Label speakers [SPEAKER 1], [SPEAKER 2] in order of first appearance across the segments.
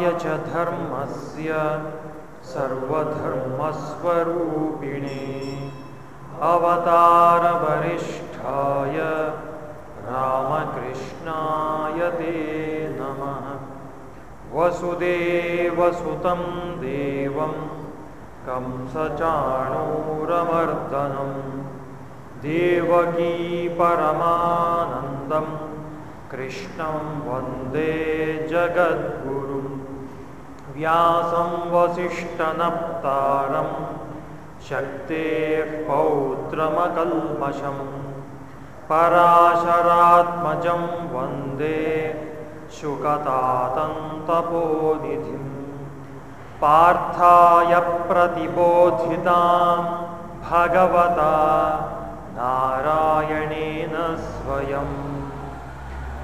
[SPEAKER 1] संस्थापकाय च धर्मस्य सर्वधर्मस्वरूपिणे अवतारवरिष्ठाय रामकृष्णाय ते नमः वसुदेवसुतं देवं कंसचाणूरमर्दनं देवकी परमानन्दं कृष्णं वन्दे जगद्गुरुं व्यासं वसिष्ठनप्तारं शक्तेः पौत्रमकल्मषम् पराशरात्मजं वंदे शुकतातन्तपोनिधिं पार्थाय प्रतिबोधितां भगवता नारायणेन स्वयं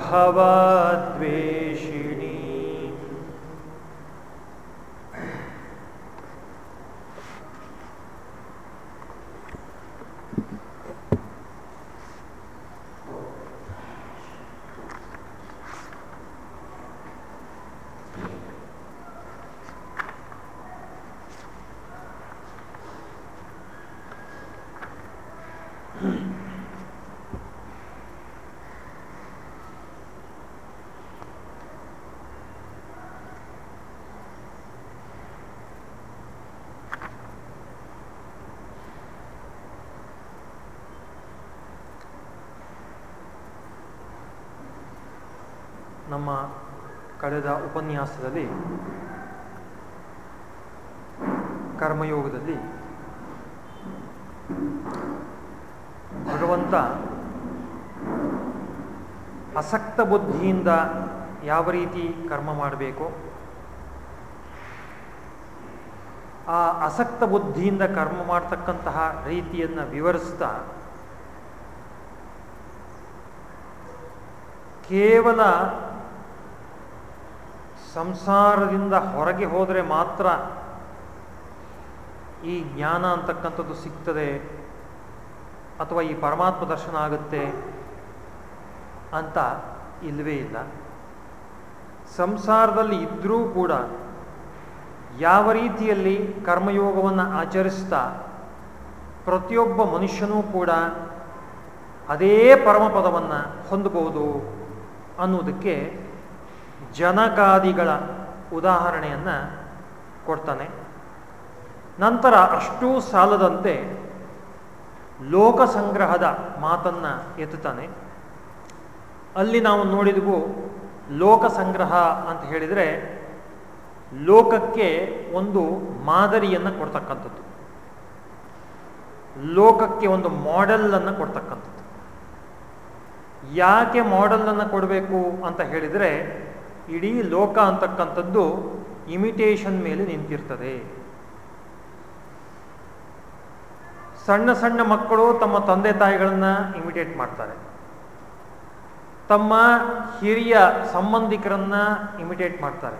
[SPEAKER 1] भवद्वेषिणी ನಮ್ಮ ಕಳೆದ ಉಪನ್ಯಾಸದಲ್ಲಿ ಕರ್ಮಯೋಗದಲ್ಲಿ ಭಗವಂತ ಅಸಕ್ತ ಬುದ್ಧಿಯಿಂದ ಯಾವ ರೀತಿ ಕರ್ಮ ಮಾಡಬೇಕು, ಆ ಅಸಕ್ತ ಬುದ್ಧಿಯಿಂದ ಕರ್ಮ ಮಾಡ್ತಕ್ಕಂತಹ ರೀತಿಯನ್ನು ವಿವರಿಸ್ತಾ ಕೇವಲ ಸಂಸಾರದಿಂದ ಹೊರಗೆ ಹೋದರೆ ಮಾತ್ರ ಈ ಜ್ಞಾನ ಅಂತಕ್ಕಂಥದ್ದು ಸಿಗ್ತದೆ ಅಥವಾ ಈ ಪರಮಾತ್ಮ ದರ್ಶನ ಆಗುತ್ತೆ ಅಂತ ಇಲ್ಲವೇ ಇಲ್ಲ. ಸಂಸಾರದಲ್ಲಿ ಇದ್ದರೂ ಕೂಡ ಯಾವ ರೀತಿಯಲ್ಲಿ ಕರ್ಮಯೋಗವನ್ನು ಆಚರಿಸ್ತಾ ಪ್ರತಿಯೊಬ್ಬ ಮನುಷ್ಯನೂ ಕೂಡ ಅದೇ ಪರಮಪದವನ್ನು ಹೊಂದಬಹುದು ಅನ್ನೋದಕ್ಕೆ ಜನಕಾದಿಗಳ ಉದಾಹರಣೆಯನ್ನು ಕೊಡ್ತಾನೆ. ನಂತರ ಅಷ್ಟೂ ಸಾಲದಂತೆ ಲೋಕ ಸಂಗ್ರಹದ ಮಾತನ್ನು ಎತ್ತುತ್ತಾನೆ. ಅಲ್ಲಿ ನಾವು ನೋಡಿದವು ಲೋಕ ಸಂಗ್ರಹ ಅಂತ ಹೇಳಿದರೆ ಲೋಕಕ್ಕೆ ಒಂದು ಮಾದರಿಯನ್ನು ಕೊಡ್ತಕ್ಕಂಥದ್ದು. ಲೋಕಕ್ಕೆ ಒಂದು ಮಾಡೆಲನ್ನು ಕೊಡ್ತಕ್ಕಂಥದ್ದು. ಯಾಕೆ ಮಾಡೆಲನ್ನು ಕೊಡಬೇಕು ಅಂತ ಹೇಳಿದರೆ ಇಡೀ ಲೋಕ ಅಂತಕ್ಕಂಥದ್ದು ಇಮಿಟೇಷನ್ ಮೇಲೆ ನಿಂತಿರ್ತದೆ. ಸಣ್ಣ ಸಣ್ಣ ಮಕ್ಕಳು ತಮ್ಮ ತಂದೆ ತಾಯಿಗಳನ್ನ ಇಮಿಟೇಟ್ ಮಾಡ್ತಾರೆ. ತಮ್ಮ ಹಿರಿಯ ಸಂಬಂಧಿಕರನ್ನ ಇಮಿಟೇಟ್ ಮಾಡ್ತಾರೆ.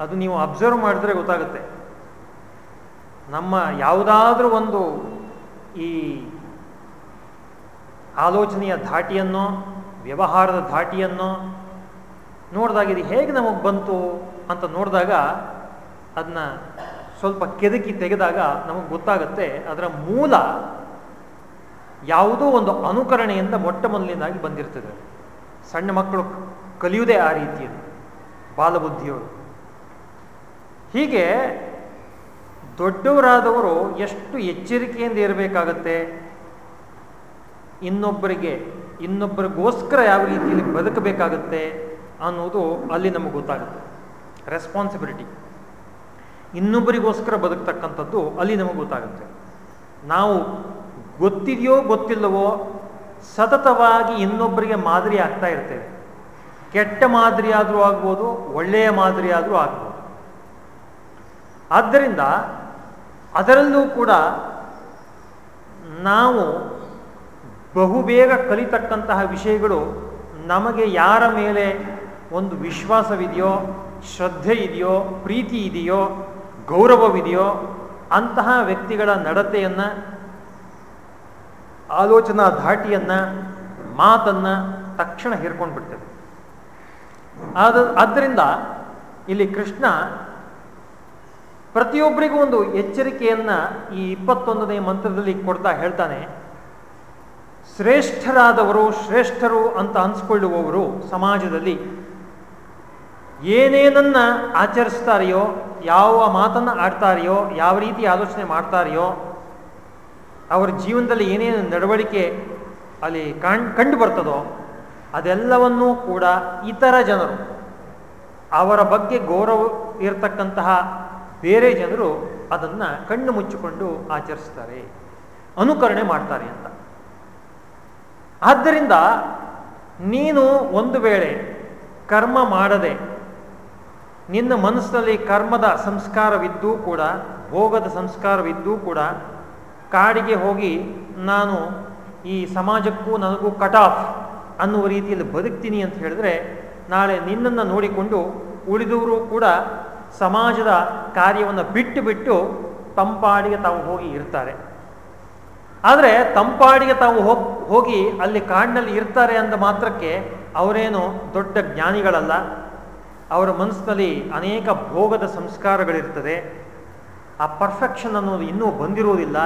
[SPEAKER 1] ಅದು ನೀವು ಅಬ್ಸರ್ವ್ ಮಾಡಿದ್ರೆ ಗೊತ್ತಾಗುತ್ತೆ. ನಮ್ಮ ಯಾವುದಾದ್ರೂ ಒಂದು ಈ ಆಲೋಚನೆಯ ಧಾಟಿಯನ್ನು, ವ್ಯವಹಾರದ ಧಾಟಿಯನ್ನೋ ನೋಡಿದಾಗ ಇದು ಹೇಗೆ ನಮಗೆ ಬಂತು ಅಂತ ನೋಡಿದಾಗ ಅದನ್ನ ಸ್ವಲ್ಪ ಕೆದಕಿ ತೆಗೆದಾಗ ನಮಗೆ ಗೊತ್ತಾಗುತ್ತೆ, ಅದರ ಮೂಲ ಯಾವುದೋ ಒಂದು ಅನುಕರಣೆಯಿಂದ ಮೊಟ್ಟ ಮೊದಲಿನಾಗಿ ಬಂದಿರ್ತದೆ. ಸಣ್ಣ ಮಕ್ಕಳು ಕಲಿಯುವುದೇ ಆ ರೀತಿಯಲ್ಲಿ ಬಾಲಬುದ್ಧಿಯವರು ಹೀಗೆ ದೊಡ್ಡವರಾದವರು ಎಷ್ಟು ಎಚ್ಚರಿಕೆಯಿಂದ ಇರಬೇಕಾಗತ್ತೆ? ಇನ್ನೊಬ್ಬರಿಗೆ, ಇನ್ನೊಬ್ಬರಿಗೋಸ್ಕರ ಯಾವ ರೀತಿಯಲ್ಲಿ ಬದುಕಬೇಕಾಗತ್ತೆ? ಅನ್ನೋದು ಅಲ್ಲಿ ನಮಗೆ ಗೊತ್ತಾಗುತ್ತೆ. ರೆಸ್ಪಾನ್ಸಿಬಿಲಿಟಿ ಇನ್ನೊಬ್ಬರಿಗೋಸ್ಕರ ಬದುಕ್ತಕ್ಕಂಥದ್ದು ಅಲ್ಲಿ ನಮಗೆ ಗೊತ್ತಾಗುತ್ತೆ. ನಾವು ಗೊತ್ತಿದೆಯೋ ಗೊತ್ತಿಲ್ಲವೋ ಸತತವಾಗಿ ಇನ್ನೊಬ್ಬರಿಗೆ ಮಾದರಿ ಆಗ್ತಾ ಇರ್ತೇವೆ. ಕೆಟ್ಟ ಮಾದರಿಯಾದರೂ ಆಗ್ಬೋದು, ಒಳ್ಳೆಯ ಮಾದರಿಯಾದರೂ ಆಗ್ಬೋದು. ಆದ್ದರಿಂದ ಅದರಲ್ಲೂ ಕೂಡ ನಾವು ಬಹುಬೇಗ ಕಲಿತಕ್ಕಂತಹ ವಿಷಯಗಳು ನಮಗೆ ಯಾರ ಮೇಲೆ ಒಂದು ವಿಶ್ವಾಸವಿದೆಯೋ ಶ್ರದ್ಧೆ ಇದೆಯೋ ಪ್ರೀತಿ ಇದೆಯೋ ಗೌರವವಿದೆಯೋ, ಅಂತಹ ವ್ಯಕ್ತಿಗಳ ನಡತೆಯನ್ನು, ಆಲೋಚನಾ ಧಾಟಿಯನ್ನು, ಮಾತನ್ನು ತಕ್ಷಣ ಹೇರ್ಕೊಂಡು ಬಿಡ್ತೇವೆ ಆದ, ಆದ್ದರಿಂದ ಇಲ್ಲಿ ಕೃಷ್ಣ ಪ್ರತಿಯೊಬ್ಬರಿಗೂ ಒಂದು ಎಚ್ಚರಿಕೆಯನ್ನು ಈ ಇಪ್ಪತ್ತೊಂದನೇ ಮಂತ್ರದಲ್ಲಿ ಕೊಡ್ತಾ ಹೇಳ್ತಾನೆ. ಶ್ರೇಷ್ಠರಾದವರು ಶ್ರೇಷ್ಠರು ಅಂತ ಅನ್ಸ್ಕೊಳ್ಳುವವರು ಸಮಾಜದಲ್ಲಿ ಏನೇನನ್ನ ಆಚರಿಸ್ತಾರೆಯೋ, ಯಾವ ಮಾತನ್ನು ಆಡ್ತಾರೆಯೋ, ಯಾವ ರೀತಿ ಆಲೋಚನೆ ಮಾಡ್ತಾರೆಯೋ, ಅವರ ಜೀವನದಲ್ಲಿ ಏನೇನು ನಡವಳಿಕೆ ಅಲ್ಲಿ ಕಾಣ್, ಕಂಡು ಬರ್ತದೋ, ಅದೆಲ್ಲವನ್ನೂ ಕೂಡ ಇತರ ಜನರು, ಅವರ ಬಗ್ಗೆ ಗೌರವ ಇರತಕ್ಕಂತಹ ಬೇರೆ ಜನರು ಅದನ್ನು ಕಣ್ಣು ಮುಚ್ಚಿಕೊಂಡು ಆಚರಿಸ್ತಾರೆ, ಅನುಕರಣೆ ಮಾಡ್ತಾರೆ ಅಂತ. ಆದ್ದರಿಂದ ನೀನು ಒಂದು ವೇಳೆ ಕರ್ಮ ಮಾಡದೆ ನಿನ್ನ ಮನಸ್ಸಿನಲ್ಲಿ ಕರ್ಮದ ಸಂಸ್ಕಾರವಿದ್ದೂ ಕೂಡ, ಭೋಗದ ಸಂಸ್ಕಾರವಿದ್ದೂ ಕೂಡ ಕಾಡಿಗೆ ಹೋಗಿ ನಾನು ಈ ಸಮಾಜಕ್ಕೂ ನನಗೂ ಕಟ್ ಆಫ್ ಅನ್ನುವ ರೀತಿಯಲ್ಲಿ ಬದುಕ್ತೀನಿ ಅಂತ ಹೇಳಿದ್ರೆ, ನಾಳೆ ನಿನ್ನನ್ನು ನೋಡಿಕೊಂಡು ಉಳಿದವರು ಕೂಡ ಸಮಾಜದ ಕಾರ್ಯವನ್ನು ಬಿಟ್ಟು ಬಿಟ್ಟು ತಂಪಾಡಿಗೆ ತಾವು ಹೋಗಿ ಇರ್ತಾರೆ. ಆದರೆ ತಂಪಾಡಿಗೆ ತಾವು ಹೋಗಿ ಅಲ್ಲಿ ಕಾಡಿನಲ್ಲಿ ಇರ್ತಾರೆ ಅಂದ ಮಾತ್ರಕ್ಕೆ ಅವರೇನು ದೊಡ್ಡ ಜ್ಞಾನಿಗಳಲ್ಲ. ಅವರ ಮನಸ್ಸಿನಲ್ಲಿ ಅನೇಕ ಭೋಗದ ಸಂಸ್ಕಾರಗಳಿರ್ತದೆ. ಆ ಪರ್ಫೆಕ್ಷನ್ ಅನ್ನೋದು ಇನ್ನೂ ಬಂದಿರುವುದಿಲ್ಲ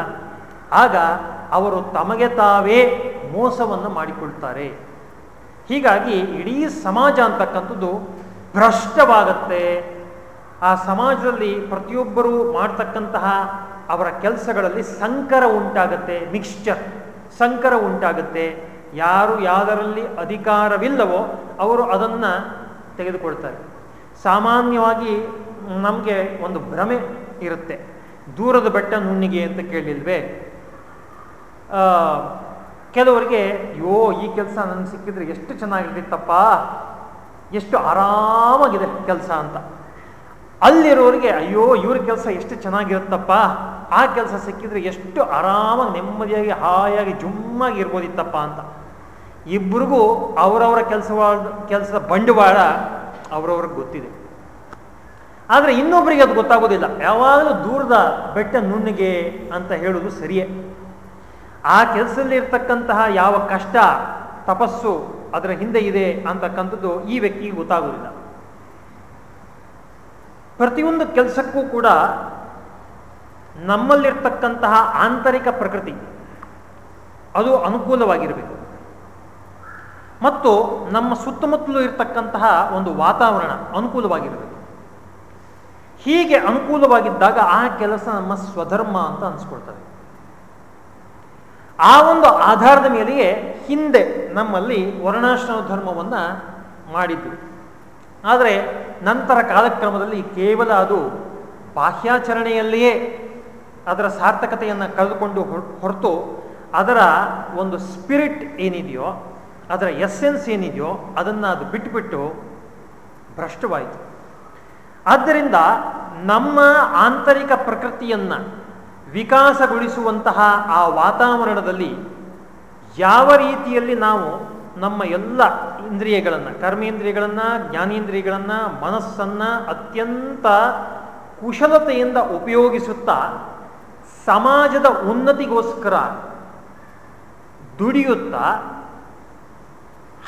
[SPEAKER 1] ಆಗ ಅವರು ತಮಗೆ ತಾವೇ ಮೋಸವನ್ನು ಮಾಡಿಕೊಳ್ತಾರೆ. ಹೀಗಾಗಿ ಇಡೀ ಸಮಾಜ ಅಂತಕ್ಕಂಥದ್ದು ಭ್ರಷ್ಟವಾಗತ್ತೆ. ಆ ಸಮಾಜದಲ್ಲಿ ಪ್ರತಿಯೊಬ್ಬರೂ ಮಾಡ್ತಕ್ಕಂತಹ ಅವರ ಕೆಲಸಗಳಲ್ಲಿ ಸಂಕರ ಉಂಟಾಗತ್ತೆ ಮಿಕ್ಸ್ಚರ್ ಸಂಕರ ಉಂಟಾಗತ್ತೆ. ಯಾರು ಯಾವುದರಲ್ಲಿ ಅಧಿಕಾರವಿಲ್ಲವೋ ಅವರು ಅದನ್ನು ತೆಗೆದುಕೊಳ್ತಾರೆ. ಸಾಮಾನ್ಯವಾಗಿ ನಮಗೆ ಒಂದು ಭ್ರಮೆ ಇರುತ್ತೆ. ದೂರದ ಬೆಟ್ಟ ನುಣ್ಣಿಗೆ ಅಂತ ಕೇಳಿಲ್ವೇ? ಕೆಲವರಿಗೆ, ಯೋ, ಈ ಕೆಲಸ ನನಗೆ ಸಿಕ್ಕಿದ್ರೆ ಎಷ್ಟು ಚೆನ್ನಾಗಿರ್ತಿತ್ತಪ್ಪ. ಎಷ್ಟು ಆರಾಮಾಗಿದೆ ಕೆಲಸ ಅಂತ. ಅಲ್ಲಿರೋರಿಗೆ, ಅಯ್ಯೋ, ಇವ್ರ ಕೆಲಸ ಎಷ್ಟು ಚೆನ್ನಾಗಿರುತ್ತಪ್ಪ. ಆ ಕೆಲಸ ಸಿಕ್ಕಿದ್ರೆ ಎಷ್ಟು ಆರಾಮಾಗಿ ನೆಮ್ಮದಿಯಾಗಿ, ಹಾಯಾಗಿ, ಜುಮ್ಮಾಗಿ ಇರ್ಬೋದಿತ್ತಪ್ಪ ಅಂತ. ಇಬ್ಬರಿಗೂ ಅವರವರ ಕೆಲಸ ಕೆಲಸದ ಬಂಡವಾಳ ಅವರವ್ರಿಗೆ ಗೊತ್ತಿದೆ. ಆದರೆ ಇನ್ನೊಬ್ಬರಿಗೆ ಅದು ಗೊತ್ತಾಗೋದಿಲ್ಲ. ಯಾವಾಗಲೂ ದೂರದ ಬೆಟ್ಟ ನುಣ್ಣಿಗೆ ಅಂತ ಹೇಳೋದು ಸರಿಯೇ. ಆ ಕೆಲಸದಲ್ಲಿ ಇರ್ತಕ್ಕಂತಹ ಯಾವ ಕಷ್ಟ, ತಪಸ್ಸು ಅದರ ಹಿಂದೆ ಇದೆ ಅಂತಕ್ಕಂಥದ್ದು ಈ ವ್ಯಕ್ತಿಗೆ ಗೊತ್ತಾಗೋದಿಲ್ಲ. ಪ್ರತಿಯೊಂದು ಕೆಲಸಕ್ಕೂ ಕೂಡ ನಮ್ಮಲ್ಲಿರ್ತಕ್ಕಂತಹ ಆಂತರಿಕ ಪ್ರಕೃತಿ, ಅದು ಅನುಕೂಲವಾಗಿರಬೇಕು. ಮತ್ತು ನಮ್ಮ ಸುತ್ತಮುತ್ತಲೂ ಇರತಕ್ಕಂತಹ ಒಂದು ವಾತಾವರಣ ಅನುಕೂಲವಾಗಿರಬೇಕು. ಹೀಗೆ ಅನುಕೂಲವಾಗಿದ್ದಾಗ ಆ ಕೆಲಸ ನಮ್ಮ ಸ್ವಧರ್ಮ ಅಂತ ಅನಿಸ್ಕೊಳ್ತದೆ. ಆ ಒಂದು ಆಧಾರದ ಮೇಲೆಯೇ ಹಿಂದೆ ನಮ್ಮಲ್ಲಿ ವರ್ಣಾಶ್ರಮ ಧರ್ಮವನ್ನು ಮಾಡಿದ್ದು. ಆದರೆ ನಂತರ ಕಾಲಕ್ರಮದಲ್ಲಿ ಕೇವಲ ಅದು ಬಾಹ್ಯಾಚರಣೆಯಲ್ಲಿಯೇ ಅದರ ಸಾರ್ಥಕತೆಯನ್ನು ಕಳೆದುಕೊಂಡು ಹೊರತು ಅದರ ಒಂದು ಸ್ಪಿರಿಟ್ ಏನಿದೆಯೋ ಅದರ ಎಸ್ಸೆನ್ಸ್ ಏನಿದೆಯೋ ಅದನ್ನು ಅದು ಬಿಟ್ಟುಬಿಟ್ಟು ಭ್ರಷ್ಟವಾಯಿತು. ಆದ್ದರಿಂದ ನಮ್ಮ ಆಂತರಿಕ ಪ್ರಕೃತಿಯನ್ನು ವಿಕಾಸಗೊಳಿಸುವಂತಹ ಆ ವಾತಾವರಣದಲ್ಲಿ ಯಾವ ರೀತಿಯಲ್ಲಿ ನಾವು ನಮ್ಮ ಎಲ್ಲ ಇಂದ್ರಿಯಗಳನ್ನು, ಕರ್ಮೇಂದ್ರಿಯಗಳನ್ನು, ಜ್ಞಾನೇಂದ್ರಿಯಗಳನ್ನು, ಮನಸ್ಸನ್ನು ಅತ್ಯಂತ ಕುಶಲತೆಯಿಂದ ಉಪಯೋಗಿಸುತ್ತಾ ಸಮಾಜದ ಉನ್ನತಿಗೋಸ್ಕರ ದುಡಿಯುತ್ತಾ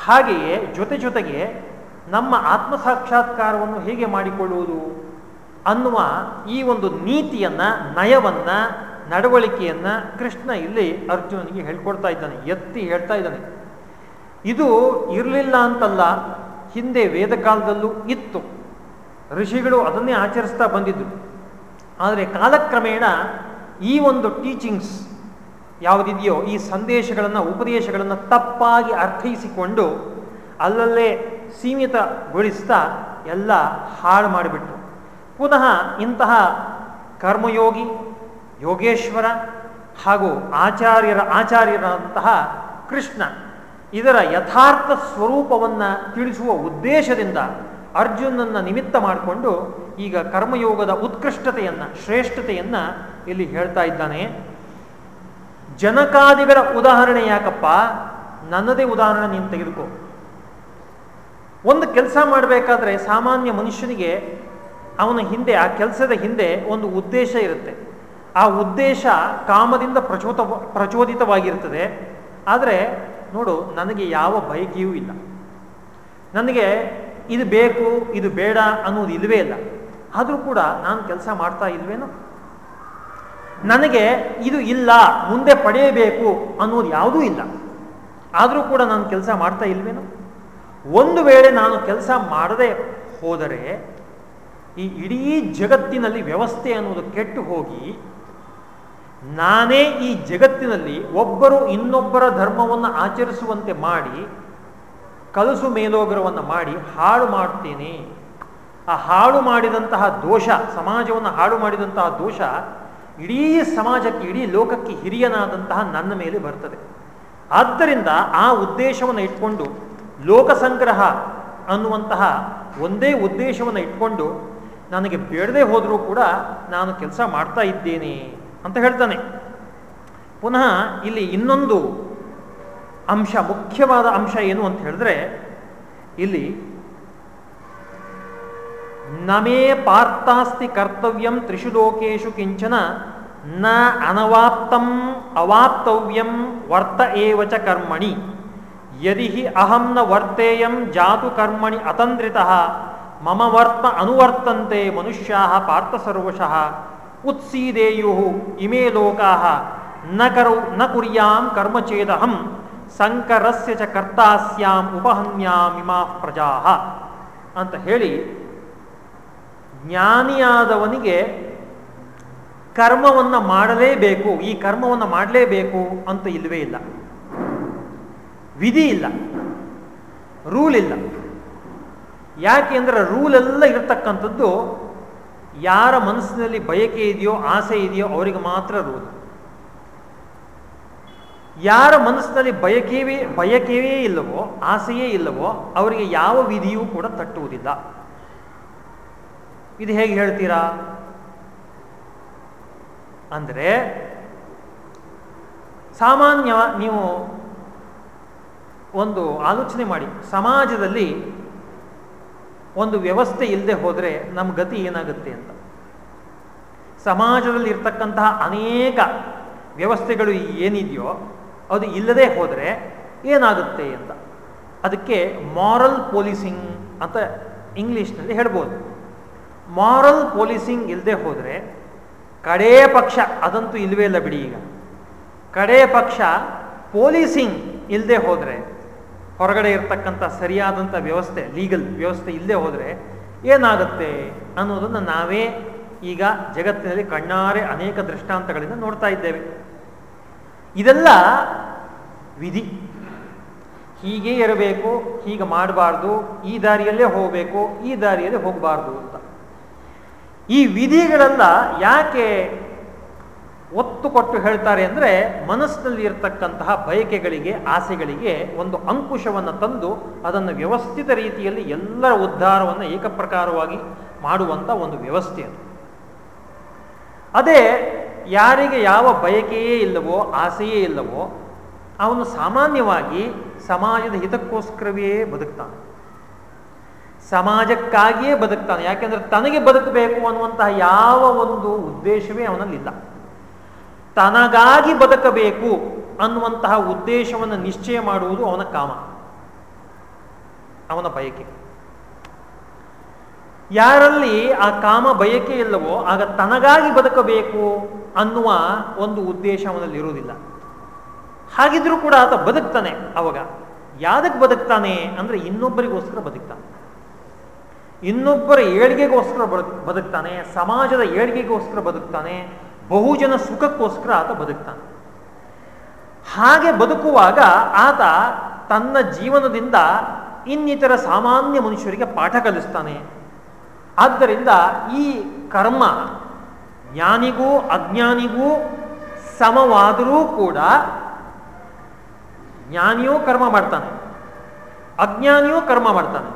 [SPEAKER 1] ಹಾಗೆಯೇ ಜೊತೆ ಜೊತೆಗೆ ನಮ್ಮ ಆತ್ಮ ಸಾಕ್ಷಾತ್ಕಾರವನ್ನು ಹೇಗೆ ಮಾಡಿಕೊಳ್ಳುವುದು ಅನ್ನುವ ಈ ಒಂದು ನೀತಿಯನ್ನ, ನಯವನ್ನ, ನಡವಳಿಕೆಯನ್ನ ಕೃಷ್ಣ ಇಲ್ಲಿ ಅರ್ಜುನನಿಗೆ ಹೇಳ್ಕೊಡ್ತಾ ಇದ್ದಾನೆ, ಎತ್ತಿ ಹೇಳ್ತಾ ಇದ್ದಾನೆ. ಇದು ಇರಲಿಲ್ಲ ಅಂತಲ್ಲ, ಹಿಂದೆ ವೇದ ಕಾಲದಲ್ಲೂ ಇತ್ತು. ಋಷಿಗಳು ಅದನ್ನೇ ಆಚರಿಸ್ತಾ ಬಂದಿದ್ರು. ಆದರೆ ಕಾಲಕ್ರಮೇಣ ಈ ಒಂದು ಟೀಚಿಂಗ್ಸ್ ಯಾವುದಿದೆಯೋ ಈ ಸಂದೇಶಗಳನ್ನು, ಉಪದೇಶಗಳನ್ನು ತಪ್ಪಾಗಿ ಅರ್ಥೈಸಿಕೊಂಡು ಅಲ್ಲಲ್ಲೇ ಸೀಮಿತಗೊಳಿಸ್ತಾ ಎಲ್ಲ ಹಾಳು ಮಾಡಿಬಿಟ್ರು. ಪುನಃ ಇಂತಹ ಕರ್ಮಯೋಗಿ ಯೋಗೇಶ್ವರ ಹಾಗೂ ಆಚಾರ್ಯರ ಆಚಾರ್ಯರಂತಹ ಕೃಷ್ಣ ಇದರ ಯಥಾರ್ಥ ಸ್ವರೂಪವನ್ನು ತಿಳಿಸುವ ಉದ್ದೇಶದಿಂದ ಅರ್ಜುನನ್ನ ನಿಮಿತ್ತ ಮಾಡಿಕೊಂಡು ಈಗ ಕರ್ಮಯೋಗದ ಉತ್ಕೃಷ್ಟತೆಯನ್ನು, ಶ್ರೇಷ್ಠತೆಯನ್ನು ಇಲ್ಲಿ ಹೇಳ್ತಾ ಇದ್ದಾನೆ. ಜನಕಾದಿಗಳ ಉದಾಹರಣೆ ಯಾಕಪ್ಪ? ನನ್ನದೇ ಉದಾಹರಣೆ ನೀನು ತೆಗೆದುಕೋ. ಒಂದು ಕೆಲಸ ಮಾಡಬೇಕಾದ್ರೆ ಸಾಮಾನ್ಯ ಮನುಷ್ಯನಿಗೆ ಅವನ ಹಿಂದೆ, ಆ ಕೆಲಸದ ಹಿಂದೆ ಒಂದು ಉದ್ದೇಶ ಇರುತ್ತೆ. ಆ ಉದ್ದೇಶ ಕಾಮದಿಂದ ಪ್ರಚೋದ ಪ್ರಚೋದಿತವಾಗಿರ್ತದೆ. ಆದರೆ ನೋಡು, ನನಗೆ ಯಾವ ಬಯಕೆಯೂ ಇಲ್ಲ. ನನಗೆ ಇದು ಬೇಕು, ಇದು ಬೇಡ ಅನ್ನೋದು ಇಲ್ಲವೇ ಇಲ್ಲ. ಆದರೂ ಕೂಡ ನಾನು ಕೆಲಸ ಮಾಡ್ತಾ ಇಲ್ವೇನೋ? ನನಗೆ ಇದು ಇಲ್ಲ, ಮುಂದೆ ಪಡೆಯಬೇಕು ಅನ್ನೋದು ಯಾವುದೂ ಇಲ್ಲ. ಆದರೂ ಕೂಡ ನಾನು ಕೆಲಸ ಮಾಡ್ತಾ ಇಲ್ವೇನು? ಒಂದು ವೇಳೆ ನಾನು ಕೆಲಸ ಮಾಡದೆ ಹೋದರೆ, ಈ ಇಡೀ ಜಗತ್ತಿನಲ್ಲಿ ವ್ಯವಸ್ಥೆ ಅನ್ನೋದು ಕೆಟ್ಟು ಹೋಗಿ, ನಾನೇ ಈ ಜಗತ್ತಿನಲ್ಲಿ ಒಬ್ಬರು ಇನ್ನೊಬ್ಬರ ಧರ್ಮವನ್ನು ಆಚರಿಸುವಂತೆ ಮಾಡಿ, ಕಲಸು ಮೇಲೋಗರವನ್ನು ಮಾಡಿ ಹಾಳು ಮಾಡ್ತೇನೆ. ಆ ಹಾಳು ಮಾಡಿದಂತಹ ದೋಷ, ಸಮಾಜವನ್ನು ಹಾಳು ಮಾಡಿದಂತಹ ದೋಷ ಇಡೀ ಸಮಾಜಕ್ಕೆ, ಇಡೀ ಲೋಕಕ್ಕೆ ಹಿರಿಯನಾದಂತಹ ನನ್ನ ಮೇಲೆ ಬರ್ತದೆ. ಆದ್ದರಿಂದ ಆ ಉದ್ದೇಶವನ್ನು ಇಟ್ಕೊಂಡು ಲೋಕ ಸಂಗ್ರಹ ಅನ್ನುವಂತಹ ಒಂದೇ ಉದ್ದೇಶವನ್ನು ಇಟ್ಕೊಂಡು ನನಗೆ ಬೇಡದೆ ಹೋದರೂ ಕೂಡ ನಾನು ಕೆಲಸ ಮಾಡ್ತಾ ಇದ್ದೇನೆ ಅಂತ ಹೇಳ್ತಾನೆ. ಪುನಃ ಇಲ್ಲಿ ಇನ್ನೊಂದು ಅಂಶ, ಮುಖ್ಯವಾದ ಅಂಶ ಏನು ಅಂತ ಹೇಳಿದ್ರೆ, ಇಲ್ಲಿ ನಮೇ ಪಾರ್ಥಾಸ್ತಿ ಕರ್ತವ್ಯಂ ತ್ರಿಷು ಲೋಕೇಶು ಕಿಂಚನ, ನ ಅನವಾಪ್ತಂ ಅವಾಪ್ತವ್ಯಂ ವರ್ತ ಏವಚ ಕರ್ಮಣಿ. ಯದಿ ಹಿ ಅಹಂ ನ ವರ್ತೇಯಂ ಜಾತು ಕರ್ಮಣಿ ಅತಂದ್ರಿತಃ, ಮಮ ವರ್ತ ಅನುವರ್ತಂತೆ ಮನುಷ್ಯಾ ಪಾರ್ಥ ಸರ್ವಶಃ, ಉತ್ಸೀದೇಯು ಇಮೇ ಲೋಕಾ, ನ ಕರು ನ ಕುರ್ಯಾಂ ಕರ್ಮಚೇದಹಂ, ಸಂಕರಸ್ಯ ಚ ಕರ್ತಾಸ್ಯಾಂ ಉಪಹನ್ಯಾಮಿಮಾ ಪ್ರಜಾ. ಅಂತ ಹೇಳಿ ಜ್ಞಾನಿಯಾದವನಿಗೆ ಕರ್ಮವನ್ನು ಮಾಡಲೇಬೇಕು. ಈ ಕರ್ಮವನ್ನು ಮಾಡಲೇಬೇಕು ಅಂತ ಇಲ್ಲವೇ ಇಲ್ಲ. ವಿಧಿ ಇಲ್ಲ. ರೂಲ್ ಇಲ್ಲ. ಯಾಕೆ ಅಂದರೆ ರೂಲ್ ಎಲ್ಲ ಇರತಕ್ಕಂಥದ್ದು ಯಾರ ಮನಸ್ಸಿನಲ್ಲಿ ಬಯಕೆ ಇದೆಯೋ ಆಸೆ ಇದೆಯೋ ಅವರಿಗೆ ಮಾತ್ರ ರೂಲ್. ಯಾರ ಮನಸ್ಸಿನಲ್ಲಿ ಬಯಕೆಯೇ ಬಯಕೆಯೇ ಇಲ್ಲವೋ, ಆಸೆಯೇ ಇಲ್ಲವೋ ಅವರಿಗೆ ಯಾವ ವಿಧಿಯೂ ಕೂಡ ತಟ್ಟುವುದಿಲ್ಲ. ಇದು ಹೇಗೆ ಹೇಳ್ತೀರಾ? ಅಂದರೆ ಸಾಮಾನ್ಯ ನೀವು ಒಂದು ಆಲೋಚನೆ ಮಾಡಿ. ಸಮಾಜದಲ್ಲಿ ಒಂದು ವ್ಯವಸ್ಥೆ ಇಲ್ಲದೆ ಹೋದರೆ ನಮ್ಮ ಗತಿ ಏನಾಗುತ್ತೆ ಅಂತ. ಸಮಾಜದಲ್ಲಿ ಇರ್ತಕ್ಕಂತಹ ಅನೇಕ ವ್ಯವಸ್ಥೆಗಳು ಏನಿದೆಯೋ ಅದು ಇಲ್ಲದೆ ಹೋದರೆ ಏನಾಗುತ್ತೆ ಅಂತ. ಅದಕ್ಕೆ ಮಾರಲ್ ಪೊಲೀಸಿಂಗ್ ಅಂತ ಇಂಗ್ಲೀಷ್ನಲ್ಲಿ ಹೇಳ್ಬೋದು. ಮಾರಲ್ ಪೊಲೀಸಿಂಗ್ ಇಲ್ಲದೆ ಹೋದರೆ ಕಡೇ ಪಕ್ಷ ಅದಂತೂ ಇಲ್ಲವೇ ಇಲ್ಲ ಬಿಡಿ ಈಗ. ಕಡೇ ಪಕ್ಷ ಪೊಲೀಸಿಂಗ್ ಇಲ್ಲದೆ ಹೋದರೆ, ಹೊರಗಡೆ ಇರತಕ್ಕಂಥ ಸರಿಯಾದಂಥ ವ್ಯವಸ್ಥೆ, ಲೀಗಲ್ ವ್ಯವಸ್ಥೆ ಇಲ್ಲದೆ ಹೋದರೆ ಏನಾಗುತ್ತೆ ಅನ್ನೋದನ್ನು ನಾವೇ ಈಗ ಜಗತ್ತಿನಲ್ಲಿ ಕಣ್ಣಾರೆ ಅನೇಕ ದೃಷ್ಟಾಂತಗಳಿಂದ ನೋಡ್ತಾ ಇದ್ದೇವೆ. ಇದೆಲ್ಲ ವಿಧಿ. ಹೀಗೆ ಇರಬೇಕು, ಹೀಗೆ ಮಾಡಬಾರ್ದು, ಈ ದಾರಿಯಲ್ಲೇ ಹೋಗಬೇಕು, ಈ ದಾರಿಯಲ್ಲೇ ಹೋಗಬಾರ್ದು ಅಂತ. ಈ ವಿಧಿಗಳೆಲ್ಲ ಯಾಕೆ ಒತ್ತು ಕೊಟ್ಟು ಹೇಳ್ತಾರೆ ಅಂದರೆ ಮನಸ್ಸಿನಲ್ಲಿ ಇರತಕ್ಕಂತಹ ಬಯಕೆಗಳಿಗೆ, ಆಸೆಗಳಿಗೆ ಒಂದು ಅಂಕುಶವನ್ನು ತಂದು ಅದನ್ನು ವ್ಯವಸ್ಥಿತ ರೀತಿಯಲ್ಲಿ ಎಲ್ಲರ ಉದ್ಧಾರವನ್ನು ಏಕಪ್ರಕಾರವಾಗಿ ಮಾಡುವಂಥ ಒಂದು ವ್ಯವಸ್ಥೆ ಅದು. ಅದೇ ಯಾರಿಗೆ ಯಾವ ಬಯಕೆಯೇ ಇಲ್ಲವೋ, ಆಸೆಯೇ ಇಲ್ಲವೋ, ಅವನು ಸಾಮಾನ್ಯವಾಗಿ ಸಮಾಜದ ಹಿತಕ್ಕೋಸ್ಕರವೇ ಬದುಕ್ತಾನೆ. ಸಮಾಜಕ್ಕಾಗಿಯೇ ಬದುಕ್ತಾನೆ. ಯಾಕೆಂದ್ರೆ ತನಗೆ ಬದುಕಬೇಕು ಅನ್ನುವಂತಹ ಯಾವ ಒಂದು ಉದ್ದೇಶವೇ ಅವನಲ್ಲಿಲ್ಲ. ತನಗಾಗಿ ಬದುಕಬೇಕು ಅನ್ನುವಂತಹ ಉದ್ದೇಶವನ್ನು ನಿಶ್ಚಯ ಮಾಡುವುದು ಅವನ ಕಾಮ. ಅವನ ಬಯಕೆ. ಯಾರಲ್ಲಿ ಆ ಕಾಮ ಬಯಕೆ ಇಲ್ಲವೋ ಆಗ ತನಗಾಗಿ ಬದುಕಬೇಕು ಅನ್ನುವ ಒಂದು ಉದ್ದೇಶ ಅವನಲ್ಲಿ ಇರುವುದಿಲ್ಲ. ಹಾಗಿದ್ರೂ ಕೂಡ ಆತ ಬದುಕ್ತಾನೆ ಅವಾಗ. ಯಾದಕ್ಕೆ ಬದುಕ್ತಾನೆ ಅಂದ್ರೆ ಇನ್ನೊಬ್ಬರಿಗೋಸ್ಕರ ಬದುಕ್ತಾನೆ. ಇನ್ನೊಬ್ಬರ ಏಳಿಗೆಗೋಸ್ಕರ ಬದುಕ್ತಾನೆ, ಸಮಾಜದ ಏಳಿಗೆಗೋಸ್ಕರ ಬದುಕ್ತಾನೆ, ಬಹುಜನ ಸುಖಕ್ಕೋಸ್ಕರ ಆತ ಬದುಕ್ತಾನೆ. ಹಾಗೆ ಬದುಕುವಾಗ ಆತ ತನ್ನ ಜೀವನದಿಂದ ಇನ್ನಿತರ ಸಾಮಾನ್ಯ ಮನುಷ್ಯರಿಗೆ ಪಾಠ ಕಲಿಸ್ತಾನೆ. ಆದ್ದರಿಂದ ಈ ಕರ್ಮ ಜ್ಞಾನಿಗೂ ಅಜ್ಞಾನಿಗೂ ಸಮವಾದರೂ ಕೂಡ ಜ್ಞಾನಿಯೂ ಕರ್ಮ ಮಾಡ್ತಾನೆ, ಅಜ್ಞಾನಿಯೂ ಕರ್ಮ ಮಾಡ್ತಾನೆ.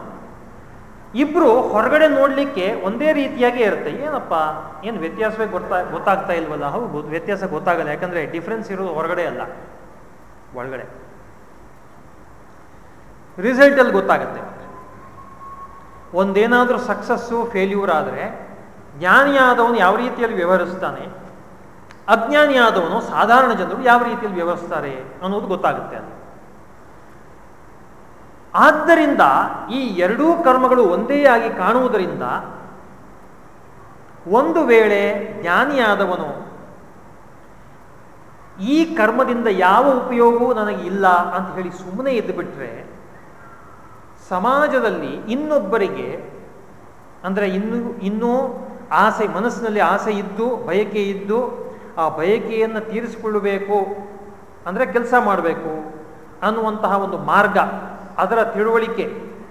[SPEAKER 1] ಇಬ್ರು ಹೊರಗಡೆ ನೋಡ್ಲಿಕ್ಕೆ ಒಂದೇ ರೀತಿಯಾಗಿ ಇರುತ್ತೆ. ಏನಪ್ಪ? ಏನು ವ್ಯತ್ಯಾಸವೇ ಗೊತ್ತಾ, ಗೊತ್ತಾಗ್ತಾ ಇಲ್ವಲ್ಲ? ಹೌದು ವ್ಯತ್ಯಾಸ ಗೊತ್ತಾಗಲ್ಲ. ಯಾಕಂದ್ರೆ ಡಿಫ್ರೆನ್ಸ್ ಇರೋದು ಹೊರಗಡೆ ಅಲ್ಲ. ಒಳಗಡೆ. ರಿಸಲ್ಟ್ ಅಲ್ಲಿ ಗೊತ್ತಾಗುತ್ತೆ. ಒಂದೇನಾದ್ರೂ ಸಕ್ಸಸ್ಸು ಫೇಲ್ಯೂರ್ ಆದರೆ ಜ್ಞಾನಿಯಾದವನು ಯಾವ ರೀತಿಯಲ್ಲಿ ವ್ಯವಹರಿಸ್ತಾನೆ? ಅಜ್ಞಾನಿಯಾದವನು ಸಾಧಾರಣ ಜನರು ಯಾವ ರೀತಿಯಲ್ಲಿ ವ್ಯವಹರಿಸ್ತಾರೆ ಅನ್ನೋದು ಗೊತ್ತಾಗುತ್ತೆ ಅಲ್ಲಿ. ಆದ್ದರಿಂದ ಈ ಎರಡೂ ಕರ್ಮಗಳು ಒಂದೇ ಆಗಿ ಕಾಣುವುದರಿಂದ ಒಂದು ವೇಳೆ ಜ್ಞಾನಿಯಾದವನು ಈ ಕರ್ಮದಿಂದ ಯಾವ ಉಪಯೋಗವೂ ನನಗೆ ಇಲ್ಲ ಅಂತ ಹೇಳಿ ಸುಮ್ಮನೆ ಎದ್ದು ಬಿಟ್ರೆ ಸಮಾಜದಲ್ಲಿ ಇನ್ನೊಬ್ಬರಿಗೆ ಅಂದರೆ ಇನ್ನು, ಇನ್ನೂ ಆಸೆ, ಮನಸ್ಸಿನಲ್ಲಿ ಆಸೆ ಇದ್ದು, ಬಯಕೆ ಇದ್ದು, ಆ ಬಯಕೆಯನ್ನು ತೀರಿಸಿಕೊಳ್ಳಬೇಕು, ಅಂದರೆ ಕೆಲಸ ಮಾಡಬೇಕು ಅನ್ನುವಂತಹ ಒಂದು ಮಾರ್ಗ. ಅದರ ತಿಳುವಳಿಕೆ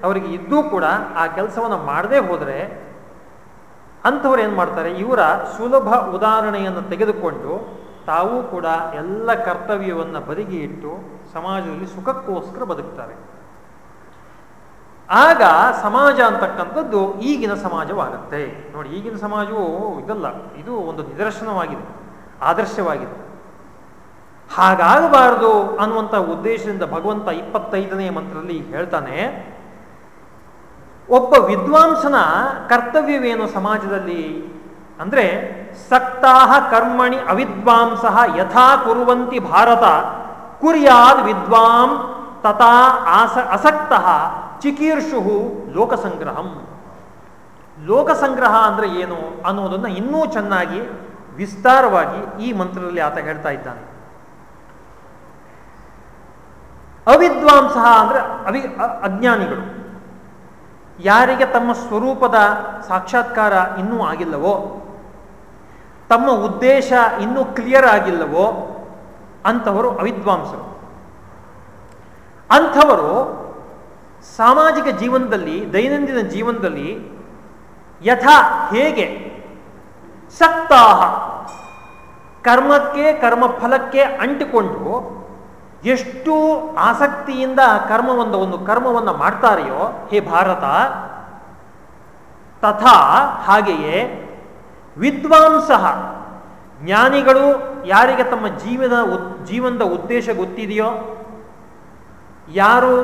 [SPEAKER 1] ಅವರಿಗೆ ಇದ್ದೂ ಕೂಡ ಆ ಕೆಲಸವನ್ನು ಮಾಡದೇ ಹೋದರೆ ಅಂಥವ್ರು ಏನು ಮಾಡ್ತಾರೆ? ಇವರ ಸುಲಭ ಉದಾಹರಣೆಯನ್ನು ತೆಗೆದುಕೊಂಡು ತಾವೂ ಕೂಡ ಎಲ್ಲ ಕರ್ತವ್ಯವನ್ನು ಬದಿಗೆ ಇಟ್ಟು ಸಮಾಜದಲ್ಲಿ ಸುಖಕ್ಕೋಸ್ಕರ ಬದುಕ್ತಾರೆ. ಆಗ ಸಮಾಜ ಅಂತಕ್ಕಂಥದ್ದು ಈಗಿನ ಸಮಾಜವಾಗುತ್ತೆ. ನೋಡಿ, ಈಗಿನ ಸಮಾಜವು ಇದಲ್ಲ. ಇದು ಒಂದು ನಿದರ್ಶನವಾಗಿದೆ, ಆದರ್ಶವಾಗಿದೆ. ಹಾಗಾಗಬಾರದು ಅನ್ನುವಂಥ ಉದ್ದೇಶದಿಂದ ಭಗವಂತ ಇಪ್ಪತ್ತೈದನೇ ಮಂತ್ರದಲ್ಲಿ ಹೇಳ್ತಾನೆ, ಒಬ್ಬ ವಿದ್ವಾಂಸನ ಕರ್ತವ್ಯವೇನು ಸಮಾಜದಲ್ಲಿ? ಅಂದ್ರೆ, ಸಕ್ತಾಹ ಕರ್ಮಣಿ ಅವಿದ್ವಾಂಸ ಯಥಾ ಕುರುವಂತಿ ಭಾರತ, ಕುರಿಯಾದ್ ವಿದ್ವಾಂ ತಥಾ ಆಸ ಅಸಕ್ತ ಚಿಕೀರ್ಷು ಲೋಕಸಂಗ್ರಹಂ. ಲೋಕಸಂಗ್ರಹ ಅಂದ್ರೆ ಏನು ಅನ್ನೋದನ್ನು ಇನ್ನೂ ಚೆನ್ನಾಗಿ ವಿಸ್ತಾರವಾಗಿ ಈ ಮಂತ್ರದಲ್ಲಿ ಆತ ಹೇಳ್ತಾ ಇದ್ದಾನೆ. ಅವಿದ್ವಾಂಸ ಅಂದ್ರೆ ಅವಿ ಅಜ್ಞಾನಿಗಳು. ಯಾರಿಗೆ ತಮ್ಮ ಸ್ವರೂಪದ ಸಾಕ್ಷಾತ್ಕಾರ ಇನ್ನೂ ಆಗಿಲ್ಲವೋ, ತಮ್ಮ ಉದ್ದೇಶ ಇನ್ನೂ ಕ್ಲಿಯರ್ ಆಗಿಲ್ಲವೋ, ಅಂಥವರು ಅವಿದ್ವಾಂಸರು. ಅಂಥವರು ಸಾಮಾಜಿಕ ಜೀವನದಲ್ಲಿ, ದೈನಂದಿನ ಜೀವನದಲ್ಲಿ ಯಥಾ ಹೇಗೆ ಸಕ್ತಾಹ, ಕರ್ಮಕ್ಕೆ ಕರ್ಮಫಲಕ್ಕೆ ಅಂಟಿಕೊಂಡು ಎಷ್ಟು ಆಸಕ್ತಿಯಿಂದ ಕರ್ಮವೊಂದು ಒಂದು ಕರ್ಮವನ್ನು ಮಾಡ್ತಾರೆಯೋ, ಹೇ ಭಾರತ, ತಥಾ ಹಾಗೆಯೇ ವಿದ್ವಾಂಸ. ಜ್ಞಾನಿಗಳು ಯಾರಿಗೆ ತಮ್ಮ ಜೀವನ ಜೀವನದ ಉದ್ದೇಶ ಗೊತ್ತಿದೆಯೋ, ಯಾರು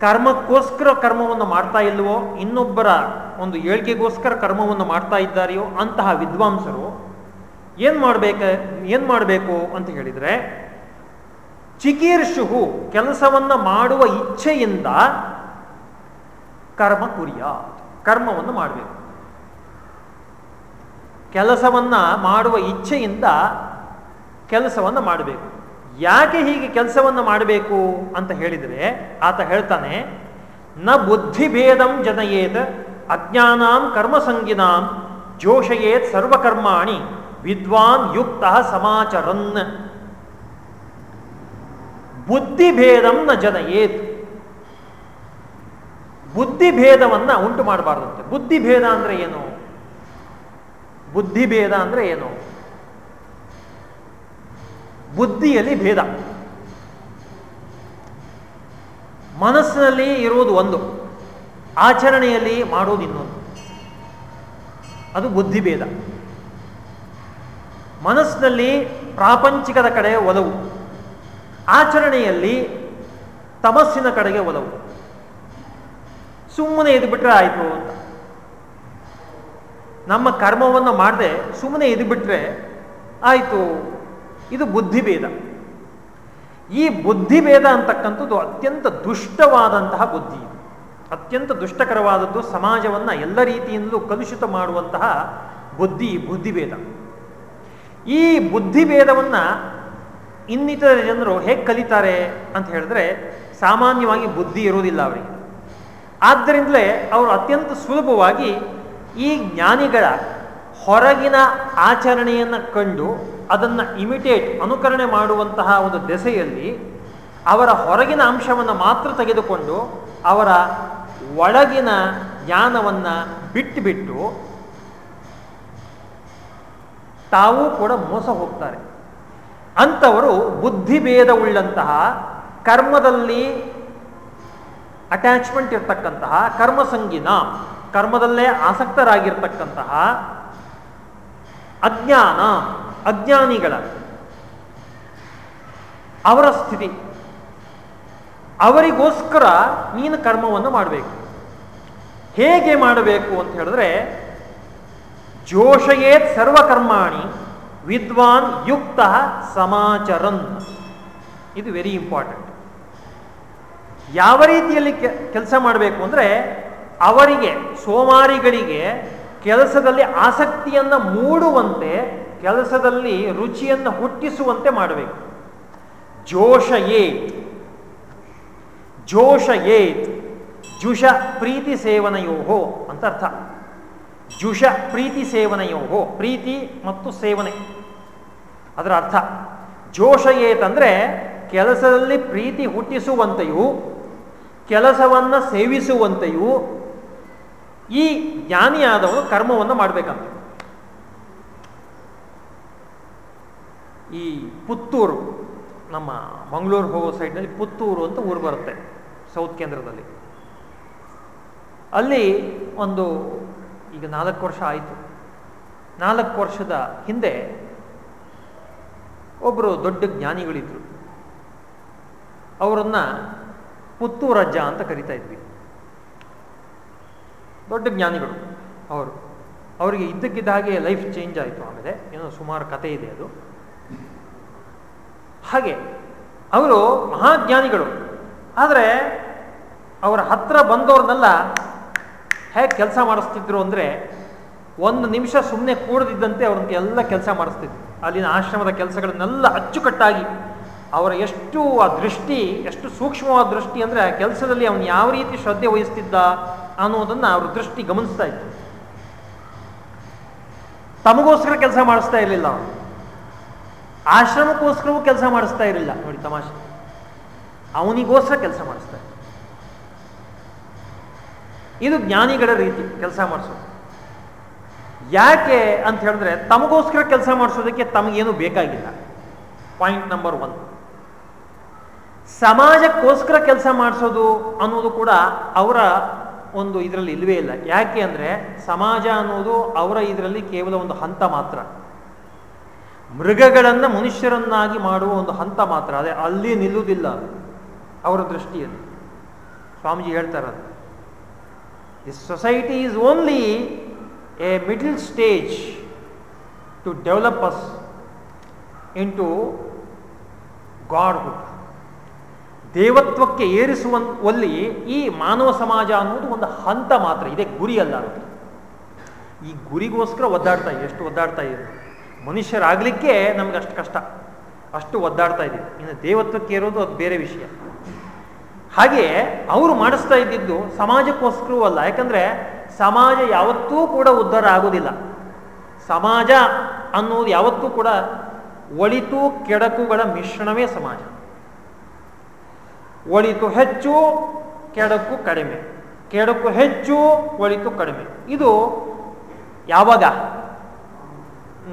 [SPEAKER 1] ಕರ್ಮಕ್ಕೋಸ್ಕರ ಕರ್ಮವನ್ನು ಮಾಡ್ತಾ ಇಲ್ವೋ ಇನ್ನೊಬ್ಬರ ಒಂದು ಏಳ್ಗೆಗೋಸ್ಕರ ಕರ್ಮವನ್ನು ಮಾಡ್ತಾ ಇದ್ದಾರೆಯೋ, ಅಂತಹ ವಿದ್ವಾಂಸರು ಏನು ಮಾಡ್ಬೇಕು, ಏನು ಮಾಡಬೇಕು ಅಂತ ಹೇಳಿದರೆ ಚಿಕೀರ್ಷುಹು ಕೆಲಸವನ್ನ ಮಾಡುವ ಇಚ್ಛೆಯಿಂದ ಕರ್ಮ ಕುರಿಯ. ಕರ್ಮವನ್ನು ಮಾಡಬೇಕು. ಕೆಲಸವನ್ನ ಮಾಡುವ ಇಚ್ಛೆಯಿಂದ ಕೆಲಸವನ್ನು ಮಾಡಬೇಕು. ಯಾಕೆ ಹೀಗೆ ಕೆಲಸವನ್ನು ಮಾಡಬೇಕು ಅಂತ ಹೇಳಿದರೆ, ಆತ ಹೇಳ್ತಾನೆ, ನ ಬುದ್ಧಿಭೇದಂ ಜನಯೇತ್ ಅಜ್ಞಾನಾಂ ಕರ್ಮಸಂಗಿನಾಂ ಜೋಷಯೇತ್ ಸರ್ವಕರ್ಮಾಣಿ ವಿದ್ವಾನ್ ಯುಕ್ತ ಸಮಾಚರನ್. ಬುದ್ಧಿಭೇದಂ ನ ಜನಯೇತ್. ಬುದ್ಧಿಭೇದವನ್ನ ಉಂಟು ಮಾಡಬಾರ್ದಂತೆ. ಬುದ್ಧಿಭೇದ ಅಂದ್ರೆ ಏನು? ಬುದ್ಧಿಭೇದ ಅಂದ್ರೆ ಏನು? ಬುದ್ಧಿಯಲ್ಲಿ ಭೇದ. ಮನಸ್ಸಿನಲ್ಲಿ ಇರುವುದು ಒಂದು. ಆಚರಣೆಯಲ್ಲಿ ಮಾಡೋದು ಇನ್ನೊಂದು. ಅದು ಬುದ್ಧಿಭೇದ. ಮನಸ್ಸಿನಲ್ಲಿ ಪ್ರಾಪಂಚಿಕದ ಕಡೆ ಒಲವು. ಆಚರಣೆಯಲ್ಲಿ ತಮಸ್ಸಿನ ಕಡೆಗೆ ಒಲವು. ಸುಮ್ಮನೆ ಎದ್ದು ಬಿಟ್ರೆ ಆಯಿತು ಅಂತ. ನಮ್ಮ ಕರ್ಮವನ್ನು ಮಾಡದೆ ಸುಮ್ಮನೆ ಎದ್ದು ಬಿಟ್ರೆ ಆಯಿತು. ಇದು ಬುದ್ಧಿಭೇದ. ಈ ಬುದ್ಧಿಭೇದ ಅಂತಕ್ಕಂಥದ್ದು ಅತ್ಯಂತ ದುಷ್ಟವಾದಂತಹ ಬುದ್ಧಿ. ಇದು ಅತ್ಯಂತ ದುಷ್ಟಕರವಾದದ್ದು ಸಮಾಜವನ್ನು ಎಲ್ಲ ರೀತಿಯಿಂದಲೂ ಕಲುಷಿತ ಮಾಡುವಂತಹ ಬುದ್ಧಿ, ಬುದ್ಧಿಭೇದ. ಈ ಬುದ್ಧಿಭೇದವನ್ನು ಇನ್ನಿತರ ಜನರು ಹೇಗೆ ಕಲಿತಾರೆ ಅಂತ ಹೇಳಿದ್ರೆ ಸಾಮಾನ್ಯವಾಗಿ ಬುದ್ಧಿ ಇರುವುದಿಲ್ಲ ಅವರಿಗೆ. ಆದ್ದರಿಂದಲೇ ಅವರು ಅತ್ಯಂತ ಸುಲಭವಾಗಿ ಈ ಜ್ಞಾನಿಗಳ ಹೊರಗಿನ ಆಚರಣೆಯನ್ನು ಕಂಡು ಅದನ್ನು ಇಮಿಟೇಟ್, ಅನುಕರಣೆ ಮಾಡುವಂತಹ ಒಂದು ದೆಸೆಯಲ್ಲಿ ಅವರ ಹೊರಗಿನ ಅಂಶವನ್ನು ಮಾತ್ರ ತೆಗೆದುಕೊಂಡು ಅವರ ಒಳಗಿನ ಜ್ಞಾನವನ್ನು ಬಿಟ್ಟುಬಿಟ್ಟು ಬಿಟ್ಟು ತಾವೂ ಕೂಡ ಮೋಸ ಹೋಗ್ತಾರೆ. ಅಂಥವರು ಬುದ್ಧಿಭೇದವುಳ್ಳಂತಹ, ಕರ್ಮದಲ್ಲಿ ಅಟ್ಯಾಚ್ಮೆಂಟ್ ಇರ್ತಕ್ಕಂತಹ, ಕರ್ಮಸಂಗಿನ, ಕರ್ಮದಲ್ಲೇ ಆಸಕ್ತರಾಗಿರ್ತಕ್ಕಂತಹ ಅಜ್ಞಾನ, ಅಜ್ಞಾನಿಗಳ ಅವರ ಸ್ಥಿತಿ. ಅವರಿಗೋಸ್ಕರ ನೀನು ಕರ್ಮವನ್ನು ಮಾಡಬೇಕು. ಹೇಗೆ ಮಾಡಬೇಕು ಅಂತ ಹೇಳಿದ್ರೆ, ಜೋಷಯೇತ್ ಸರ್ವಕರ್ಮಾಣಿ ವಿದ್ವಾನ್ ಯುಕ್ತ ಸಮಾಚರನ್. ಇದು ವೆರಿ ಇಂಪಾರ್ಟೆಂಟ್ ಯಾವ ರೀತಿಯಲ್ಲಿ ಕೆಲಸ ಮಾಡಬೇಕು ಅಂದರೆ ಅವರಿಗೆ, ಸೋಮಾರಿಗಳಿಗೆ ಕೆಲಸದಲ್ಲಿ ಆಸಕ್ತಿಯನ್ನು ಮೂಡುವಂತೆ, ಕೆಲಸದಲ್ಲಿ ರುಚಿಯನ್ನು ಹುಟ್ಟಿಸುವಂತೆ ಮಾಡಬೇಕು. ಜೋಷ ಏತ್ ಜೋಷ ಏತ್ ಜುಷ ಪ್ರೀತಿ ಸೇವನೆಯೋಹೋ ಅಂತ ಅರ್ಥ. ಜುಷ ಪ್ರೀತಿ ಸೇವನೆಯೋಹೋ. ಪ್ರೀತಿ ಮತ್ತು ಸೇವನೆ. ಅದರ ಅರ್ಥ. ಜೋಷ ಏತಂದ್ರೆ ಕೆಲಸದಲ್ಲಿ ಪ್ರೀತಿ ಹುಟ್ಟಿಸುವಂತೆಯೂ, ಕೆಲಸವನ್ನು ಸೇವಿಸುವಂತೆಯೂ ಈ ಜ್ಞಾನಿಯಾದವನು ಕರ್ಮವನ್ನು ಮಾಡಬೇಕಂತ. ಈ ಪುತ್ತೂರು, ನಮ್ಮ ಮಂಗಳೂರು ಹೋಗೋ ಸೈಡ್ನಲ್ಲಿ ಪುತ್ತೂರು ಅಂತ ಊರು ಬರುತ್ತೆ, ಸೌತ್ ಕೇಂದ್ರದಲ್ಲಿ. ಅಲ್ಲಿ ಒಂದು ಈಗ ನಾಲ್ಕು ವರ್ಷ ಆಯಿತು. ನಾಲ್ಕು ವರ್ಷದ ಹಿಂದೆ ಒಬ್ಬರು ದೊಡ್ಡ ಜ್ಞಾನಿಗಳಿದ್ರು. ಅವರನ್ನ ಪುತ್ತೂರಜ್ಜ ಅಂತ ಕರಿತಾ ಇದ್ವಿ. ದೊಡ್ಡ ಜ್ಞಾನಿಗಳು ಅವರು. ಅವರಿಗೆ ಇದ್ದಕ್ಕಿದ್ದ ಹಾಗೆ ಲೈಫ್ ಚೇಂಜ್ ಆಯಿತು ಆಮೇಲೆ. ಏನೋ ಸುಮಾರು ಕತೆ ಇದೆ ಅದು. ಹಾಗೆ ಅವರು ಮಹಾಜ್ಞಾನಿಗಳು ಆದರೆ ಅವರ ಹತ್ರ ಬಂದವ್ರನ್ನೆಲ್ಲ ಹೇಗೆ ಕೆಲಸ ಮಾಡಿಸ್ತಿದ್ರು ಅಂದರೆ ಒಂದು ನಿಮಿಷ ಸುಮ್ಮನೆ ಕೂಡದಿದ್ದಂತೆ ಅವ್ರನ್ನ ಎಲ್ಲ ಕೆಲಸ ಮಾಡಿಸ್ತಿದ್ರು. ಅಲ್ಲಿನ ಆಶ್ರಮದ ಕೆಲಸಗಳನ್ನೆಲ್ಲ ಅಚ್ಚುಕಟ್ಟಾಗಿ ಅವರ ಎಷ್ಟು ಆ ದೃಷ್ಟಿ, ಎಷ್ಟು ಸೂಕ್ಷ್ಮವಾದ ದೃಷ್ಟಿ ಅಂದರೆ ಕೆಲಸದಲ್ಲಿ ಅವನು ಯಾವ ರೀತಿ ಶ್ರದ್ಧೆ ವಹಿಸ್ತಿದ್ದ ಅನ್ನೋದನ್ನು ಅವ್ರ ದೃಷ್ಟಿ ಗಮನಿಸ್ತಾ ಇತ್ತು. ತಮಗೋಸ್ಕರ ಕೆಲಸ ಮಾಡಿಸ್ತಾ ಇರಲಿಲ್ಲ ಅವನು. ಆಶ್ರಮಕ್ಕೋಸ್ಕರವೂ ಕೆಲಸ ಮಾಡಿಸ್ತಾ ಇರಲಿಲ್ಲ. ನೋಡಿ ತಮಾಷೆ. ಅವನಿಗೋಸ್ಕರ ಕೆಲಸ ಮಾಡಿಸ್ತಾ ಇದು ಜ್ಞಾನಿಗಳ ರೀತಿ ಕೆಲಸ ಮಾಡಿಸೋದು. ಯಾಕೆ ಅಂತ ಹೇಳಿದ್ರೆ ತಮಗೋಸ್ಕರ ಕೆಲಸ ಮಾಡಿಸೋದಕ್ಕೆ ತಮಗೇನು ಬೇಕಾಗಿಲ್ಲ. ಪಾಯಿಂಟ್ ನಂಬರ್ ಒನ್ ಸಮಾಜಕ್ಕೋಸ್ಕರ ಕೆಲಸ ಮಾಡಿಸೋದು ಅನ್ನೋದು ಕೂಡ ಅವರ ಒಂದು ಇದರಲ್ಲಿ ಇಲ್ವೇ ಇಲ್ಲ. ಯಾಕೆ ಅಂದರೆ ಸಮಾಜ ಅನ್ನೋದು ಅವರ ಇದರಲ್ಲಿ ಕೇವಲ ಒಂದು ಹಂತ ಮಾತ್ರ. ಮೃಗಗಳನ್ನು ಮನುಷ್ಯರನ್ನಾಗಿ ಮಾಡುವ ಒಂದು ಹಂತ ಮಾತ್ರ. ಅದೇ ಅಲ್ಲಿ ನಿಲ್ಲುವುದಿಲ್ಲ ಅವರ ದೃಷ್ಟಿಯಲ್ಲಿ. ಸ್ವಾಮೀಜಿ ಹೇಳ್ತಾರೆ this society is only a middle stage to develop us to godhood ದೇವತ್ವಕ್ಕೆ ಏರಿಸುವಲ್ಲಿ ಈ ಮಾನವ ಸಮಾಜ ಅನ್ನೋದು ಒಂದು ಹಂತ ಮಾತ್ರ. ಇದೇ ಗುರಿ ಅಲ್ಲ ಈ ಗುರಿಗೋಸ್ಕರ ಒದ್ದಾಡ್ತಾ ಇದೆ, ಎಷ್ಟು ಒದ್ದಾಡ್ತಾ ಇದೆ. ಮನುಷ್ಯರಾಗಲಿಕ್ಕೆ ನಮ್ಗೆ ಅಷ್ಟು ಕಷ್ಟ. ಅಷ್ಟು ಒದ್ದಾಡ್ತಾ ಇದ್ದೀವಿ ಇನ್ನು ದೇವತ್ವಕ್ಕೆ ಇರೋದು ಅದು ಬೇರೆ ವಿಷಯ. ಹಾಗೆ ಅವರು ಮಾಡಿಸ್ತಾ ಇದ್ದಿದ್ದು ಸಮಾಜಕ್ಕೋಸ್ಕರವೂ ಅಲ್ಲ. ಯಾಕಂದ್ರೆ ಸಮಾಜ ಯಾವತ್ತೂ ಕೂಡ ಉದ್ಧಾರ ಆಗೋದಿಲ್ಲ ಸಮಾಜ ಅನ್ನೋದು ಯಾವತ್ತೂ ಕೂಡ ಒಳಿತು ಕೆಡಕುಗಳ ಮಿಶ್ರಣವೇ ಸಮಾಜ. ಒಳಿತು ಹೆಚ್ಚು, ಕೆಡಕು ಕಡಿಮೆ. ಕೆಡಕು ಹೆಚ್ಚು, ಒಳಿತು ಕಡಿಮೆ. ಇದು ಯಾವಾಗ?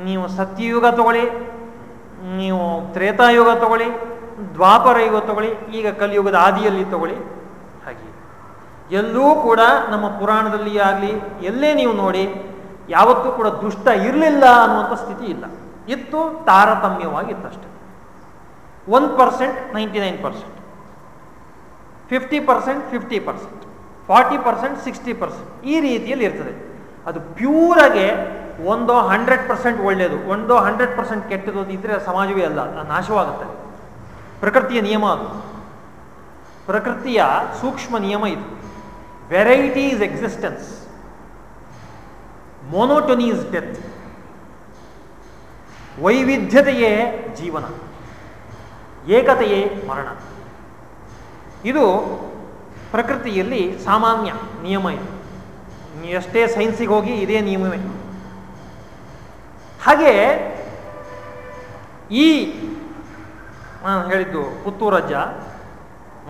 [SPEAKER 1] ನೀವು ಸತ್ಯಯುಗ ತಗೊಳ್ಳಿ, ನೀವು ತ್ರೇತಾಯುಗ ತಗೊಳ್ಳಿ, ದ್ವಾಪರ ಯುಗ ತಗೊಳ್ಳಿ, ಈಗ ಕಲಿಯುಗದ ಆದಿಯಲ್ಲಿ ತಗೊಳ್ಳಿ. ಎಲ್ಲೂ ಕೂಡ ನಮ್ಮ ಪುರಾಣದಲ್ಲಿ ಆಗಲಿ, ಎಲ್ಲೇ ನೀವು ನೋಡಿ, ಯಾವತ್ತೂ ಕೂಡ ದುಷ್ಟ ಇರಲಿಲ್ಲ ಅನ್ನುವಂಥ ಸ್ಥಿತಿ ಇಲ್ಲ. ಇತ್ತು, ತಾರತಮ್ಯವಾಗಿತ್ತಷ್ಟೆ. One percent, ninety nine percent. Fifty percent fifty percent. Forty percent, sixty percent. ಈ ರೀತಿಯಲ್ಲಿ ಇರ್ತದೆ. ಅದು ಪ್ಯೂರಾಗೆ ಒಂದೋ ಹಂಡ್ರೆಡ್ ಪರ್ಸೆಂಟ್ ಒಳ್ಳೆಯದು ಒಂದೋ ಹಂಡ್ರೆಡ್ ಪರ್ಸೆಂಟ್ ಕೆಟ್ಟದ್ದು ಇದ್ರೆ ಸಮಾಜವೇ ಅಲ್ಲ ನಾಶವಾಗುತ್ತೆ. ಪ್ರಕೃತಿಯ ನಿಯಮ ಅದು. ಪ್ರಕೃತಿಯ ಸೂಕ್ಷ್ಮ ನಿಯಮ ಇದು. Variety is existence monotony is death ವೈವಿಧ್ಯತೆಯೇ ಜೀವನ ಏಕತೆಯೇ ಮರಣ ಇದು ಪ್ರಕೃತಿಯಲ್ಲಿ ಸಾಮಾನ್ಯ ನಿಯಮ ಇದು. ಎಷ್ಟೇ ಸೈನ್ಸಿಗೆ ಹೋಗಿ ಇದೇ ನಿಯಮವೇ. ಹಾಗೆ ಈ, ನಾನು ಹೇಳಿದ್ದು ಪುತ್ತೂರಜ್ಜ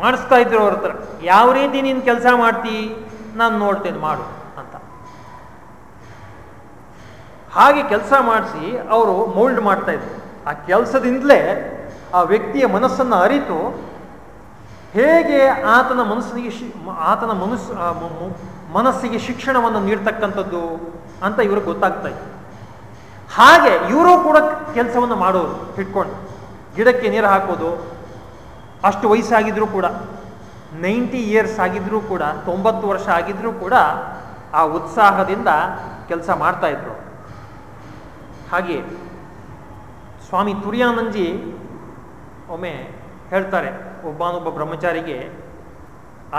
[SPEAKER 1] ಮಾಡಿಸ್ತಾ ಇದ್ರು ಅವ್ರ ಹತ್ರ. ಯಾವ ರೀತಿ ನೀನು ಕೆಲಸ ಮಾಡ್ತಿ? ನಾನು ನೋಡ್ತೇನೆ ಮಾಡು ಅಂತ. ಹಾಗೆ ಕೆಲಸ ಮಾಡಿಸಿ ಅವರು ಮೋಲ್ಡ್ ಮಾಡ್ತಾ ಇದ್ರು. ಆ ಕೆಲಸದಿಂದಲೇ ಆ ವ್ಯಕ್ತಿಯ ಮನಸ್ಸನ್ನು ಅರಿತು ಹೇಗೆ ಆತನ ಮನಸ್ಸಿಗೆ ಶಿ ಆತನ ಮನಸ್ಸು ಮನಸ್ಸಿಗೆ ಶಿಕ್ಷಣವನ್ನು ನೀಡ್ತಕ್ಕಂಥದ್ದು ಅಂತ ಇವ್ರಿಗೆ ಗೊತ್ತಾಗ್ತಾ ಇತ್ತು. ಹಾಗೆ ಇವರು ಕೂಡ ಕೆಲಸವನ್ನು ಮಾಡೋರು ಇಟ್ಕೊಂಡು ಗಿಡಕ್ಕೆ ನೀರು ಹಾಕೋದು ಅಷ್ಟು ವಯಸ್ಸಾಗಿದ್ರೂ ಕೂಡ, ನೈಂಟಿ ಇಯರ್ಸ್ ಆಗಿದ್ರೂ ಕೂಡ, ತೊಂಬತ್ತು ವರ್ಷ ಆಗಿದ್ರೂ ಕೂಡ ಆ ಉತ್ಸಾಹದಿಂದ ಕೆಲಸ ಮಾಡ್ತಾ ಇದ್ರು. ಹಾಗೆ ಸ್ವಾಮಿ ತುರ್ಯಾನಂದಜಿ ಒಮ್ಮೆ ಹೇಳ್ತಾರೆ, ಒಬ್ಬನೊಬ್ಬ ಬ್ರಹ್ಮಚಾರಿಗೆ,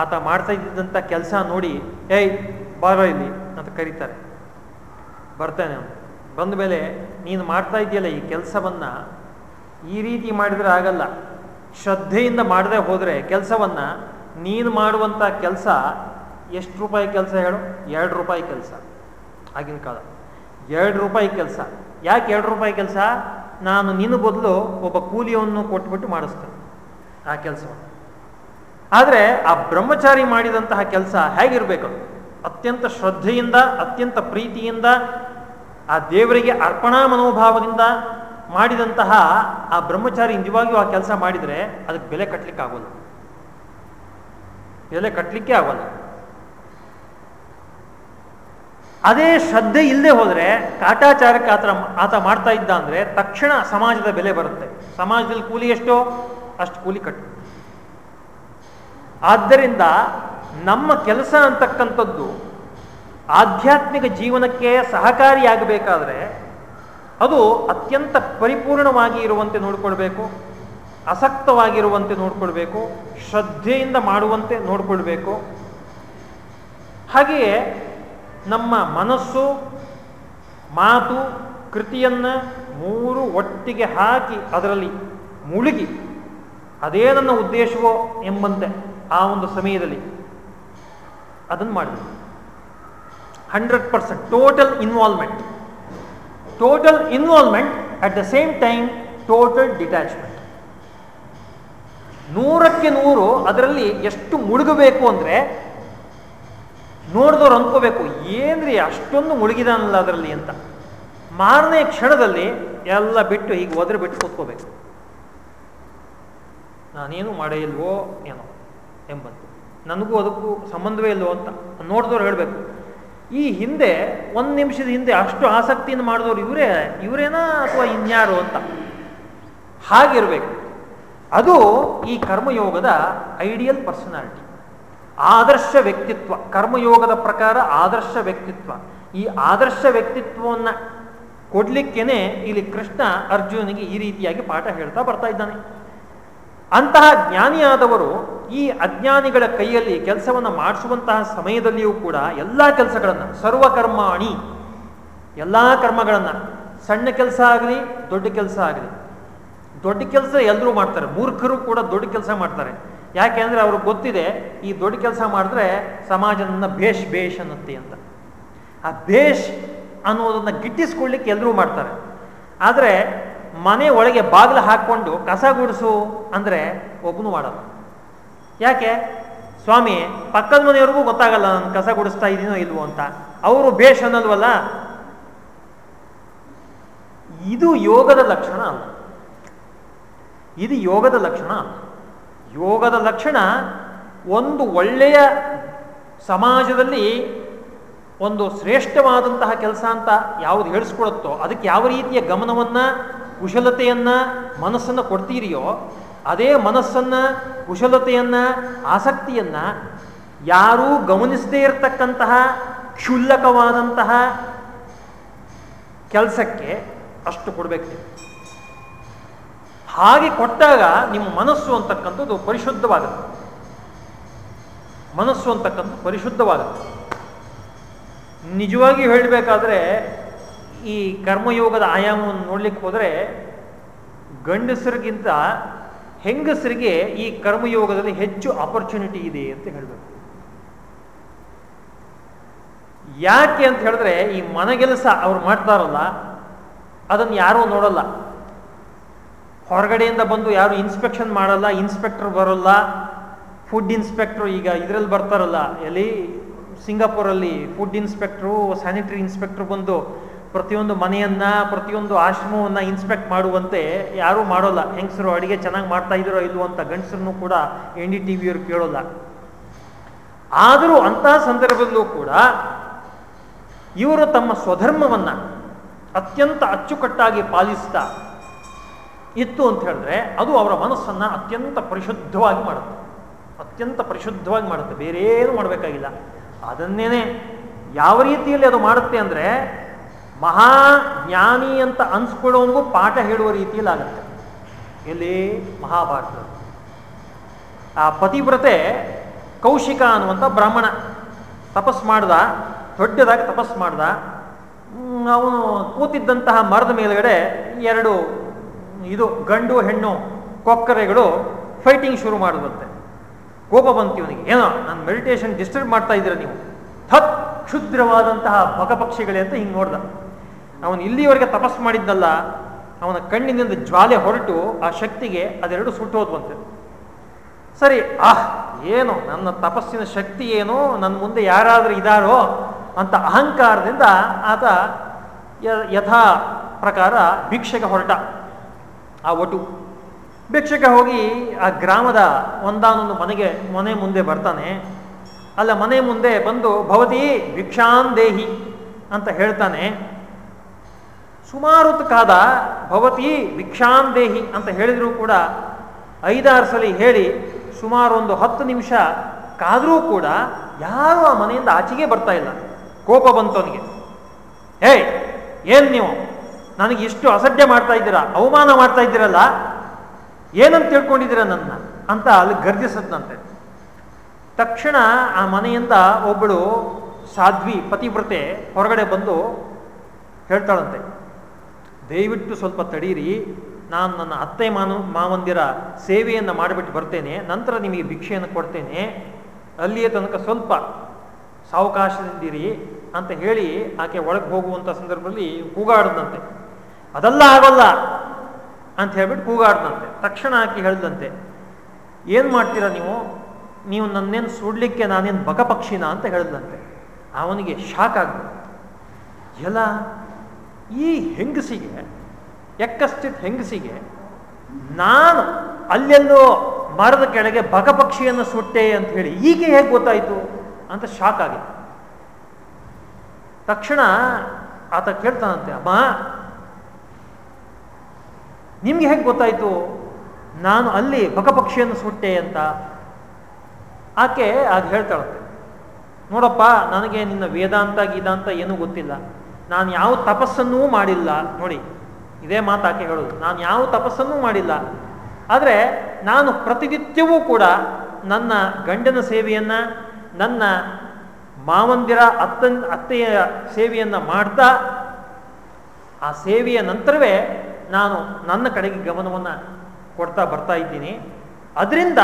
[SPEAKER 1] ಆತ ಮಾಡ್ತಾ ಇದ್ದಂಥ ಕೆಲಸ ನೋಡಿ, ಏಯ್ ಬಾರ ಇಲ್ಲಿ ಅಂತ ಕರೀತಾರೆ. ಬರ್ತಾನೆ ಅವನು. ಬಂದ ಮೇಲೆ ನೀನು ಮಾಡ್ತಾ ಇದೆಯಲ್ಲ ಈ ಕೆಲಸವನ್ನು, ಈ ರೀತಿ ಮಾಡಿದರೆ ಆಗಲ್ಲ. ಶ್ರದ್ಧೆಯಿಂದ ಮಾಡದೆ ಹೋದರೆ ಕೆಲಸವನ್ನು ನೀನು ಮಾಡುವಂಥ ಕೆಲಸ ಎಷ್ಟು ರೂಪಾಯಿ ಕೆಲಸ ಹೇಳು? ಎರಡು ರೂಪಾಯಿ ಕೆಲಸ. ಆಗಿನ ಕಾಲ. ಎರಡು ರೂಪಾಯಿ ಕೆಲಸ. ಯಾಕೆ ಎರಡು ರೂಪಾಯಿ ಕೆಲಸ? ನಾನು ನಿನ್ನ ಬದಲು ಒಬ್ಬ ಕೂಲಿಯನ್ನು ಕೊಟ್ಬಿಟ್ಟು ಮಾಡಿಸ್ತೇನೆ ಆ ಕೆಲಸವನ್ನು. ಆದರೆ ಆ ಬ್ರಹ್ಮಚಾರಿ ಮಾಡಿದಂತಹ ಕೆಲಸ ಹೇಗಿರಬೇಕು? ಅತ್ಯಂತ ಶ್ರದ್ಧೆಯಿಂದ, ಅತ್ಯಂತ ಪ್ರೀತಿಯಿಂದ, ಆ ದೇವರಿಗೆ ಅರ್ಪಣಾ ಮನೋಭಾವದಿಂದ ಮಾಡಿದಂತಹ ಆ ಬ್ರಹ್ಮಚಾರಿ ನಿಜವಾಗಿಯೂ ಆ ಕೆಲಸ ಮಾಡಿದರೆ ಅದಕ್ಕೆ ಬೆಲೆ ಕಟ್ಟಲಿಕ್ಕೆ ಆಗೋಲ್ಲ. ಬೆಲೆ ಕಟ್ಟಲಿಕ್ಕೆ ಆಗೋಲ್ಲ. ಅದೇ ಶ್ರದ್ಧೆ ಇಲ್ಲದೆ ಹೋದರೆ ಕಾಟಾಚಾರಕ್ಕೆ ಆತ ಆತ ಮಾಡ್ತಾ ಇದ್ದ ಅಂದರೆ ತಕ್ಷಣ ಸಮಾಜದ ಬೆಲೆ ಬರುತ್ತೆ. ಸಮಾಜದಲ್ಲಿ ಕೂಲಿ ಎಷ್ಟೋ, ಅಷ್ಟು ಕೂಲಿ ಕಟ್ಟು ಆದ್ದರಿಂದ ನಮ್ಮ ಕೆಲಸ ಅಂತಕ್ಕಂಥದ್ದು ಆಧ್ಯಾತ್ಮಿಕ ಜೀವನಕ್ಕೆ ಸಹಕಾರಿಯಾಗಬೇಕಾದ್ರೆ ಅದು ಅತ್ಯಂತ ಪರಿಪೂರ್ಣವಾಗಿ ಇರುವಂತೆ ನೋಡಿಕೊಳ್ಬೇಕು ಅಸಕ್ತವಾಗಿರುವಂತೆ ನೋಡಿಕೊಳ್ಬೇಕು, ಶ್ರದ್ಧೆಯಿಂದ ಮಾಡುವಂತೆ ನೋಡಿಕೊಳ್ಬೇಕು. ಹಾಗೆಯೇ ನಮ್ಮ ಮನಸ್ಸು, ಮಾತು, ಕೃತಿಯನ್ನು ಮೂರು ಒಟ್ಟಿಗೆ ಹಾಕಿ ಅದರಲ್ಲಿ ಮುಳುಗಿ, ಅದೇ ನನ್ನ ಉದ್ದೇಶವೋ ಎಂಬಂತೆ ಆ ಒಂದು ಸಮಯದಲ್ಲಿ ಅದನ್ನು ಮಾಡಬೇಕು. Hundred percent total involvement. Total involvement, at the same time total detachment ನೂರಕ್ಕೆ ನೂರು ಅದರಲ್ಲಿ ಎಷ್ಟು ಮುಳುಗಬೇಕು ಅಂದರೆ, ನೋಡಿದವ್ರು ಅಂದ್ಕೋಬೇಕು, ಏನ್ರಿ ಅಷ್ಟೊಂದು ಮುಳುಗಿದಾನಲ್ಲ ಅದರಲ್ಲಿ ಅಂತ. ಮಾರನೇ ಕ್ಷಣದಲ್ಲಿ ಎಲ್ಲ ಬಿಟ್ಟು ಹೀಗೆ ಒದ್ರೆ ಬಿಟ್ಟು ಕೂತ್ಕೋಬೇಕು. ನಾನೇನು ಮಾಡೇ ಇಲ್ವೋ ಏನೋ ಎಂಬಂತು. ನನಗೂ ಅದಕ್ಕೂ ಸಂಬಂಧವೇ ಇಲ್ವೋ ಅಂತ ನೋಡಿದವ್ರು ಹೇಳಬೇಕು. ಈ ಹಿಂದೆ, ಒಂದು ನಿಮಿಷದ ಹಿಂದೆ ಅಷ್ಟು ಆಸಕ್ತಿಯಿಂದ ಮಾಡಿದವರು ಇವರೇ, ಇವರೇನಾ ಅಥವಾ ಇನ್ಯಾರು ಅಂತ? ಹಾಗಿರ್ಬೇಕು. ಅದು ಈ ಕರ್ಮಯೋಗದ ಐಡಿಯಲ್ ಪರ್ಸನಾಲಿಟಿ. ಆದರ್ಶ ವ್ಯಕ್ತಿತ್ವ. ಕರ್ಮಯೋಗದ ಪ್ರಕಾರ ಆದರ್ಶ ವ್ಯಕ್ತಿತ್ವ. ಈ ಆದರ್ಶ ವ್ಯಕ್ತಿತ್ವವನ್ನು ಕೊಡ್ಲಿಕ್ಕೇನೆ ಇಲ್ಲಿ ಕೃಷ್ಣ ಅರ್ಜುನಿಗೆ ಈ ರೀತಿಯಾಗಿ ಪಾಠ ಹೇಳ್ತಾ ಬರ್ತಾ ಇದ್ದಾನೆ. ಅಂತಹ ಜ್ಞಾನಿಯಾದವರು ಈ ಅಜ್ಞಾನಿಗಳ ಕೈಯಲ್ಲಿ ಕೆಲಸವನ್ನು ಮಾಡಿಸುವಂತಹ ಸಮಯದಲ್ಲಿಯೂ ಕೂಡ ಎಲ್ಲ ಕೆಲಸಗಳನ್ನು, ಸರ್ವಕರ್ಮಾಣಿ ಎಲ್ಲ ಕರ್ಮಗಳನ್ನು, ಸಣ್ಣ ಕೆಲಸ ಆಗಲಿ, ದೊಡ್ಡ ಕೆಲಸ ಆಗಲಿ, ದೊಡ್ಡ ಕೆಲಸ ಎಲ್ಲರೂ ಮಾಡ್ತಾರೆ, ಮೂರ್ಖರು ಕೂಡ ದೊಡ್ಡ ಕೆಲಸ ಮಾಡ್ತಾರೆ. ಯಾಕೆ ಅಂದರೆ ಅವ್ರಿಗೆ ಗೊತ್ತಿದೆ, ಈ ದೊಡ್ಡ ಕೆಲಸ ಮಾಡಿದ್ರೆ ಸಮಾಜ ನನ್ನ ಭೇಷ್ ಭೇಷ್ ಅನ್ನತ್ತೆ ಅಂತ. ಆ ಭೇಷ್ ಅನ್ನೋದನ್ನು ಗಿಟ್ಟಿಸ್ಕೊಳ್ಳಿಕ್ಕೆ ಎಲ್ಲರೂ ಮಾಡ್ತಾರೆ. ಆದರೆ ಮನೆ ಒಳಗೆ ಬಾಗಿಲು ಹಾಕ್ಕೊಂಡು ಕಸ ಗುಡಿಸು ಅಂದರೆ ಒಬ್ಬನು ಮಾಡಲ್ಲ. ಯಾಕೆ? ಸ್ವಾಮಿ, ಪಕ್ಕದ ಮನೆಯವ್ರಿಗೂ ಗೊತ್ತಾಗಲ್ಲ ನಾನು ಕಸ ಗುಡಿಸ್ತಾ ಇದೀನೋ ಇಲ್ವೋ ಅಂತ. ಅವರು ಬೇಷ್ ಅನ್ನಲ್ವಲ್ಲ ಇದು ಯೋಗದ ಲಕ್ಷಣ ಅಲ್ಲ. ಇದು ಯೋಗದ ಲಕ್ಷಣ ಯೋಗದ ಲಕ್ಷಣ ಒಂದು ಒಳ್ಳೆಯ ಸಮಾಜದಲ್ಲಿ ಒಂದು ಶ್ರೇಷ್ಠವಾದಂತಹ ಕೆಲಸ ಅಂತ ಯಾವುದು ಹೇಳಿಸ್ಕೊಡುತ್ತೋ ಅದಕ್ಕೆ ಯಾವ ರೀತಿಯ ಗಮನವನ್ನ ಕುಶಲತೆಯನ್ನ ಮನಸ್ಸನ್ನು ಕೊಡ್ತೀರಿಯೋ, ಅದೇ ಮನಸ್ಸನ್ನ, ಕುಶಲತೆಯನ್ನ, ಆಸಕ್ತಿಯನ್ನ ಯಾರೂ ಗಮನಿಸದೇ ಇರತಕ್ಕಂತಹ ಕ್ಷುಲ್ಲಕವಾದಂತಹ ಕೆಲಸಕ್ಕೆ ಅಷ್ಟು ಕೊಡಬೇಕು ಹಾಗೆ ಕೊಟ್ಟಾಗ ನಿಮ್ಮ ಮನಸ್ಸು ಅಂತಕ್ಕಂಥದ್ದು ಪರಿಶುದ್ಧವಾಗುತ್ತೆ. ಮನಸ್ಸು ಅಂತಕ್ಕಂಥ ಪರಿಶುದ್ಧವಾಗುತ್ತೆ. ನಿಜವಾಗಿ ಹೇಳಬೇಕಾದ್ರೆ ಈ ಕರ್ಮಯೋಗದ ಆಯಾಮವನ್ನು ನೋಡ್ಲಿಕ್ಕೆ ಹೋದರೆ ಗಂಡಸರಿಗಿಂತ ಹೆಂಗಸರಿಗೆ ಈ ಕರ್ಮಯೋಗದಲ್ಲಿ ಹೆಚ್ಚು ಆಪರ್ಚುನಿಟಿ ಇದೆ ಅಂತ ಹೇಳಬೇಕು. ಯಾಕೆ ಅಂತ ಹೇಳಿದ್ರೆ ಈ ಮನೆಗೆಲಸ ಅವ್ರು ಮಾಡ್ತಾರಲ್ಲ, ಅದನ್ನು ಯಾರೂ ನೋಡಲ್ಲ. ಹೊರಗಡೆಯಿಂದ ಬಂದು ಯಾರು ಇನ್ಸ್ಪೆಕ್ಷನ್ ಮಾಡಲ್ಲ ಇನ್ಸ್ಪೆಕ್ಟರ್ ಬರೋಲ್ಲ ಫುಡ್ ಇನ್ಸ್ಪೆಕ್ಟರ್ ಈಗ ಇದರಲ್ಲಿ ಬರ್ತಾರಲ್ಲ, ಎಲ್ಲಿ ಸಿಂಗಾಪುರಲ್ಲಿ ಫುಡ್ ಇನ್ಸ್ಪೆಕ್ಟ್ರು ಸ್ಯಾನಿಟರಿ ಇನ್ಸ್ಪೆಕ್ಟ್ರು ಬಂದು ಪ್ರತಿಯೊಂದು ಮನೆಯನ್ನ, ಪ್ರತಿಯೊಂದು ಆಶ್ರಮವನ್ನ ಇನ್ಸ್ಪೆಕ್ಟ್ ಮಾಡುವಂತೆ ಯಾರೂ ಮಾಡೋಲ್ಲ. ಹೆಂಗಸರು ಅಡಿಗೆ ಚೆನ್ನಾಗಿ ಮಾಡ್ತಾ ಇದ್ರೋ ಇಲ್ವೋ ಅಂತ ಗಂಡಸರನ್ನು ಕೂಡ ಎನ್ ಡಿ ಟಿ ವಿಯವರು ಕೇಳೋಲ್ಲ. ಆದರೂ ಅಂತಹ ಸಂದರ್ಭದಲ್ಲೂ ಕೂಡ ಇವರು ತಮ್ಮ ಸ್ವಧರ್ಮವನ್ನ ಅತ್ಯಂತ ಅಚ್ಚುಕಟ್ಟಾಗಿ ಪಾಲಿಸ್ತಾ ಇತ್ತು ಅಂತ ಹೇಳಿದ್ರೆ ಅದು ಅವರ ಮನಸ್ಸನ್ನ ಅತ್ಯಂತ ಪರಿಶುದ್ಧವಾಗಿ ಮಾಡುತ್ತೆ. ಅತ್ಯಂತ ಪರಿಶುದ್ಧವಾಗಿ ಮಾಡುತ್ತೆ. ಬೇರೆ ಏನು ಮಾಡಬೇಕಾಗಿಲ್ಲ. ಅದನ್ನೇನೆ ಯಾವ ರೀತಿಯಲ್ಲಿ ಅದು ಮಾಡುತ್ತೆ ಅಂದರೆ ಮಹಾ ಜ್ಞಾನಿ ಅಂತ ಅನ್ಸ್ಕೊಳ್ಳೋನಿಗೂ ಪಾಠ ಹೇಳುವ ರೀತಿಯಲ್ಲಿ ಆಗುತ್ತೆ. ಎಲ್ಲಿ? ಮಹಾಭಾರತ. ಆ ಪತಿವ್ರತೆ ಕೌಶಿಕ ಅನ್ನುವಂಥ ಬ್ರಾಹ್ಮಣ. ತಪಸ್ ಮಾಡ್ದ, ದೊಡ್ಡದಾಗಿ ತಪಸ್ ಮಾಡ್ದ. ಅವನು ಕೂತಿದ್ದಂತಹ ಮರದ ಮೇಲುಗಡೆ ಎರಡು ಇದು ಗಂಡು, ಹೆಣ್ಣು ಕೊಕ್ಕರೆಗಳು ಫೈಟಿಂಗ್ ಶುರು ಮಾಡುವಂತೆ. ಕೋಪ ಬಂತಿ ಇವನಿಗೆ. ಏನೋ, ನಾನು ಮೆಡಿಟೇಷನ್ ಡಿಸ್ಟರ್ಬ್ ಮಾಡ್ತಾ ಇದ್ದೀರ ನೀವು? ಥತ್ ಕ್ಷುದ್ರವಾದಂತಹ ಪಕ್ಷಿಗಳೇ ಅಂತ ಹಿಂಗೆ ನೋಡ್ದ. ಅವನು ಇಲ್ಲಿವರೆಗೆ ತಪಸ್ಸು ಮಾಡಿದ್ದಲ್ಲ, ಅವನ ಕಣ್ಣಿನಿಂದ ಜ್ವಾಲೆ ಹೊರಟು ಆ ಶಕ್ತಿಗೆ ಅದೆರಡು ಸುಟ್ಟೋದ್ವಂತೆ ಸರಿ, ಆಹ್, ಏನು ನನ್ನ ತಪಸ್ಸಿನ ಶಕ್ತಿ ಏನು, ನನ್ನ ಮುಂದೆ ಯಾರಾದರೂ ಇದ್ದಾರೋ ಅಂತ ಅಹಂಕಾರದಿಂದ ಆತ ಯಥಾ ಪ್ರಕಾರ ಭಿಕ್ಷೆಗೆ ಹೊರಟ. ಆ ಒಟು ಭಿಕ್ಷೆಗೆ ಹೋಗಿ ಆ ಗ್ರಾಮದ ಒಂದಾನೊಂದು ಮನೆಗೆ, ಮನೆ ಮುಂದೆ ಬರ್ತಾನೆ. ಅಲ್ಲ ಮನೆ ಮುಂದೆ ಬಂದು ಭವತಿ ಭಿಕ್ಷಾಂದೇಹಿ ಅಂತ ಹೇಳ್ತಾನೆ. ಸುಮಾರು ಕಾದ, ಭವತಿ ಭಿಕ್ಷಾನ್ ದೇಹಿ ಅಂತ ಹೇಳಿದರೂ ಕೂಡ ಐದಾರು ಸಲ ಹೇಳಿ ಸುಮಾರು ಒಂದು ಹತ್ತು ನಿಮಿಷ ಕಾದರೂ ಕೂಡ ಯಾರು ಆ ಮನೆಯಿಂದ ಆಚೆಗೆ ಬರ್ತಾ ಇಲ್ಲ. ಕೋಪ ಬಂತವನಿಗೆ ಹೇ ಏನ್ ನೀವು? ನನಗೆ ಇಷ್ಟು ಅಸಡ್ಡೆ ಮಾಡ್ತಾ ಇದ್ದೀರಾ? ಅವಮಾನ ಮಾಡ್ತಾ ಇದ್ದೀರಲ್ಲ? ಏನಂತ ತಿಳ್ಕೊಂಡಿದ್ದೀರ ನನ್ನ? ಅಂತ ಅಲ್ಲಿ ಗರ್ಜಿಸದಂತೆ ತಕ್ಷಣ ಆ ಮನೆಯಿಂದ ಒಬ್ಬಳು ಸಾಧ್ವಿ ಪತಿವ್ರತೆ ಹೊರಗಡೆ ಬಂದು ಹೇಳ್ತಾಳಂತೆ. ದಯವಿಟ್ಟು ಸ್ವಲ್ಪ ತಡೀರಿ. ನಾನು ನನ್ನ ಅತ್ತೆ ಮಾನು, ಮಾವಂದಿರ ಸೇವೆಯನ್ನು ಮಾಡಿಬಿಟ್ಟು ಬರ್ತೇನೆ. ನಂತರ ನಿಮಗೆ ಭಿಕ್ಷೆಯನ್ನು ಕೊಡ್ತೇನೆ. ಅಲ್ಲಿಯೇ ತನಕ ಸ್ವಲ್ಪ ಸಾವಕಾಶದಿಂದಿರಿ ಅಂತ ಹೇಳಿ ಆಕೆ ಒಳಗೆ ಹೋಗುವಂಥ ಸಂದರ್ಭದಲ್ಲಿ ಕೂಗಾಡದಂತೆ. ಅದೆಲ್ಲ ಆಗೋಲ್ಲ ಅಂತ ಹೇಳ್ಬಿಟ್ಟು ಕೂಗಾಡ್ದಂತೆ. ತಕ್ಷಣ ಆಕೆ ಹೇಳ್ದಂತೆ, ಏನು ಮಾಡ್ತೀರಾ ನೀವು? ನೀವು ನನ್ನೇನು ಸುಡ್ಲಿಕ್ಕೆ ನಾನೇನು ಬಕಪಕ್ಷಿನ? ಅಂತ ಹೇಳ್ದಂತೆ. ಅವನಿಗೆ ಶಾಕ್ ಆಗ್ಬೋದು ಎಲ್ಲ ಈ ಹೆಂಗಸಿಗೆ ಎಕ್ಕಸ್ಥಿತ್ ಹೆಂಗಸಿಗೆ ನಾನು ಅಲ್ಲೆಲ್ಲೋ ಮರದ ಕೆಳಗೆ ಬಗಪಕ್ಷಿಯನ್ನು ಸುಟ್ಟೆ ಅಂತ ಹೇಳಿ ಈಗ ಹೇಗೆ ಗೊತ್ತಾಯಿತು ಅಂತ ಶಾಕ್ ಆಗಿದೆ ತಕ್ಷಣ ಆತ ಕೇಳ್ತಾನಂತೆ, ಅಮ್ಮ, ನಿಮ್ಗೆ ಹೇಗೆ ಗೊತ್ತಾಯಿತು? ನಾನು ಅಲ್ಲಿ ಬಗಪಕ್ಷಿಯನ್ನು ಸುಟ್ಟೆ ಅಂತ. ಆಕೆ ಅದು ಹೇಳ್ತಾಳಂತೆ, ನೋಡಪ್ಪ, ನನಗೆ ನಿನ್ನ ವೇದಾಂತ ಗೀದಾಂತ ಏನೂ ಗೊತ್ತಿಲ್ಲ. ನಾನು ಯಾವ ತಪಸ್ಸನ್ನೂ ಮಾಡಿಲ್ಲ. ನೋಡಿ, ಇದೇ ಮಾತು ಆಕೆ ಹೇಳೋದು. ನಾನು ಯಾವ ತಪಸ್ಸನ್ನೂ ಮಾಡಿಲ್ಲ. ಆದರೆ ನಾನು ಪ್ರತಿನಿತ್ಯವೂ ಕೂಡ ನನ್ನ ಗಂಡನ ಸೇವೆಯನ್ನು, ನನ್ನ ಮಾವಂದಿರ ಅತ್ತನ್, ಅತ್ತೆಯ ಸೇವೆಯನ್ನು ಮಾಡ್ತಾ, ಆ ಸೇವೆಯ ನಂತರವೇ ನಾನು ನನ್ನ ಕಡೆಗೆ ಗಮನವನ್ನು ಕೊಡ್ತಾ ಬರ್ತಾ ಇದ್ದೀನಿ. ಅದರಿಂದ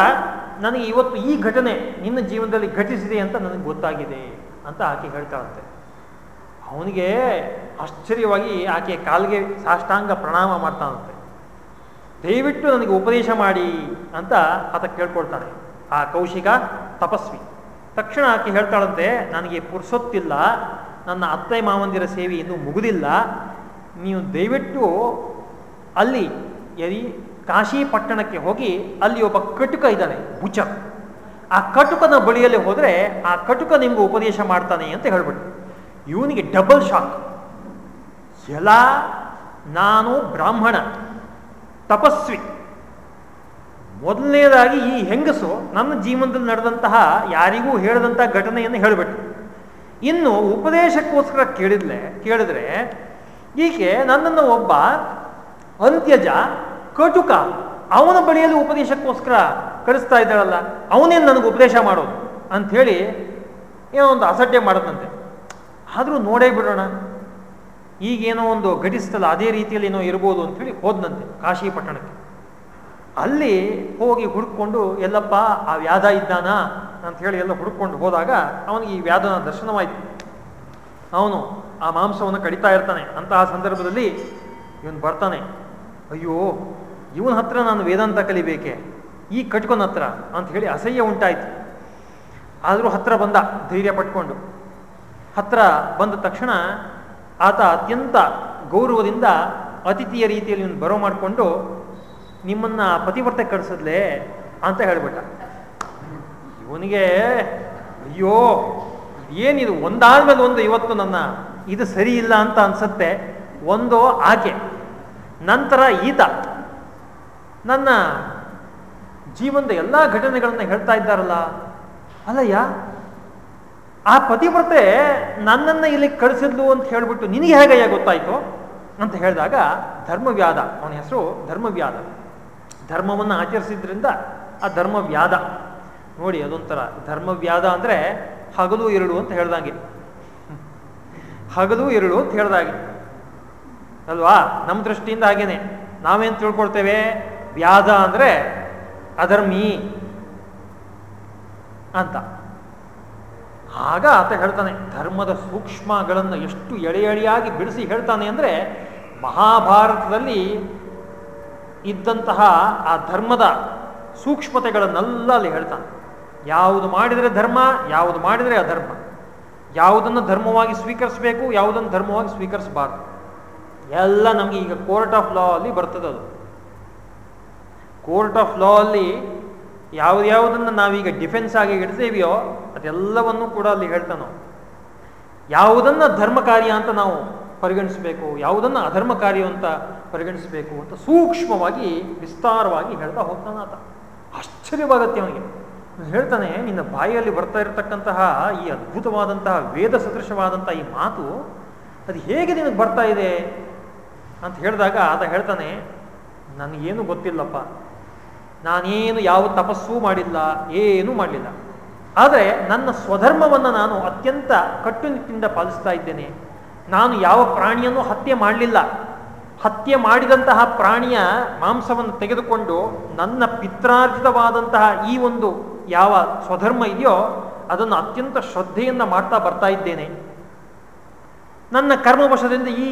[SPEAKER 1] ನನಗೆ ಇವತ್ತು ಈ ಘಟನೆ ನಿನ್ನ ಜೀವನದಲ್ಲಿ ಘಟಿಸಿದೆ ಅಂತ ನನಗೆ ಗೊತ್ತಾಗಿದೆ ಅಂತ ಆಕೆ ಹೇಳ್ತಾಳಂತೆ ಅವನಿಗೆ ಆಶ್ಚರ್ಯವಾಗಿ ಆಕೆ ಕಾಲಿಗೆ ಸಾಷ್ಟಾಂಗ ಪ್ರಣಾಮ ಮಾಡ್ತಾನಂತೆ. ದಯವಿಟ್ಟು ನನಗೆ ಉಪದೇಶ ಮಾಡಿ ಅಂತ ಆತ ಕೇಳ್ಕೊಳ್ತಾನೆ. ಆ ಕೌಶಿಕ ತಪಸ್ವಿ. ತಕ್ಷಣ ಆಕೆ ಹೇಳ್ತಾಳಂತೆ, ನನಗೆ ಪುರ್ಸೊತ್ತಿಲ್ಲ. ನನ್ನ ಅತ್ತೆ ಮಾವಂದಿರ ಸೇವೆ ಇನ್ನೂ ಮುಗುದಿಲ್ಲ. ನೀವು ದಯವಿಟ್ಟು ಅಲ್ಲಿ ಯದಿ ಕಾಶಿ ಪಟ್ಟಣಕ್ಕೆ ಹೋಗಿ ಅಲ್ಲಿ ಒಬ್ಬ ಕಟುಕ ಇದ್ದಾನೆ ಬುಚ ಆ ಕಟುಕನ ಬಳಿಯಲ್ಲಿ ಹೋದರೆ ಆ ಕಟುಕ ನಿಮ್ಗೆ ಉಪದೇಶ ಮಾಡ್ತಾನೆ ಅಂತ ಹೇಳ್ಬಿಟ್ಟು ಇವನಿಗೆ ಡಬಲ್ ಶಾಕ್ ಎಲ್ಲ ನಾನು ಬ್ರಾಹ್ಮಣ, ತಪಸ್ವಿ. ಮೊದಲನೇದಾಗಿ ಈ ಹೆಂಗಸು ನನ್ನ ಜೀವನದಲ್ಲಿ ನಡೆದಂತಹ ಯಾರಿಗೂ ಹೇಳದಂತಹ ಘಟನೆಯನ್ನು ಹೇಳಬೇಕು ಇನ್ನು ಉಪದೇಶಕ್ಕೋಸ್ಕರ ಕೇಳಿದ್ಲೆ, ಕೇಳಿದ್ರೆ, ಈಕೆ ನನ್ನನ್ನು ಒಬ್ಬ ಅಂತ್ಯಜ, ಕಟುಕ, ಅವನ ಬಳಿಯಲ್ಲಿ ಉಪದೇಶಕ್ಕೋಸ್ಕರ ಕಳಿಸ್ತಾ ಇದ್ದಾಳಲ್ಲ, ಅವನೇನು ನನಗೆ ಉಪದೇಶ ಮಾಡೋದು? ಅಂಥೇಳಿ ಏನೋ ಒಂದು ಅಸಡ್ಡೆ ಮಾಡದಂತೆ. ಆದರೂ ನೋಡೇ ಬಿಡೋಣ. ಈಗೇನೋ ಒಂದು ಘಟಿಸ್ತಲ್ಲ ಅದೇ ರೀತಿಯಲ್ಲಿ ಏನೋ ಇರ್ಬೋದು ಅಂಥೇಳಿ ಹೋದ್ನಂತೆ ಕಾಶಿ ಪಟ್ಟಣಕ್ಕೆ. ಅಲ್ಲಿ ಹೋಗಿ ಹುಡುಕೊಂಡು, ಎಲ್ಲಪ್ಪ, ಆ ವ್ಯಾಧ ಇದ್ದಾನ ಅಂತ ಹೇಳಿ ಎಲ್ಲ ಹುಡ್ಕೊಂಡು ಹೋದಾಗ ಅವನಿಗೆ ಈ ವ್ಯಾಧನ ದರ್ಶನವಾಯಿತು. ಅವನು ಆ ಮಾಂಸವನ್ನು ಕಡಿತಾ ಇರ್ತಾನೆ. ಅಂತಹ ಸಂದರ್ಭದಲ್ಲಿ ಇವನು ಬರ್ತಾನೆ. ಅಯ್ಯೋ, ಇವನ ಹತ್ರ ನಾನು ವೇದಾಂತ ಕಲಿಬೇಕೆ? ಈ ಕಟ್ಕೊನ ಹತ್ರ ಅಂತ ಹೇಳಿ ಅಸಹ್ಯ ಉಂಟಾಯಿತು. ಆದರೂ ಹತ್ರ ಬಂದ, ಧೈರ್ಯ ಪಟ್ಕೊಂಡು. ಹತ್ರ ಬಂದ ತಕ್ಷಣ ಆತ ಅತ್ಯಂತ ಗೌರವದಿಂದ ಅತಿಥಿಯ ರೀತಿಯಲ್ಲಿ ಇವನು ಬರೋ ಮಾಡಿಕೊಂಡು, ನಿಮ್ಮನ್ನ ಪತಿವ್ರತೆ ಕಳಿಸಿದ್ಲೆ? ಅಂತ ಹೇಳ್ಬಿಟ್ಟ. ಇವನಿಗೆ, ಅಯ್ಯೋ, ಏನಿದು? ಒಂದಾದ್ಮೇಲೆ ಒಂದು ಇವತ್ತು ನನ್ನ, ಇದು ಸರಿ ಇಲ್ಲ ಅಂತ ಅನ್ಸತ್ತೆ. ಒಂದು ಆಕೆ, ನಂತರ ಈತ. ನನ್ನ ಜೀವನದ ಎಲ್ಲ ಘಟನೆಗಳನ್ನು ಹೇಳ್ತಾ ಇದ್ದಾರಲ್ಲ. ಅಲ್ಲಯ್ಯ ಆ ಪತಿವ್ರತೆ ನನ್ನನ್ನು ಇಲ್ಲಿ ಕಳಿಸಿದ್ಲು ಅಂತ ಹೇಳ್ಬಿಟ್ಟು ನಿನಗೆ ಹೇಗಯ್ಯ ಗೊತ್ತಾಯಿತು? ಅಂತ ಹೇಳಿದಾಗ ಧರ್ಮವ್ಯಾದ, ಅವನ ಹೆಸರು ಧರ್ಮವ್ಯಾದ. ಧರ್ಮವನ್ನು ಆಚರಿಸಿದ್ರಿಂದ ಆ ಧರ್ಮವ್ಯಾದ. ನೋಡಿ, ಅದೊಂಥರ ಧರ್ಮವ್ಯಾದ ಅಂದರೆ ಹಗಲು ಇರುಳು ಅಂತ ಹೇಳ್ದಂಗೆ. ಹಗಲು ಇರುಳು ಅಂತ ಹೇಳ್ದಾಗೆ. ಅಲ್ವಾ? ನಮ್ಮ ದೃಷ್ಟಿಯಿಂದ ಹಾಗೇನೆ. ನಾವೇನು ತಿಳ್ಕೊಳ್ತೇವೆ? ವ್ಯಾದ ಅಂದರೆ ಅಧರ್ಮಿ ಅಂತ. ಆಗ ಆತ ಹೇಳ್ತಾನೆ, ಧರ್ಮದ ಸೂಕ್ಷ್ಮಗಳನ್ನು ಎಷ್ಟು ಎಳೆ ಎಳೆಯಾಗಿ ಬಿಡಿಸಿ ಹೇಳ್ತಾನೆ ಅಂದರೆ, ಮಹಾಭಾರತದಲ್ಲಿ ಇದ್ದಂತಹ ಆ ಧರ್ಮದ ಸೂಕ್ಷ್ಮತೆಗಳನ್ನೆಲ್ಲ ಅಲ್ಲಿ ಹೇಳ್ತಾನೆ. ಯಾವುದು ಮಾಡಿದರೆ ಧರ್ಮ, ಯಾವುದು ಮಾಡಿದರೆ ಅಧರ್ಮ. ಯಾವುದನ್ನು ಧರ್ಮವಾಗಿ ಸ್ವೀಕರಿಸಬೇಕು, ಯಾವುದನ್ನು ಧರ್ಮವಾಗಿ ಸ್ವೀಕರಿಸಬಾರ್ದು. ಎಲ್ಲ ನಮಗೆ ಈಗ ಕೋರ್ಟ್ ಆಫ್ ಲಾ ಅಲ್ಲಿ ಬರ್ತದೆ ಅದು ಕೋರ್ಟ್ ಆಫ್ ಲಾ ಅಲ್ಲಿ ಯಾವುದ್ಯಾವುದನ್ನು ನಾವೀಗ ಡಿಫೆನ್ಸ್ ಆಗಿ ಇಡ್ತೇವಿಯೋ ಅದೆಲ್ಲವನ್ನೂ ಕೂಡ ಅಲ್ಲಿ ಹೇಳ್ತಾನೋ ಯಾವುದನ್ನು ಧರ್ಮ ಕಾರ್ಯ ಅಂತ ನಾವು ಪರಿಗಣಿಸಬೇಕು, ಯಾವುದನ್ನು ಅಧರ್ಮ ಕಾರ್ಯ ಅಂತ ಪರಿಗಣಿಸಬೇಕು ಅಂತ ಸೂಕ್ಷ್ಮವಾಗಿ, ವಿಸ್ತಾರವಾಗಿ ಹೇಳ್ತಾ ಹೋಗ್ತಾನ ಆತ. ಆಶ್ಚರ್ಯವಾಗತ್ತೆ ಅವನಿಗೆ. ಹೇಳ್ತಾನೆ, ನಿನ್ನ ಬಾಯಿಯಲ್ಲಿ ಬರ್ತಾ ಇರತಕ್ಕಂತಹ ಈ ಅದ್ಭುತವಾದಂತಹ ವೇದ ಸದೃಶವಾದಂತಹ ಈ ಮಾತು ಅದು ಹೇಗೆ ನಿನಗೆ ಬರ್ತಾ ಇದೆ? ಅಂತ ಹೇಳಿದಾಗ ಆತ ಹೇಳ್ತಾನೆ, ನನಗೇನು ಗೊತ್ತಿಲ್ಲಪ್ಪ. ನಾನೇನು ಯಾವ ತಪಸ್ಸೂ ಮಾಡಿಲ್ಲ, ಏನೂ ಮಾಡಲಿಲ್ಲ. ಆದರೆ ನನ್ನ ಸ್ವಧರ್ಮವನ್ನು ನಾನು ಅತ್ಯಂತ ಕಟ್ಟುನಿಟ್ಟಿನಿಂದ ಪಾಲಿಸ್ತಾ ಇದ್ದೇನೆ. ನಾನು ಯಾವ ಪ್ರಾಣಿಯನ್ನು ಹತ್ಯೆ ಮಾಡಲಿಲ್ಲ. ಹತ್ಯೆ ಮಾಡಿದಂತಹ ಪ್ರಾಣಿಯ ಮಾಂಸವನ್ನು ತೆಗೆದುಕೊಂಡು ನನ್ನ ಪಿತ್ರಾರ್ಜಿತವಾದಂತಹ ಈ ಒಂದು ಯಾವ ಸ್ವಧರ್ಮ ಇದೆಯೋ, ಅದನ್ನು ಅತ್ಯಂತ ಶ್ರದ್ಧೆಯಿಂದ ಮಾಡ್ತಾ ಬರ್ತಾ ಇದ್ದೇನೆ. ನನ್ನ ಕರ್ಮವಶದಿಂದ ಈ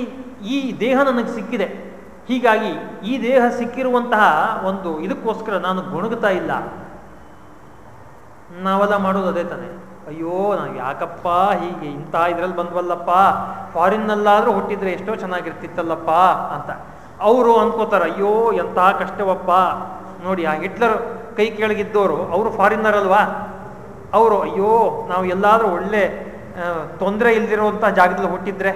[SPEAKER 1] ಈ ದೇಹ ನನಗೆ ಸಿಕ್ಕಿದೆ. ಹೀಗಾಗಿ ಈ ದೇಹ ಸಿಕ್ಕಿರುವಂತಹ ಒಂದು ಇದಕ್ಕೋಸ್ಕರ ನಾನು ಗುಣಗುತ್ತಾ ಇಲ್ಲ. ನಾವೆಲ್ಲ ಮಾಡೋದು ಅದೇ ತಾನೆ. ಅಯ್ಯೋ, ನಾವು ಯಾಕಪ್ಪ ಹೀಗೆ ಇಂಥ ಇದ್ರಲ್ಲಿ ಬಂದ್ವಲ್ಲಪ್ಪ? ಫಾರಿನ್ನಲ್ಲಾದರೂ ಹುಟ್ಟಿದ್ರೆ ಎಷ್ಟೋ ಚೆನ್ನಾಗಿರ್ತಿತ್ತಲ್ಲಪ್ಪ ಅಂತ. ಅವರು ಅನ್ಕೋತಾರೆ, ಅಯ್ಯೋ, ಎಂಥ ಕಷ್ಟವಪ್ಪ. ನೋಡಿ, ಆ ಹಿಟ್ಲರ್ ಕೈ ಕೆಳಗಿದ್ದವರು ಅವರು ಫಾರಿನ್ನರ್ ಅಲ್ವಾ ಅವರು, ಅಯ್ಯೋ, ನಾವು ಎಲ್ಲಾದರೂ ಒಳ್ಳೆ ತೊಂದರೆ ಇಲ್ದಿರುವಂಥ ಜಾಗದಲ್ಲಿ ಹುಟ್ಟಿದ್ರೆ?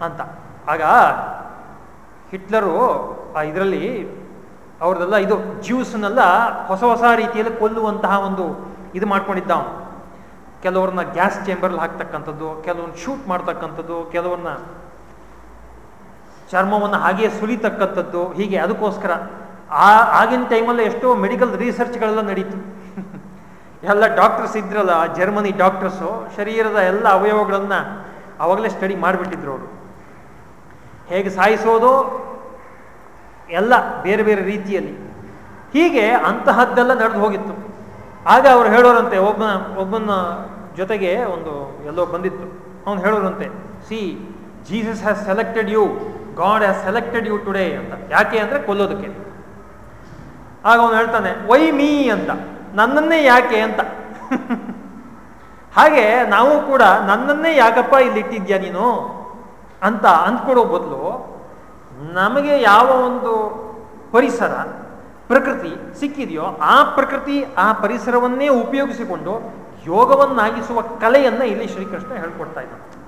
[SPEAKER 1] ಅಂತ. ಆಗ ಹಿಟ್ಲರು ಆ ಇದರಲ್ಲಿ ಅವ್ರದೆಲ್ಲ ಇದು ಜ್ಯೂಸ್ನೆಲ್ಲ ಹೊಸ ಹೊಸ ರೀತಿಯಲ್ಲಿ ಕೊಲ್ಲುವಂತಹ ಒಂದು ಇದು ಮಾಡ್ಕೊಂಡಿದ್ದ ಅವನು. ಕೆಲವ್ರನ್ನ ಗ್ಯಾಸ್ ಚೇಂಬರ್ಲಿ ಹಾಕ್ತಕ್ಕಂಥದ್ದು ಕೆಲವನ್ನ ಶೂಟ್ ಮಾಡ್ತಕ್ಕಂಥದ್ದು ಕೆಲವನ್ನ ಚರ್ಮವನ್ನು ಹಾಗೆಯೇ ಸುಲಿತಕ್ಕಂಥದ್ದು, ಹೀಗೆ ಅದಕ್ಕೋಸ್ಕರ ಆ ಆಗಿನ ಟೈಮಲ್ಲಿ ಎಷ್ಟೋ ಮೆಡಿಕಲ್ ರಿಸರ್ಚ್ಗಳೆಲ್ಲ ನಡೀತು. ಎಲ್ಲ ಡಾಕ್ಟರ್ಸ್ ಇದ್ರಲ್ಲ, ಜರ್ಮನಿ ಡಾಕ್ಟರ್ಸು, ಶರೀರದ ಎಲ್ಲ ಅವಯವಗಳನ್ನು ಅವಾಗಲೇ ಸ್ಟಡಿ ಮಾಡಿಬಿಟ್ಟಿದ್ರು ಅವರು. ಹೇಗೆ ಸಾಯಿಸೋದು ಎಲ್ಲ ಬೇರೆ ಬೇರೆ ರೀತಿಯಲ್ಲಿ. ಹೀಗೆ ಅಂತಹದ್ದೆಲ್ಲ ನಡೆದು ಹೋಗಿತ್ತು. ಆಗ ಅವ್ರು ಹೇಳೋರಂತೆ ಒಬ್ಬ ಒಬ್ಬನ ಜೊತೆಗೆ ಒಂದು ಎಲ್ಲೋ ಬಂದಿತ್ತು. ಅವನು ಹೇಳೋರಂತೆ see Jesus has selected you God has selected you today ಅಂತ. ಯಾಕೆ ಅಂದರೆ ಕೊಲ್ಲೋದಕ್ಕೆ. ಆಗ ಅವನು ಹೇಳ್ತಾನೆ ವೈ ಮೀ ಅಂತ. ನನ್ನನ್ನೇ ಯಾಕೆ ಅಂತ. ಹಾಗೆ ನಾವು ಕೂಡ ನನ್ನನ್ನೇ ಯಾಕಪ್ಪ ಇಲ್ಲಿ ಇಟ್ಟಿದ್ಯಾ ನೀನು? ಅಂತ ಅಂದ್ಕೊಡೋ ಬದಲು ನಮಗೆ ಯಾವ ಒಂದು ಪರಿಸರ, ಪ್ರಕೃತಿ ಸಿಕ್ಕಿದೆಯೋ ಆ ಪ್ರಕೃತಿ, ಆ ಪರಿಸರವನ್ನೇ ಉಪಯೋಗಿಸಿಕೊಂಡು ಯೋಗವನ್ನಾಗಿಸುವ ಕಲೆಯನ್ನ ಇಲ್ಲಿ ಶ್ರೀಕೃಷ್ಣ ಹೇಳ್ಕೊಡ್ತಾ ಇದ್ದಾನೆ.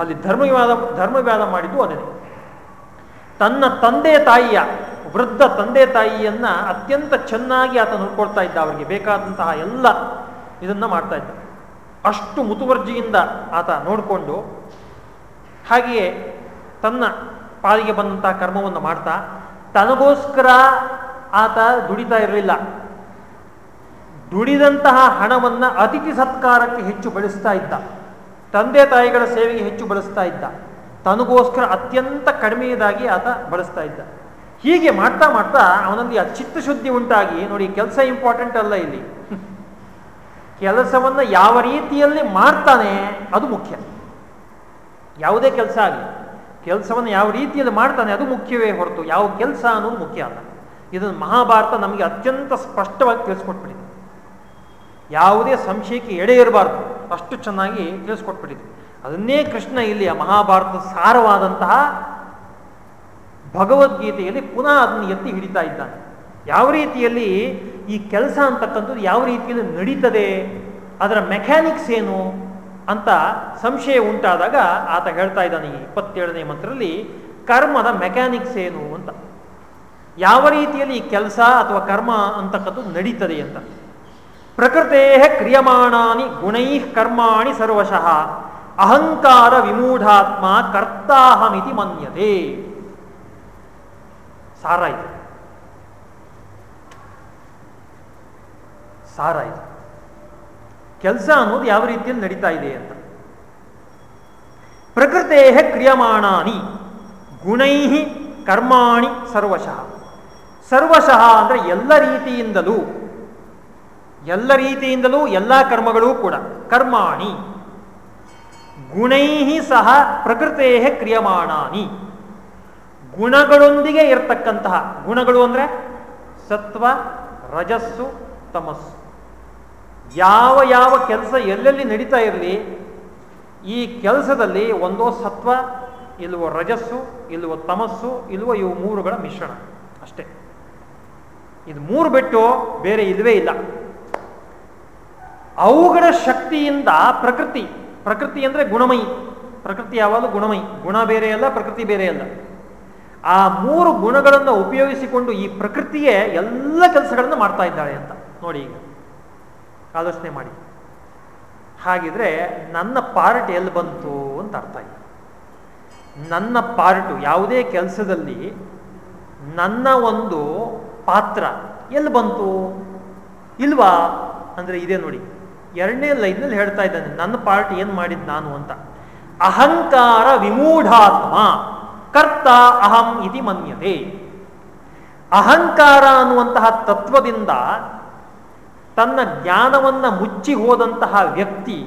[SPEAKER 1] ಅಲ್ಲಿ ಧರ್ಮವಾದ ಧರ್ಮವ್ಯಾದ ಮಾಡಿದ್ದು ಅದೇ. ತನ್ನ ತಂದೆ ತಾಯಿಯ, ವೃದ್ಧ ತಂದೆ ತಾಯಿಯನ್ನ ಅತ್ಯಂತ ಚೆನ್ನಾಗಿ ಆತ ನೋಡ್ಕೊಳ್ತಾ ಇದ್ದ, ಅವರಿಗೆ ಬೇಕಾದಂತಹ ಎಲ್ಲ ಇದನ್ನ ಮಾಡ್ತಾ ಇದ್ದ. ಅಷ್ಟು ಮುತುವರ್ಜಿಯಿಂದ ಆತ ನೋಡಿಕೊಂಡು ಹಾಗೆಯೇ ತನ್ನ ಪಾಲಿಗೆ ಬಂದಂತಹ ಕರ್ಮವನ್ನು ಮಾಡ್ತಾ ತನಗೋಸ್ಕರ ಆತ ದುಡಿತಾ ಇರಲಿಲ್ಲ. ದುಡಿದಂತಹ ಹಣವನ್ನ ಅತಿಥಿ ಸತ್ಕಾರಕ್ಕೆ ಹೆಚ್ಚು ಬಳಸ್ತಾ ಇದ್ದ. ತಂದೆ ತಾಯಿಗಳ ಸೇವೆಗೆ ಹೆಚ್ಚು ಬಳಸ್ತಾ ಇದ್ದ. ತನಗೋಸ್ಕರ ಅತ್ಯಂತ ಕಡಿಮೆಯದಾಗಿ ಆತ ಬಳಸ್ತಾ ಇದ್ದ. ಹೀಗೆ ಮಾಡ್ತಾ ಮಾಡ್ತಾ ಅವನಲ್ಲಿ ಚಿತ್ತಶುದ್ಧಿ ಉಂಟಾಗಿ, ನೋಡಿ ಕೆಲಸ ಇಂಪಾರ್ಟೆಂಟ್ ಅಲ್ಲ ಇಲ್ಲಿ. ಕೆಲಸವನ್ನು ಯಾವ ರೀತಿಯಲ್ಲಿ ಮಾಡ್ತಾನೆ ಅದು ಮುಖ್ಯ. ಯಾವುದೇ ಕೆಲಸ ಆಗಲಿ, ಕೆಲಸವನ್ನು ಯಾವ ರೀತಿಯಲ್ಲಿ ಮಾಡ್ತಾನೆ ಅದು ಮುಖ್ಯವೇ ಹೊರತು ಯಾವ ಕೆಲಸ ಅನ್ನೋದು ಮುಖ್ಯ ಅಲ್ಲ. ಇದನ್ನು ಮಹಾಭಾರತ ನಮಗೆ ಅತ್ಯಂತ ಸ್ಪಷ್ಟವಾಗಿ ತಿಳಿಸ್ಕೊಟ್ಬಿಟ್ಟಿದೆ. ಯಾವುದೇ ಸಂಶಯಕ್ಕೆ ಎಡೆ ಇರಬಾರ್ದು, ಅಷ್ಟು ಚೆನ್ನಾಗಿ ತಿಳಿಸ್ಕೊಟ್ಬಿಟ್ಟಿದೆ. ಅದನ್ನೇ ಕೃಷ್ಣ ಇಲ್ಲಿ ಮಹಾಭಾರತ ಸಾರವಾದಂತಹ ಭಗವದ್ಗೀತೆಯಲ್ಲಿ ಪುನಃ ಅದನ್ನು ಎತ್ತಿ ಹಿಡಿತಾ ಇದ್ದಾನೆ. ಯಾವ ರೀತಿಯಲ್ಲಿ ಈ ಕೆಲಸ ಅಂತಕ್ಕಂಥದ್ದು ಯಾವ ರೀತಿಯಲ್ಲಿ ನಡೀತದೆ, ಅದರ ಮೆಕ್ಯಾನಿಕ್ಸ್ ಏನು ಅಂತ ಸಂಶಯ ಉಂಟಾದಾಗ ಆತ ಹೇಳ್ತಾ ಇದ್ದಾನೆ ಇಪ್ಪತ್ತೇಳನೇ ಮಂತ್ರದಲ್ಲಿ, ಕರ್ಮದ ಮೆಕ್ಯಾನಿಕ್ಸ್ ಏನು? ಅಂತ. ಯಾವ ರೀತಿಯಲ್ಲಿ ಈ ಕೆಲಸ ಅಥವಾ ಕರ್ಮ ಅಂತಕ್ಕದ್ದು ನಡೀತದೆ ಅಂತ. ಪ್ರಕೃತೇ ಕ್ರಿಯಮಾಣಾನಿ ಗುಣೈ ಕರ್ಮಾಣಿ ಸರ್ವಶಃ, ಅಹಂಕಾರ ವಿಮೂಢಾತ್ಮ ಕರ್ತಾಹಮಿತಿ ಮನ್ಯತೆ. ಸಾರ ಇದು. ಸಾರ ಇದು. ಕೆಲಸ ಅನ್ನೋದು ಯಾವ ರೀತಿಯಲ್ಲಿ ನಡೀತಾ ಇದೆ ಅಂತ. ಪ್ರಕೃತೇ ಕ್ರಿಯಮಾಣಾನಿ ಗುಣೈ ಕರ್ಮಾಣಿ ಸರ್ವಶಃ. ಸರ್ವಶಃ ಅಂದರೆ ಎಲ್ಲ ರೀತಿಯಿಂದಲೂ ಎಲ್ಲ ರೀತಿಯಿಂದಲೂ ಎಲ್ಲ ಕರ್ಮಗಳೂ ಕೂಡ ಕರ್ಮಾಣಿ. ಗುಣೈ ಸಹ ಪ್ರಕೃತೇ ಕ್ರಿಯಮಾಣಾನಿ. ಗುಣಗಳೊಂದಿಗೆ ಇರತಕ್ಕಂತಹ, ಗುಣಗಳು ಅಂದರೆ ಸತ್ವ, ರಜಸ್ಸು, ತಮಸ್ಸು. ಯಾವ ಯಾವ ಕೆಲಸ ಎಲ್ಲೆಲ್ಲಿ ನಡೀತಾ ಇರಲಿ, ಈ ಕೆಲಸದಲ್ಲಿ ಒಂದೋ ಸತ್ವ ಇಲ್ಲವೋ ರಜಸ್ಸು ಇಲ್ಲವೋ ತಮಸ್ಸು ಇಲ್ಲವೋ ಇವು ಮೂರುಗಳ ಮಿಶ್ರಣ ಅಷ್ಟೇ. ಇದು ಮೂರು ಬಿಟ್ಟು ಬೇರೆ ಇಲ್ಲವೇ ಇಲ್ಲ. ಅವುಗಳ ಶಕ್ತಿಯಿಂದ ಪ್ರಕೃತಿ ಪ್ರಕೃತಿ ಅಂದರೆ ಗುಣಮಯಿ. ಪ್ರಕೃತಿ ಯಾವಾಗಲೂ ಗುಣಮಯಿ. ಗುಣ ಬೇರೆ ಅಲ್ಲ, ಪ್ರಕೃತಿ ಬೇರೆ ಅಲ್ಲ. ಆ ಮೂರು ಗುಣಗಳನ್ನು ಉಪಯೋಗಿಸಿಕೊಂಡು ಈ ಪ್ರಕೃತಿಯೇ ಎಲ್ಲ ಕೆಲಸಗಳನ್ನು ಮಾಡ್ತಾ ಇದ್ದಾಳೆ ಅಂತ. ನೋಡಿ ಈಗ. ಆಲೋಚನೆ ಮಾಡಿ. ಹಾಗಿದ್ರೆ ನನ್ನ ಪಾರ್ಟ್ ಎಲ್ಲಿ ಬಂತು ಅಂತ ಅರ್ಥ ಆಯ್ತು. ನನ್ನ ಪಾರ್ಟು ಯಾವುದೇ ಕೆಲಸದಲ್ಲಿ ನನ್ನ ಒಂದು ಪಾತ್ರ ಎಲ್ಲಿ ಬಂತು? ಇಲ್ವಾ? ಅಂದರೆ ಇದೆ ನೋಡಿ. ಎರಡನೇ ಲೈನ್ನಲ್ಲಿ ಹೇಳ್ತಾ ಇದ್ದಾನೆ, ನನ್ನ ಪಾರ್ಟ್ ಏನು ಮಾಡಿದ್ ನಾನು ಅಂತ. ಅಹಂಕಾರ ವಿಮೂಢಾತ್ಮ, ಕರ್ತ ಅಹಂ ಇತಿ ಮನ್ಯತೆ. ಅಹಂಕಾರ ಅನ್ನುವಂತಹ ತತ್ವದಿಂದ ತನ್ನ ಜ್ಞಾನವನ್ನ ಮುಚ್ಚಿ ಹೋದಂತಹ ವ್ಯಕ್ತಿ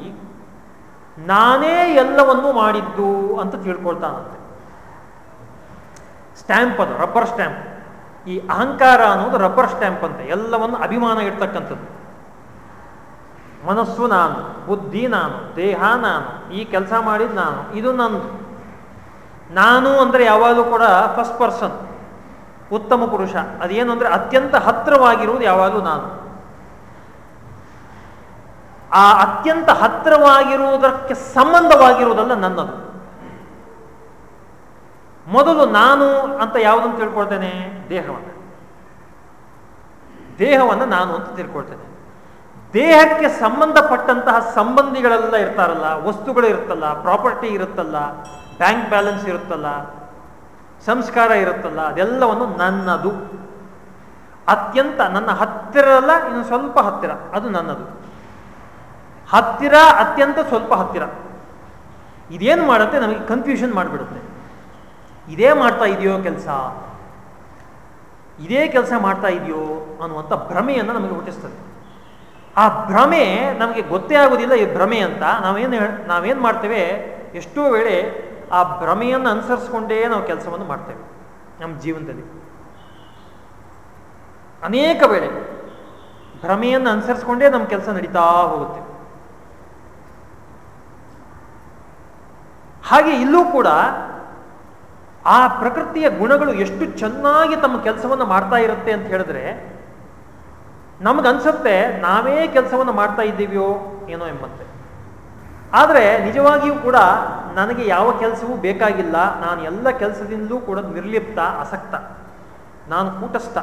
[SPEAKER 1] ನಾನೇ ಎಲ್ಲವನ್ನೂ ಮಾಡಿದ್ದು ಅಂತ ತಿಳ್ಕೊಳ್ತಾನಂತೆ. ಸ್ಟ್ಯಾಂಪ್ ಅದು, ರಬ್ಬರ್ ಸ್ಟ್ಯಾಂಪ್. ಈ ಅಹಂಕಾರ ಅನ್ನೋದು ರಬ್ಬರ್ ಸ್ಟ್ಯಾಂಪ್ ಅಂತ, ಎಲ್ಲವನ್ನು ಅಭಿಮಾನ ಇರ್ತಕ್ಕಂಥದ್ದು ಮನಸ್ಸು ನಾನು, ಬುದ್ಧಿ ನಾನು, ದೇಹ ನಾನು, ಈ ಕೆಲಸ ಮಾಡಿದ ನಾನು, ಇದು ನಂದು. ನಾನು ಅಂದರೆ ಯಾವಾಗಲೂ ಕೂಡ ಫಸ್ಟ್ ಪರ್ಸನ್ ಉತ್ತಮ ಪುರುಷ. ಅದೇನು ಅಂದರೆ ಅತ್ಯಂತ ಹತ್ತಿರವಾಗಿರುವುದು ಯಾವಾಗಲೂ ನಾನು. ಆ ಅತ್ಯಂತ ಹತ್ತಿರವಾಗಿರುವುದಕ್ಕೆ ಸಂಬಂಧವಾಗಿರುವುದಲ್ಲ ನನ್ನದು. ಮೊದಲು ನಾನು ಅಂತ ಯಾವುದನ್ನು ತಿಳ್ಕೊಳ್ತೇನೆ? ದೇಹವನ್ನು. ದೇಹವನ್ನು ನಾನು ಅಂತ ತಿಳ್ಕೊಳ್ತೇನೆ. ದೇಹಕ್ಕೆ ಸಂಬಂಧಪಟ್ಟಂತಹ ಸಂಬಂಧಿಗಳೆಲ್ಲ ಇರ್ತಾರಲ್ಲ, ವಸ್ತುಗಳು ಇರುತ್ತಲ್ಲ, ಪ್ರಾಪರ್ಟಿ ಇರುತ್ತಲ್ಲ, ಬ್ಯಾಂಕ್ ಬ್ಯಾಲೆನ್ಸ್ ಇರುತ್ತಲ್ಲ, ಸಂಸ್ಕಾರ ಇರುತ್ತಲ್ಲ, ಅದೆಲ್ಲವನ್ನು ನನ್ನದು. ಅತ್ಯಂತ ನನ್ನ ಹತ್ತಿರ ಅಲ್ಲ ಇನ್ನು ಸ್ವಲ್ಪ ಹತ್ತಿರ, ಅದು ನನ್ನದು. ಹತ್ತಿರ ಅತ್ಯಂತ ಸ್ವಲ್ಪ ಹತ್ತಿರ. ಇದೇನು ಮಾಡುತ್ತೆ? ನಮಗೆ ಕನ್ಫ್ಯೂಷನ್ ಮಾಡಿಬಿಡುತ್ತೆ. ಇದೇ ಮಾಡ್ತಾ ಇದೆಯೋ ಕೆಲಸ? ಇದೇ ಕೆಲಸ ಮಾಡ್ತಾ ಇದೆಯೋ ಅನ್ನುವಂಥ ಭ್ರಮೆಯನ್ನು ನಮಗೆ ಹುಟ್ಟಿಸ್ತದೆ. ಆ ಭ್ರಮೆ ನಮಗೆ ಗೊತ್ತೇ ಆಗೋದಿಲ್ಲ ಈ ಭ್ರಮೆ ಅಂತ. ನಾವೇನು ನಾವೇನು ಮಾಡ್ತೇವೆ? ಎಷ್ಟೋ ವೇಳೆ ಆ ಭ್ರಮೆಯನ್ನು ಅನುಸರಿಸ್ಕೊಂಡೇ ನಾವು ಕೆಲಸವನ್ನು ಮಾಡ್ತೇವೆ ನಮ್ಮ ಜೀವನದಲ್ಲಿ. ಅನೇಕ ವೇಳೆ ಭ್ರಮೆಯನ್ನು ಅನುಸರಿಸ್ಕೊಂಡೇ ನಮ್ಮ ಕೆಲಸ ನಡೀತಾ ಹೋಗುತ್ತೆ. ಹಾಗೆ ಇಲ್ಲೂ ಕೂಡ ಆ ಪ್ರಕೃತಿಯ ಗುಣಗಳು ಎಷ್ಟು ಚೆನ್ನಾಗಿ ತಮ್ಮ ಕೆಲಸವನ್ನು ಮಾಡ್ತಾ ಇರುತ್ತೆ ಅಂತ ಹೇಳಿದ್ರೆ, ನಮಗನ್ಸುತ್ತೆ ನಾವೇ ಕೆಲಸವನ್ನು ಮಾಡ್ತಾ ಇದ್ದೀವ್ಯೋ ಏನೋ ಎಂಬಂತೆ. ಆದರೆ ನಿಜವಾಗಿಯೂ ಕೂಡ ನನಗೆ ಯಾವ ಕೆಲಸವೂ ಬೇಕಾಗಿಲ್ಲ, ನಾನು ಎಲ್ಲ ಕೆಲಸದಿಂದಲೂ ಕೂಡ ನಿರ್ಲಿಪ್ತ, ಆಸಕ್ತ. ನಾನು ಕೂಟಸ್ಥ.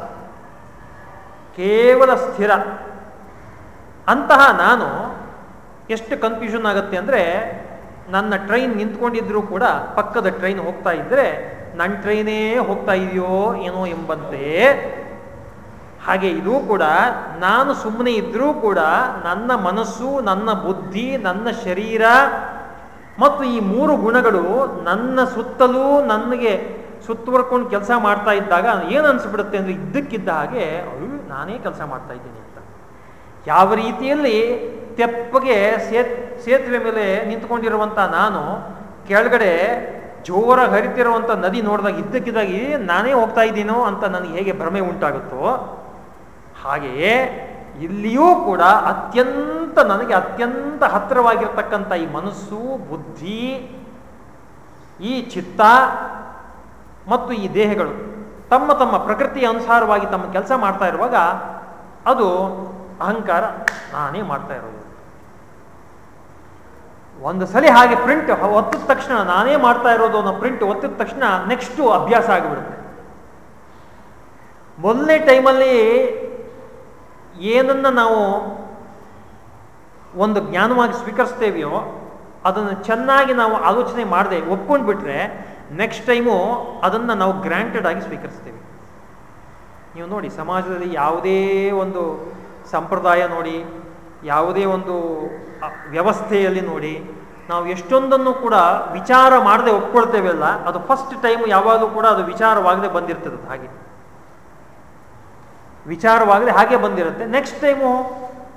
[SPEAKER 1] ಕೇವಲ ಸ್ಥಿರ. ಅಂತಹ ನಾನು ಎಷ್ಟು ಕನ್ಫ್ಯೂಷನ್ ಆಗುತ್ತೆ ಅಂದರೆ ನನ್ನ ಟ್ರೈನ್ ನಿಂತ್ಕೊಂಡಿದ್ರು ಕೂಡ ಪಕ್ಕದ ಟ್ರೈನ್ ಹೋಗ್ತಾ ಇದ್ರೆ ನನ್ನ ಟ್ರೈನೇ ಹೋಗ್ತಾ ಇದೆಯೋ ಏನೋ ಎಂಬಂತೆ. ಹಾಗೆ ಇದೂ ಕೂಡ ನಾನು ಸುಮ್ಮನೆ ಇದ್ರೂ ಕೂಡ ನನ್ನ ಮನಸ್ಸು, ನನ್ನ ಬುದ್ಧಿ, ನನ್ನ ಶರೀರ ಮತ್ತು ಈ ಮೂರು ಗುಣಗಳು ನನ್ನ ಸುತ್ತಲೂ ನನಗೆ ಸುತ್ತುವರ್ಕೊಂಡು ಕೆಲಸ ಮಾಡ್ತಾ ಇದ್ದಾಗ ಏನು ಅನಿಸ್ಬಿಡುತ್ತೆ ಅಂದರೆ ಇದ್ದಕ್ಕಿದ್ದ ಹಾಗೆ ನಾನೇ ಕೆಲಸ ಮಾಡ್ತಾ ಇದ್ದೀನಿ ಅಂತ. ಯಾವ ರೀತಿಯಲ್ಲಿ ತೆಪ್ಪಗೆ ಸೇತ್, ಸೇತುವೆ ಮೇಲೆ ನಿಂತ್ಕೊಂಡಿರುವಂಥ ನಾನು, ಕೆಳಗಡೆ ಜೋರ ಹರಿತಿರುವಂಥ ನದಿ ನೋಡಿದಾಗ, ಇದ್ದಕ್ಕಿದ್ದಾಗಿ ನಾನೇ ಹೋಗ್ತಾ ಇದ್ದೀನೋ ಅಂತ ನನಗೆ ಹೇಗೆ ಭ್ರಮೆ ಉಂಟಾಗುತ್ತೋ, ಹಾಗೆಯೇ ಇಲ್ಲಿಯೂ ಕೂಡ ಅತ್ಯಂತ, ನನಗೆ ಅತ್ಯಂತ ಹತ್ತಿರವಾಗಿರ್ತಕ್ಕಂಥ ಈ ಮನಸ್ಸು, ಬುದ್ಧಿ, ಈ ಚಿತ್ತ ಮತ್ತು ಈ ದೇಹಗಳು ತಮ್ಮ ತಮ್ಮ ಪ್ರಕೃತಿಯ ಅನುಸಾರವಾಗಿ ತಮ್ಮ ಕೆಲಸ ಮಾಡ್ತಾ ಇರುವಾಗ ಅದು ಅಹಂಕಾರ ನಾನೇ ಮಾಡ್ತಾ ಇರೋದು. ಒಂದು ಸಲ ಹಾಗೆ ಪ್ರಿಂಟ್ ಒತ್ತಿದ ತಕ್ಷಣ ನಾನೇ ಮಾಡ್ತಾ ಇರೋದು ಅನ್ನೋ ಪ್ರಿಂಟ್ ಒತ್ತಿದ ತಕ್ಷಣ ನೆಕ್ಸ್ಟು ಅಭ್ಯಾಸ ಆಗಿಬಿಡುತ್ತೆ. ಮೊದಲನೇ ಟೈಮಲ್ಲಿ ಏನನ್ನ ನಾವು ಒಂದು ಜ್ಞಾನವಾಗಿ ಸ್ವೀಕರಿಸ್ತೇವೆಯೋ ಅದನ್ನು ಚೆನ್ನಾಗಿ ನಾವು ಆಲೋಚನೆ ಮಾಡದೆ ಒಪ್ಕೊಂಡು ಬಿಟ್ರೆ ನೆಕ್ಸ್ಟ್ ಟೈಮು ಅದನ್ನು ನಾವು ಗ್ರ್ಯಾಂಟೆಡ್ ಆಗಿ ಸ್ವೀಕರಿಸ್ತೇವೆ. ನೀವು ನೋಡಿ ಸಮಾಜದಲ್ಲಿ ಯಾವುದೇ ಒಂದು ಸಂಪ್ರದಾಯ ನೋಡಿ ಯಾವುದೇ ಒಂದು ವ್ಯವಸ್ಥೆಯಲ್ಲಿ ನೋಡಿ, ನಾವು ಎಷ್ಟೊಂದನ್ನು ಕೂಡ ವಿಚಾರ ಮಾಡದೆ ಒಪ್ಕೊಳ್ತೇವೆಲ್ಲ ಅದು ಫಸ್ಟ್ ಟೈಮ್ ಯಾವಾಗಲೂ ಕೂಡ ಅದು ವಿಚಾರವಾಗದೆ ಬಂದಿರ್ತದೆ ಹಾಗೆ. ವಿಚಾರವಾಗದೆ ಹಾಗೆ ಬಂದಿರುತ್ತೆ. ನೆಕ್ಸ್ಟ್ ಟೈಮು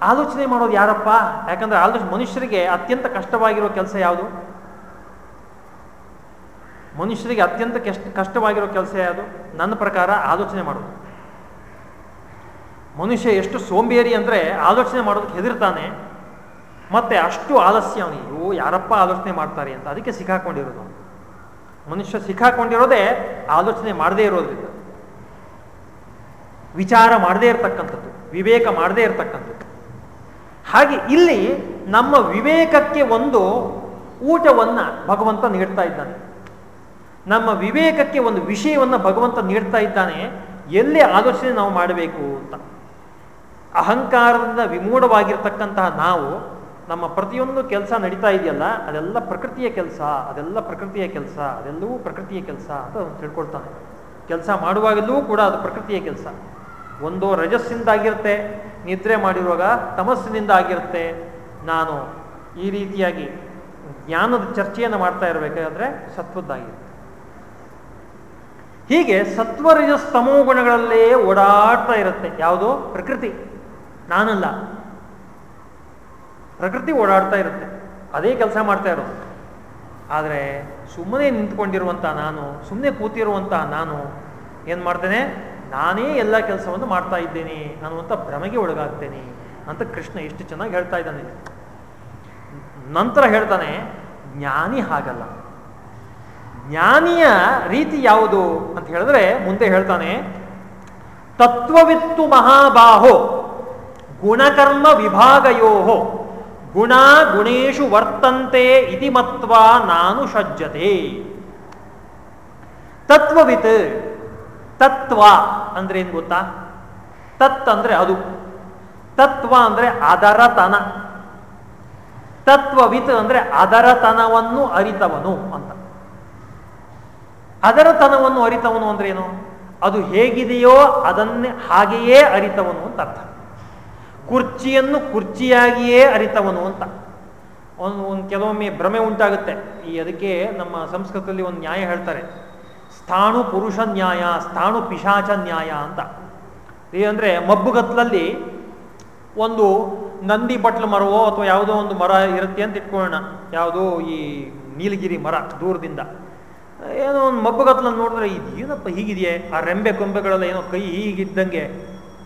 [SPEAKER 1] ಆಲೋಚನೆ ಮಾಡೋದು ಯಾರಪ್ಪ? ಯಾಕಂದ್ರೆ ಆಲೋಚನೆ ಮನುಷ್ಯರಿಗೆ ಅತ್ಯಂತ ಕಷ್ಟವಾಗಿರೋ ಕೆಲಸ ಯಾವುದು? ಮನುಷ್ಯರಿಗೆ ಅತ್ಯಂತ ಕಷ್ಟ, ಕಷ್ಟವಾಗಿರೋ ಕೆಲಸ ಯಾವುದು? ನನ್ನ ಪ್ರಕಾರ ಆಲೋಚನೆ ಮಾಡೋದು. ಮನುಷ್ಯ ಎಷ್ಟು ಸೋಂಬೇರಿ ಅಂದರೆ ಆಲೋಚನೆ ಮಾಡೋದಕ್ಕೆ ಹೆದರ್ತಾನೆ, ಮತ್ತೆ ಅಷ್ಟು ಆಲಸ್ಯ ಅವನಿಗೆ ಯಾರಪ್ಪ ಆಲೋಚನೆ ಮಾಡ್ತಾರೆ ಅಂತ ಅದಕ್ಕೆ ಸಿಕ್ಕಾಕೊಂಡಿರೋದು ಮನುಷ್ಯ ಸಿಕ್ಕಾಕೊಂಡಿರೋದೇ ಆಲೋಚನೆ ಮಾಡದೇ ಇರೋದ್ರಿಂದ. ವಿಚಾರ ಮಾಡದೇ ಇರತಕ್ಕಂಥದ್ದು, ವಿವೇಕ ಮಾಡದೇ ಇರತಕ್ಕಂಥದ್ದು. ಹಾಗೆ ಇಲ್ಲಿ ನಮ್ಮ ವಿವೇಕಕ್ಕೆ ಒಂದು ಊಟವನ್ನ ಭಗವಂತ ನೀಡ್ತಾ ಇದ್ದಾನೆ. ನಮ್ಮ ವಿವೇಕಕ್ಕೆ ಒಂದು ವಿಷಯವನ್ನು ಭಗವಂತ ನೀಡ್ತಾ ಇದ್ದಾನೆ, ಎಲ್ಲಿ ಆಲೋಚನೆ ನಾವು ಮಾಡಬೇಕು ಅಂತ. ಅಹಂಕಾರದಿಂದ ವಿಮೂಢವಾಗಿರ್ತಕ್ಕಂತಹ ನಾವು ನಮ್ಮ ಪ್ರತಿಯೊಂದು ಕೆಲಸ ನಡೀತಾ ಇದೆಯಲ್ಲ, ಅದೆಲ್ಲ ಪ್ರಕೃತಿಯ ಕೆಲಸ, ಅದೆಲ್ಲ ಪ್ರಕೃತಿಯ ಕೆಲಸ, ಅದೆಲ್ಲವೂ ಪ್ರಕೃತಿಯ ಕೆಲಸ ಅಂತ ಅವನು ತಿಳ್ಕೊಳ್ತಾನೆ. ಕೆಲಸ ಮಾಡುವಾಗಲೂ ಕೂಡ ಅದು ಪ್ರಕೃತಿಯ ಕೆಲಸ. ಒಂದು ರಜಸ್ಸಿಂದ ಆಗಿರುತ್ತೆ ನಿದ್ರೆ ಮಾಡಿರುವಾಗ ತಮಸ್ಸಿನಿಂದ ಆಗಿರುತ್ತೆ. ನಾನು ಈ ರೀತಿಯಾಗಿ ಜ್ಞಾನದ ಚರ್ಚೆಯನ್ನು ಮಾಡ್ತಾ ಇರಬೇಕಾದ್ರೆ ಸತ್ವದ್ದಾಗಿರುತ್ತೆ. ಹೀಗೆ ಸತ್ವರಜಸ್ತಮೋ ಗುಣಗಳಲ್ಲೇ ಓಡಾಡ್ತಾ ಇರುತ್ತೆ. ಯಾವುದು? ಪ್ರಕೃತಿ. ನಾನಲ್ಲ. ಪ್ರಕೃತಿ ಓಡಾಡ್ತಾ ಇರುತ್ತೆ. ಅದೇ ಕೆಲಸ ಮಾಡ್ತಾ ಇರೋದು. ಆದರೆ ಸುಮ್ಮನೆ ನಿಂತ್ಕೊಂಡಿರುವಂಥ ನಾನು, ಸುಮ್ಮನೆ ಕೂತಿರುವಂಥ ನಾನು ಏನು ಮಾಡ್ತೇನೆ? ನಾನೇ ಎಲ್ಲ ಕೆಲಸವನ್ನು ಮಾಡ್ತಾ ಇದ್ದೇನೆ. ಅನ್ನುವಂಥ ಭ್ರಮೆಗೆ ಒಳಗಾಗ್ತೇನೆ ಅಂತ ಕೃಷ್ಣ ಎಷ್ಟು ಚೆನ್ನಾಗಿ ಹೇಳ್ತಾ ಇದ್ದಾನೆ. ನಂತರ ಹೇಳ್ತಾನೆ, ಜ್ಞಾನಿ ಹಾಗಲ್ಲ. ಜ್ಞಾನಿಯ ರೀತಿ ಯಾವುದು ಅಂತ ಹೇಳಿದ್ರೆ ಮುಂದೆ ಹೇಳ್ತಾನೆ, ತತ್ವವಿತ್ತು ಮಹಾಬಾಹೋ. ಗುಣಕರ್ಮ ವಿಭಾಗಯೋ ಗುಣ ಗುಣೇಶು ವರ್ತಂತೆ ಇತಿ ಮತ್ವ ನಾನು ಸಜ್ಜತೆ ತತ್ವವಿತ್ ತತ್ವ ಅಂದ್ರೆ ಏನು ಗೊತ್ತಾ? ತತ್ ಅಂದ್ರೆ ಅದು. ತತ್ವ ಅಂದ್ರೆ ಅದರತನ. ತತ್ವವಿತ್ ಅಂದ್ರೆ ಅದರತನವನ್ನು ಅರಿತವನು ಅಂತ. ಅದರತನವನ್ನು ಅರಿತವನು ಅಂದ್ರೆ ಏನು? ಅದು ಹೇಗಿದೆಯೋ ಅದನ್ನೇ ಹಾಗೆಯೇ ಅರಿತವನು ಅಂತ ಅರ್ಥ. ಕುರ್ಚಿಯನ್ನು ಕುರ್ಚಿಯಾಗಿಯೇ ಅರಿತವನು ಅಂತ. ಒಂದು ಒಂದು ಕೆಲವೊಮ್ಮೆ ಭ್ರಮೆ ಉಂಟಾಗುತ್ತೆ. ಈ ಅದಕ್ಕೆ ನಮ್ಮ ಸಂಸ್ಕೃತದಲ್ಲಿ ಒಂದು ನ್ಯಾಯ ಹೇಳ್ತಾರೆ. ಸ್ಥಾಣು ಪುರುಷ ನ್ಯಾಯ, ಸ್ಥಾಣು ಪಿಶಾಚ ನ್ಯಾಯ ಅಂತ. ಏನಂದ್ರೆ ಮಬ್ಬುಗತ್ಲಲ್ಲಿ ಒಂದು ನಂದಿ ಬಟ್ಲು ಮರವೋ ಅಥವಾ ಯಾವುದೋ ಒಂದು ಮರ ಇರುತ್ತೆ ಅಂತ ಇಟ್ಕೊಳ್ಳೋಣ. ಯಾವುದೋ ಈ ನೀಲಗಿರಿ ಮರ ದೂರದಿಂದ. ಏನೋ ಒಂದು ಮಬ್ಬುಗತ್ತಲನ್ನು ನೋಡಿದ್ರೆ ಇದು ಏನಪ್ಪ ಹೀಗಿದೆಯೇ? ಆ ರೆಂಬೆ ಕೊಂಬೆಗಳೆಲ್ಲ ಏನೋ ಕೈ ಹೀಗಿದ್ದಂಗೆ.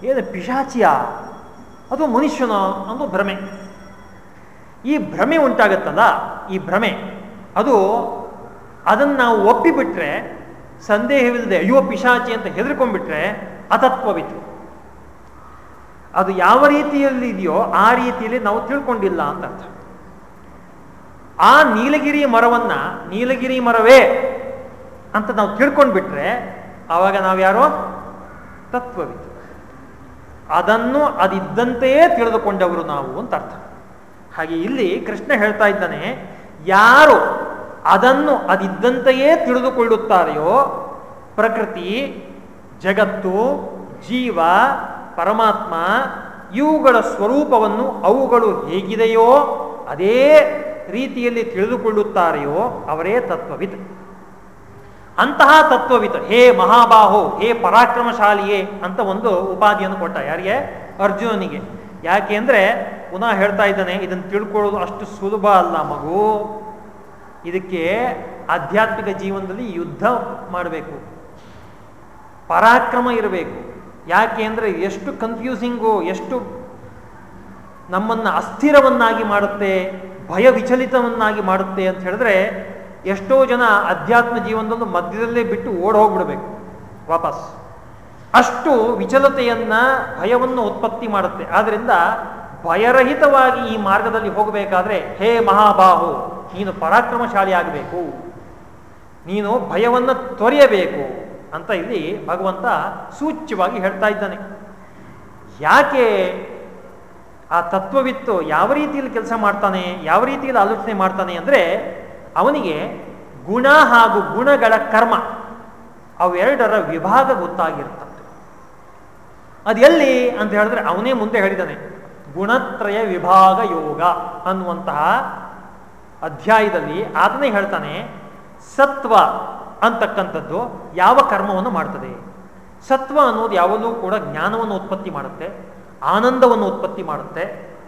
[SPEAKER 1] ಏನು ಪಿಶಾಚಿಯ? ಅಥವಾ ಮನುಷ್ಯನ ಅನ್ನೋ ಭ್ರಮೆ. ಈ ಭ್ರಮೆ ಉಂಟಾಗತ್ತಲ್ಲ? ಈ ಭ್ರಮೆ. ಅದು ಅದನ್ನು ನಾವು ಒಪ್ಪಿಬಿಟ್ರೆ, ಸಂದೇಹವಿಲ್ಲದೆ, ಅಯ್ಯೋ ಪಿಶಾಚಿ ಅಂತ ಹೆದರ್ಕೊಂಡ್ಬಿಟ್ರೆ ಅತತ್ವವಿತ್ತು. ಅದು ಯಾವ ರೀತಿಯಲ್ಲಿ ಇದೆಯೋ ಆ ರೀತಿಯಲ್ಲಿ ನಾವು ತಿಳ್ಕೊಂಡಿಲ್ಲ ಅಂತ ಅರ್ಥ. ಆ ನೀಲಗಿರಿ ಮರವನ್ನ, ನೀಲಗಿರಿ ಮರವೇ ಅಂತ ನಾವು ತಿಳ್ಕೊಂಡ್ಬಿಟ್ರೆ, ಆವಾಗ ನಾವು ಯಾರೋ ತತ್ವವಿತ್ತು. ಅದನ್ನು ಅದಿದ್ದಂತೆಯೇ ತಿಳಿದುಕೊಂಡವರು ನಾವು ಅಂತ ಅರ್ಥ. ಹಾಗೆ ಇಲ್ಲಿ ಕೃಷ್ಣ ಹೇಳ್ತಾ ಇದ್ದಾನೆ, ಯಾರು ಅದನ್ನು ಅದಿದ್ದಂತೆಯೇ ತಿಳಿದುಕೊಳ್ಳುತ್ತಾರೆಯೋ ಪ್ರಕೃತಿ, ಜಗತ್ತು, ಜೀವ, ಪರಮಾತ್ಮ, ಇವುಗಳ ಸ್ವರೂಪವನ್ನು ಅವುಗಳು ಹೇಗಿದೆಯೋ ಅದೇ ರೀತಿಯಲ್ಲಿ ತಿಳಿದುಕೊಳ್ಳುತ್ತಾರೆಯೋ ಅವರೇ ತತ್ವವಿತ್. ಅಂತಹ ತತ್ವವಿತ್ತು ಹೇ ಮಹಾಬಾಹೋ, ಹೇ ಪರಾಕ್ರಮಶಾಲಿಯೇ ಅಂತ ಒಂದು ಉಪಾಧಿಯನ್ನು ಕೊಟ್ಟ ಯಾರಿಗೆ? ಅರ್ಜುನನಿಗೆ ಯಾಕೆ ಅಂದರೆ ಪುನಃ ಹೇಳ್ತಾ ಇದ್ದಾನೆ, ಇದನ್ನು ತಿಳ್ಕೊಳ್ಳೋದು ಅಷ್ಟು ಸುಲಭ ಅಲ್ಲ ಮಗು. ಇದಕ್ಕೆ ಆಧ್ಯಾತ್ಮಿಕ ಜೀವನದಲ್ಲಿ ಯುದ್ಧ ಮಾಡಬೇಕು. ಪರಾಕ್ರಮ ಇರಬೇಕು. ಯಾಕೆ ಅಂದರೆ ಎಷ್ಟು ಕನ್ಫ್ಯೂಸಿಂಗು ಎಷ್ಟು ನಮ್ಮನ್ನು ಅಸ್ಥಿರವನ್ನಾಗಿ ಮಾಡುತ್ತೆ ಭಯ ವಿಚಲಿತವನ್ನಾಗಿ ಮಾಡುತ್ತೆ ಅಂತ ಹೇಳಿದ್ರೆ ಎಷ್ಟೋ ಜನ ಅಧ್ಯಾತ್ಮ ಜೀವನದಲ್ಲೂ ಮಧ್ಯದಲ್ಲೇ ಬಿಟ್ಟು ಓಡ್ ಹೋಗ್ಬಿಡ್ಬೇಕು, ವಾಪಸ್. ಅಷ್ಟು ವಿಚಲತೆಯನ್ನ, ಭಯವನ್ನು ಉತ್ಪತ್ತಿ ಮಾಡುತ್ತೆ. ಆದ್ರಿಂದ ಭಯರಹಿತವಾಗಿ ಈ ಮಾರ್ಗದಲ್ಲಿ ಹೋಗಬೇಕಾದ್ರೆ, ಹೇ ಮಹಾಬಾಹು, ನೀನು ಪರಾಕ್ರಮಶಾಲಿ ಆಗಬೇಕು. ನೀನು ಭಯವನ್ನು ತೊರೆಯಬೇಕು ಅಂತ ಇಲ್ಲಿ ಭಗವಂತ ಸೂಚ್ಯವಾಗಿ ಹೇಳ್ತಾ ಇದ್ದಾನೆ. ಯಾಕೆ ಆ ತತ್ವವಿತ್ತು? ಯಾವ ರೀತಿಯಲ್ಲಿ ಕೆಲಸ ಮಾಡ್ತಾನೆ? ಯಾವ ರೀತಿಯಲ್ಲಿ ಆಲೋಚನೆ ಮಾಡ್ತಾನೆ ಅಂದರೆ ಅವನಿಗೆ ಗುಣ ಹಾಗೂ ಗುಣಗಳ ಕರ್ಮ ಅವೆರಡರ ವಿಭಾಗ ಗೊತ್ತಾಗಿರ್ತದೆ. ಅದು ಎಲ್ಲಿ ಅಂತ ಹೇಳಿದ್ರೆ ಅವನೇ ಮುಂದೆ ಹೇಳಿದ್ದಾನೆ, ಗುಣತ್ರಯ ವಿಭಾಗ ಯೋಗ ಅನ್ನುವಂತಹ ಅಧ್ಯಾಯದಲ್ಲಿ ಆತನೇ ಹೇಳ್ತಾನೆ, ಸತ್ವ ಅಂತಕ್ಕಂಥದ್ದು ಯಾವ ಕರ್ಮವನ್ನು ಮಾಡ್ತದೆ. ಸತ್ವ ಅನ್ನೋದು ಯಾವಾಗಲೂ ಕೂಡ ಜ್ಞಾನವನ್ನು ಉತ್ಪತ್ತಿ ಮಾಡುತ್ತೆ, ಆನಂದವನ್ನು ಉತ್ಪತ್ತಿ ಮಾಡುತ್ತೆ.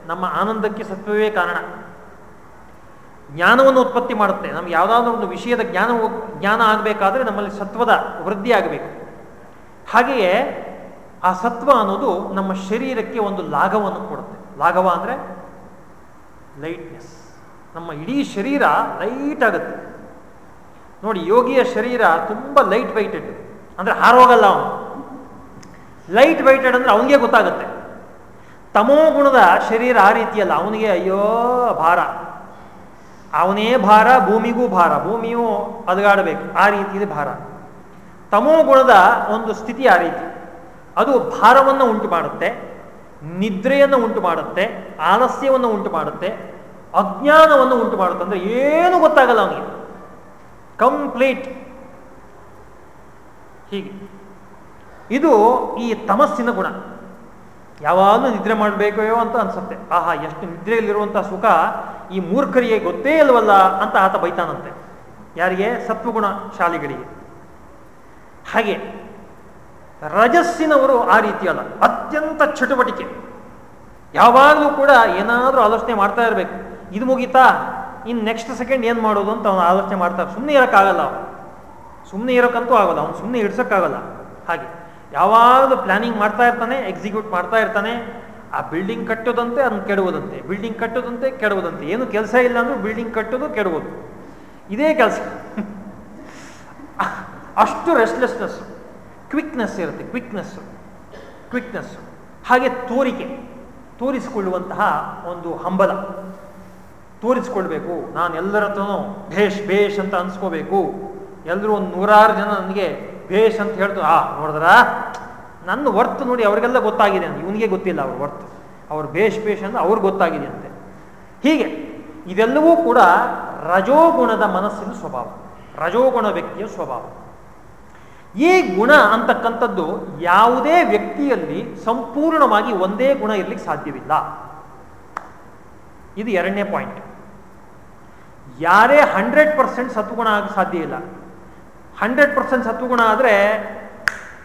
[SPEAKER 1] ನಮ್ಮ ಆನಂದಕ್ಕೆ ಸತ್ವವೇ ಕಾರಣ. ಜ್ಞಾನವನ್ನು ಉತ್ಪತ್ತಿ ಮಾಡುತ್ತೆ. ನಮ್ಗೆ ಯಾವುದಾದ್ರೂ ಒಂದು ವಿಷಯದ ಜ್ಞಾನ ಜ್ಞಾನ ಆಗಬೇಕಾದ್ರೆ ನಮ್ಮಲ್ಲಿ ಸತ್ವದ ವೃದ್ಧಿ ಆಗಬೇಕು. ಹಾಗೆಯೇ ಆ ಸತ್ವ ಅನ್ನೋದು ನಮ್ಮ ಶರೀರಕ್ಕೆ ಒಂದು ಲಾಘವನ್ನು ಕೊಡುತ್ತೆ. ಲಾಘವ ಅಂದರೆ ಲೈಟ್ನೆಸ್ ನಮ್ಮ ಇಡೀ ಶರೀರ ಲೈಟ್ ಆಗುತ್ತೆ. ನೋಡಿ, ಯೋಗಿಯ ಶರೀರ ತುಂಬ ಲೈಟ್ ವೈಟೆಡ್ ಅಂದರೆ ಹಾರೋಗಲ್ಲ ಅವನು. ಲೈಟ್ ವೈಟೆಡ್ ಅಂದರೆ ಅವನಿಗೆ ಗೊತ್ತಾಗುತ್ತೆ. ತಮೋ ಗುಣದ ಶರೀರ ಆ ರೀತಿಯಲ್ಲ. ಅವನಿಗೆ ಅಯ್ಯೋ ಭಾರ. ಅವನೇ ಭಾರ, ಭೂಮಿಗೂ ಭಾರ. ಭೂಮಿಯು ಅದುಗಾಡಬೇಕು ಆ ರೀತಿಯಲ್ಲಿ ಭಾರ. ತಮೋ ಗುಣದ ಒಂದು ಸ್ಥಿತಿ ಆ ರೀತಿ. ಅದು ಭಾರವನ್ನು ಉಂಟು ಮಾಡುತ್ತೆ ನಿದ್ರೆಯನ್ನು ಉಂಟು ಮಾಡುತ್ತೆ ಆಲಸ್ಯವನ್ನು ಉಂಟು ಮಾಡುತ್ತೆ ಅಜ್ಞಾನವನ್ನು ಉಂಟು ಮಾಡುತ್ತೆ ಅಂದರೆ ಏನು ಗೊತ್ತಾಗಲ್ಲ ಅವನಿಗೆ. ಕಂಪ್ಲೀಟ್. ಹೀಗೆ. ಇದು ಈ ತಮಸ್ಸಿನ ಗುಣ. ಯಾವಾಗಲೂ ನಿದ್ರೆ ಮಾಡಬೇಕೋ ಅಂತ ಅನ್ಸುತ್ತೆ. ಆಹಾ, ಎಷ್ಟು ನಿದ್ರೆಯಲ್ಲಿರುವಂತಹ ಸುಖ ಈ ಮೂರ್ಖರಿಗೆ ಗೊತ್ತೇ ಇಲ್ವಲ್ಲ ಅಂತ ಆತ ಬೈತಾನಂತೆ. ಯಾರಿಗೆ? ಸತ್ವಗುಣ ಶಾಲಿಗಳಿಗೆ ಹಾಗೆ ರಜಸ್ಸಿನವರು ಆ ರೀತಿಯಲ್ಲ ಅತ್ಯಂತ ಚಟುವಟಿಕೆ. ಯಾವಾಗಲೂ ಕೂಡ ಏನಾದರೂ ಆಲೋಚನೆ ಮಾಡ್ತಾ ಇರಬೇಕು. ಇದು ಮುಗೀತಾ? ಇನ್ನು ನೆಕ್ಸ್ಟ್ ಸೆಕೆಂಡ್ ಏನು ಮಾಡೋದು ಅಂತ ಅವನು ಆಲೋಚನೆ ಮಾಡ್ತಾರೆ ಸುಮ್ಮನೆ ಇರೋಕ್ಕಾಗಲ್ಲ ಅವನು. ಸುಮ್ಮನೆ ಇರೋಕ್ಕಂತೂ ಆಗೋಲ್ಲ, ಅವನು ಸುಮ್ಮನೆ ಇಡ್ಸೋಕ್ಕಾಗಲ್ಲ ಹಾಗೆ. ಯಾವಾಗಲೂ ಪ್ಲಾನಿಂಗ್ ಮಾಡ್ತಾ ಇರ್ತಾನೆ ಎಕ್ಸಿಕ್ಯೂಟ್ ಮಾಡ್ತಾ ಇರ್ತಾನೆ. ಆ ಬಿಲ್ಡಿಂಗ್ ಕಟ್ಟೋದಂತೆ ಅದನ್ನು ಕೆಡುವುದಂತೆ ಬಿಲ್ಡಿಂಗ್ ಕಟ್ಟೋದಂತೆ ಕೆಡುವುದಂತೆ. ಏನು ಕೆಲಸ ಇಲ್ಲ ಅಂದ್ರೂ ಬಿಲ್ಡಿಂಗ್ ಕಟ್ಟೋದು ಕೆಡುವುದು. ಇದೇ ಕೆಲಸ. ಅಷ್ಟು ರೆಸ್ಟ್ಲೆಸ್ನೆಸ್ ಕ್ವಿಕ್ನೆಸ್ ಇರುತ್ತೆ ಕ್ವಿಕ್ನೆಸ್ ಕ್ವಿಕ್ನೆಸ್ ಹಾಗೆ ತೋರಿಕೆ, ತೋರಿಸಿಕೊಳ್ಳುವಂತಹ ಒಂದು ಹಂಬಲ. ತೋರಿಸ್ಕೊಳ್ಬೇಕು ನಾನು ಎಲ್ಲರ ಹತ್ರನೂ ಭೇಷ್ ಭೇಷ್ ಅಂತ ಅನ್ಸ್ಕೋಬೇಕು. ಎಲ್ಲರೂ ಒಂದು ನೂರಾರು ಜನ ನನಗೆ ಭೇಷ್ ಅಂತ ಹೇಳ್ತು ಆ, ನೋಡಿದ್ರ? ನನ್ನ ವರ್ತ್ ನೋಡಿ ಅವರಿಗೆಲ್ಲ ಗೊತ್ತಾಗಿದೆ ಅಂತ. ಇವನಿಗೆ ಗೊತ್ತಿಲ್ಲ ಅವ್ರ ವರ್ತ್. ಅವ್ರ ಭೇಷ್ ಭೇಷ್ ಅಂತ ಅವ್ರಿಗೆ ಗೊತ್ತಾಗಿದೆ ಅಂತೆ. ಹೀಗೆ, ಇದೆಲ್ಲವೂ ಕೂಡ ರಜೋಗುಣದ ಮನಸ್ಸಿನ ಸ್ವಭಾವ. ರಜೋಗುಣ ವ್ಯಕ್ತಿಯ ಸ್ವಭಾವ. ಈ ಗುಣ ಅಂತಕ್ಕಂಥದ್ದು ಯಾವುದೇ ವ್ಯಕ್ತಿಯಲ್ಲಿ ಸಂಪೂರ್ಣವಾಗಿ ಒಂದೇ ಗುಣ ಇರಲಿಕ್ಕೆ ಸಾಧ್ಯವಿಲ್ಲ. ಇದು ಎರಡನೇ ಪಾಯಿಂಟ್ ಯಾರೇ ಹಂಡ್ರೆಡ್ ಪರ್ಸೆಂಟ್ ಸತ್ಗುಣ ಆಗಿ ಸಾಧ್ಯ ಇಲ್ಲ. ಹಂಡ್ರೆಡ್ ಪರ್ಸೆಂಟ್ ಸತ್ವಗುಣ ಆದರೆ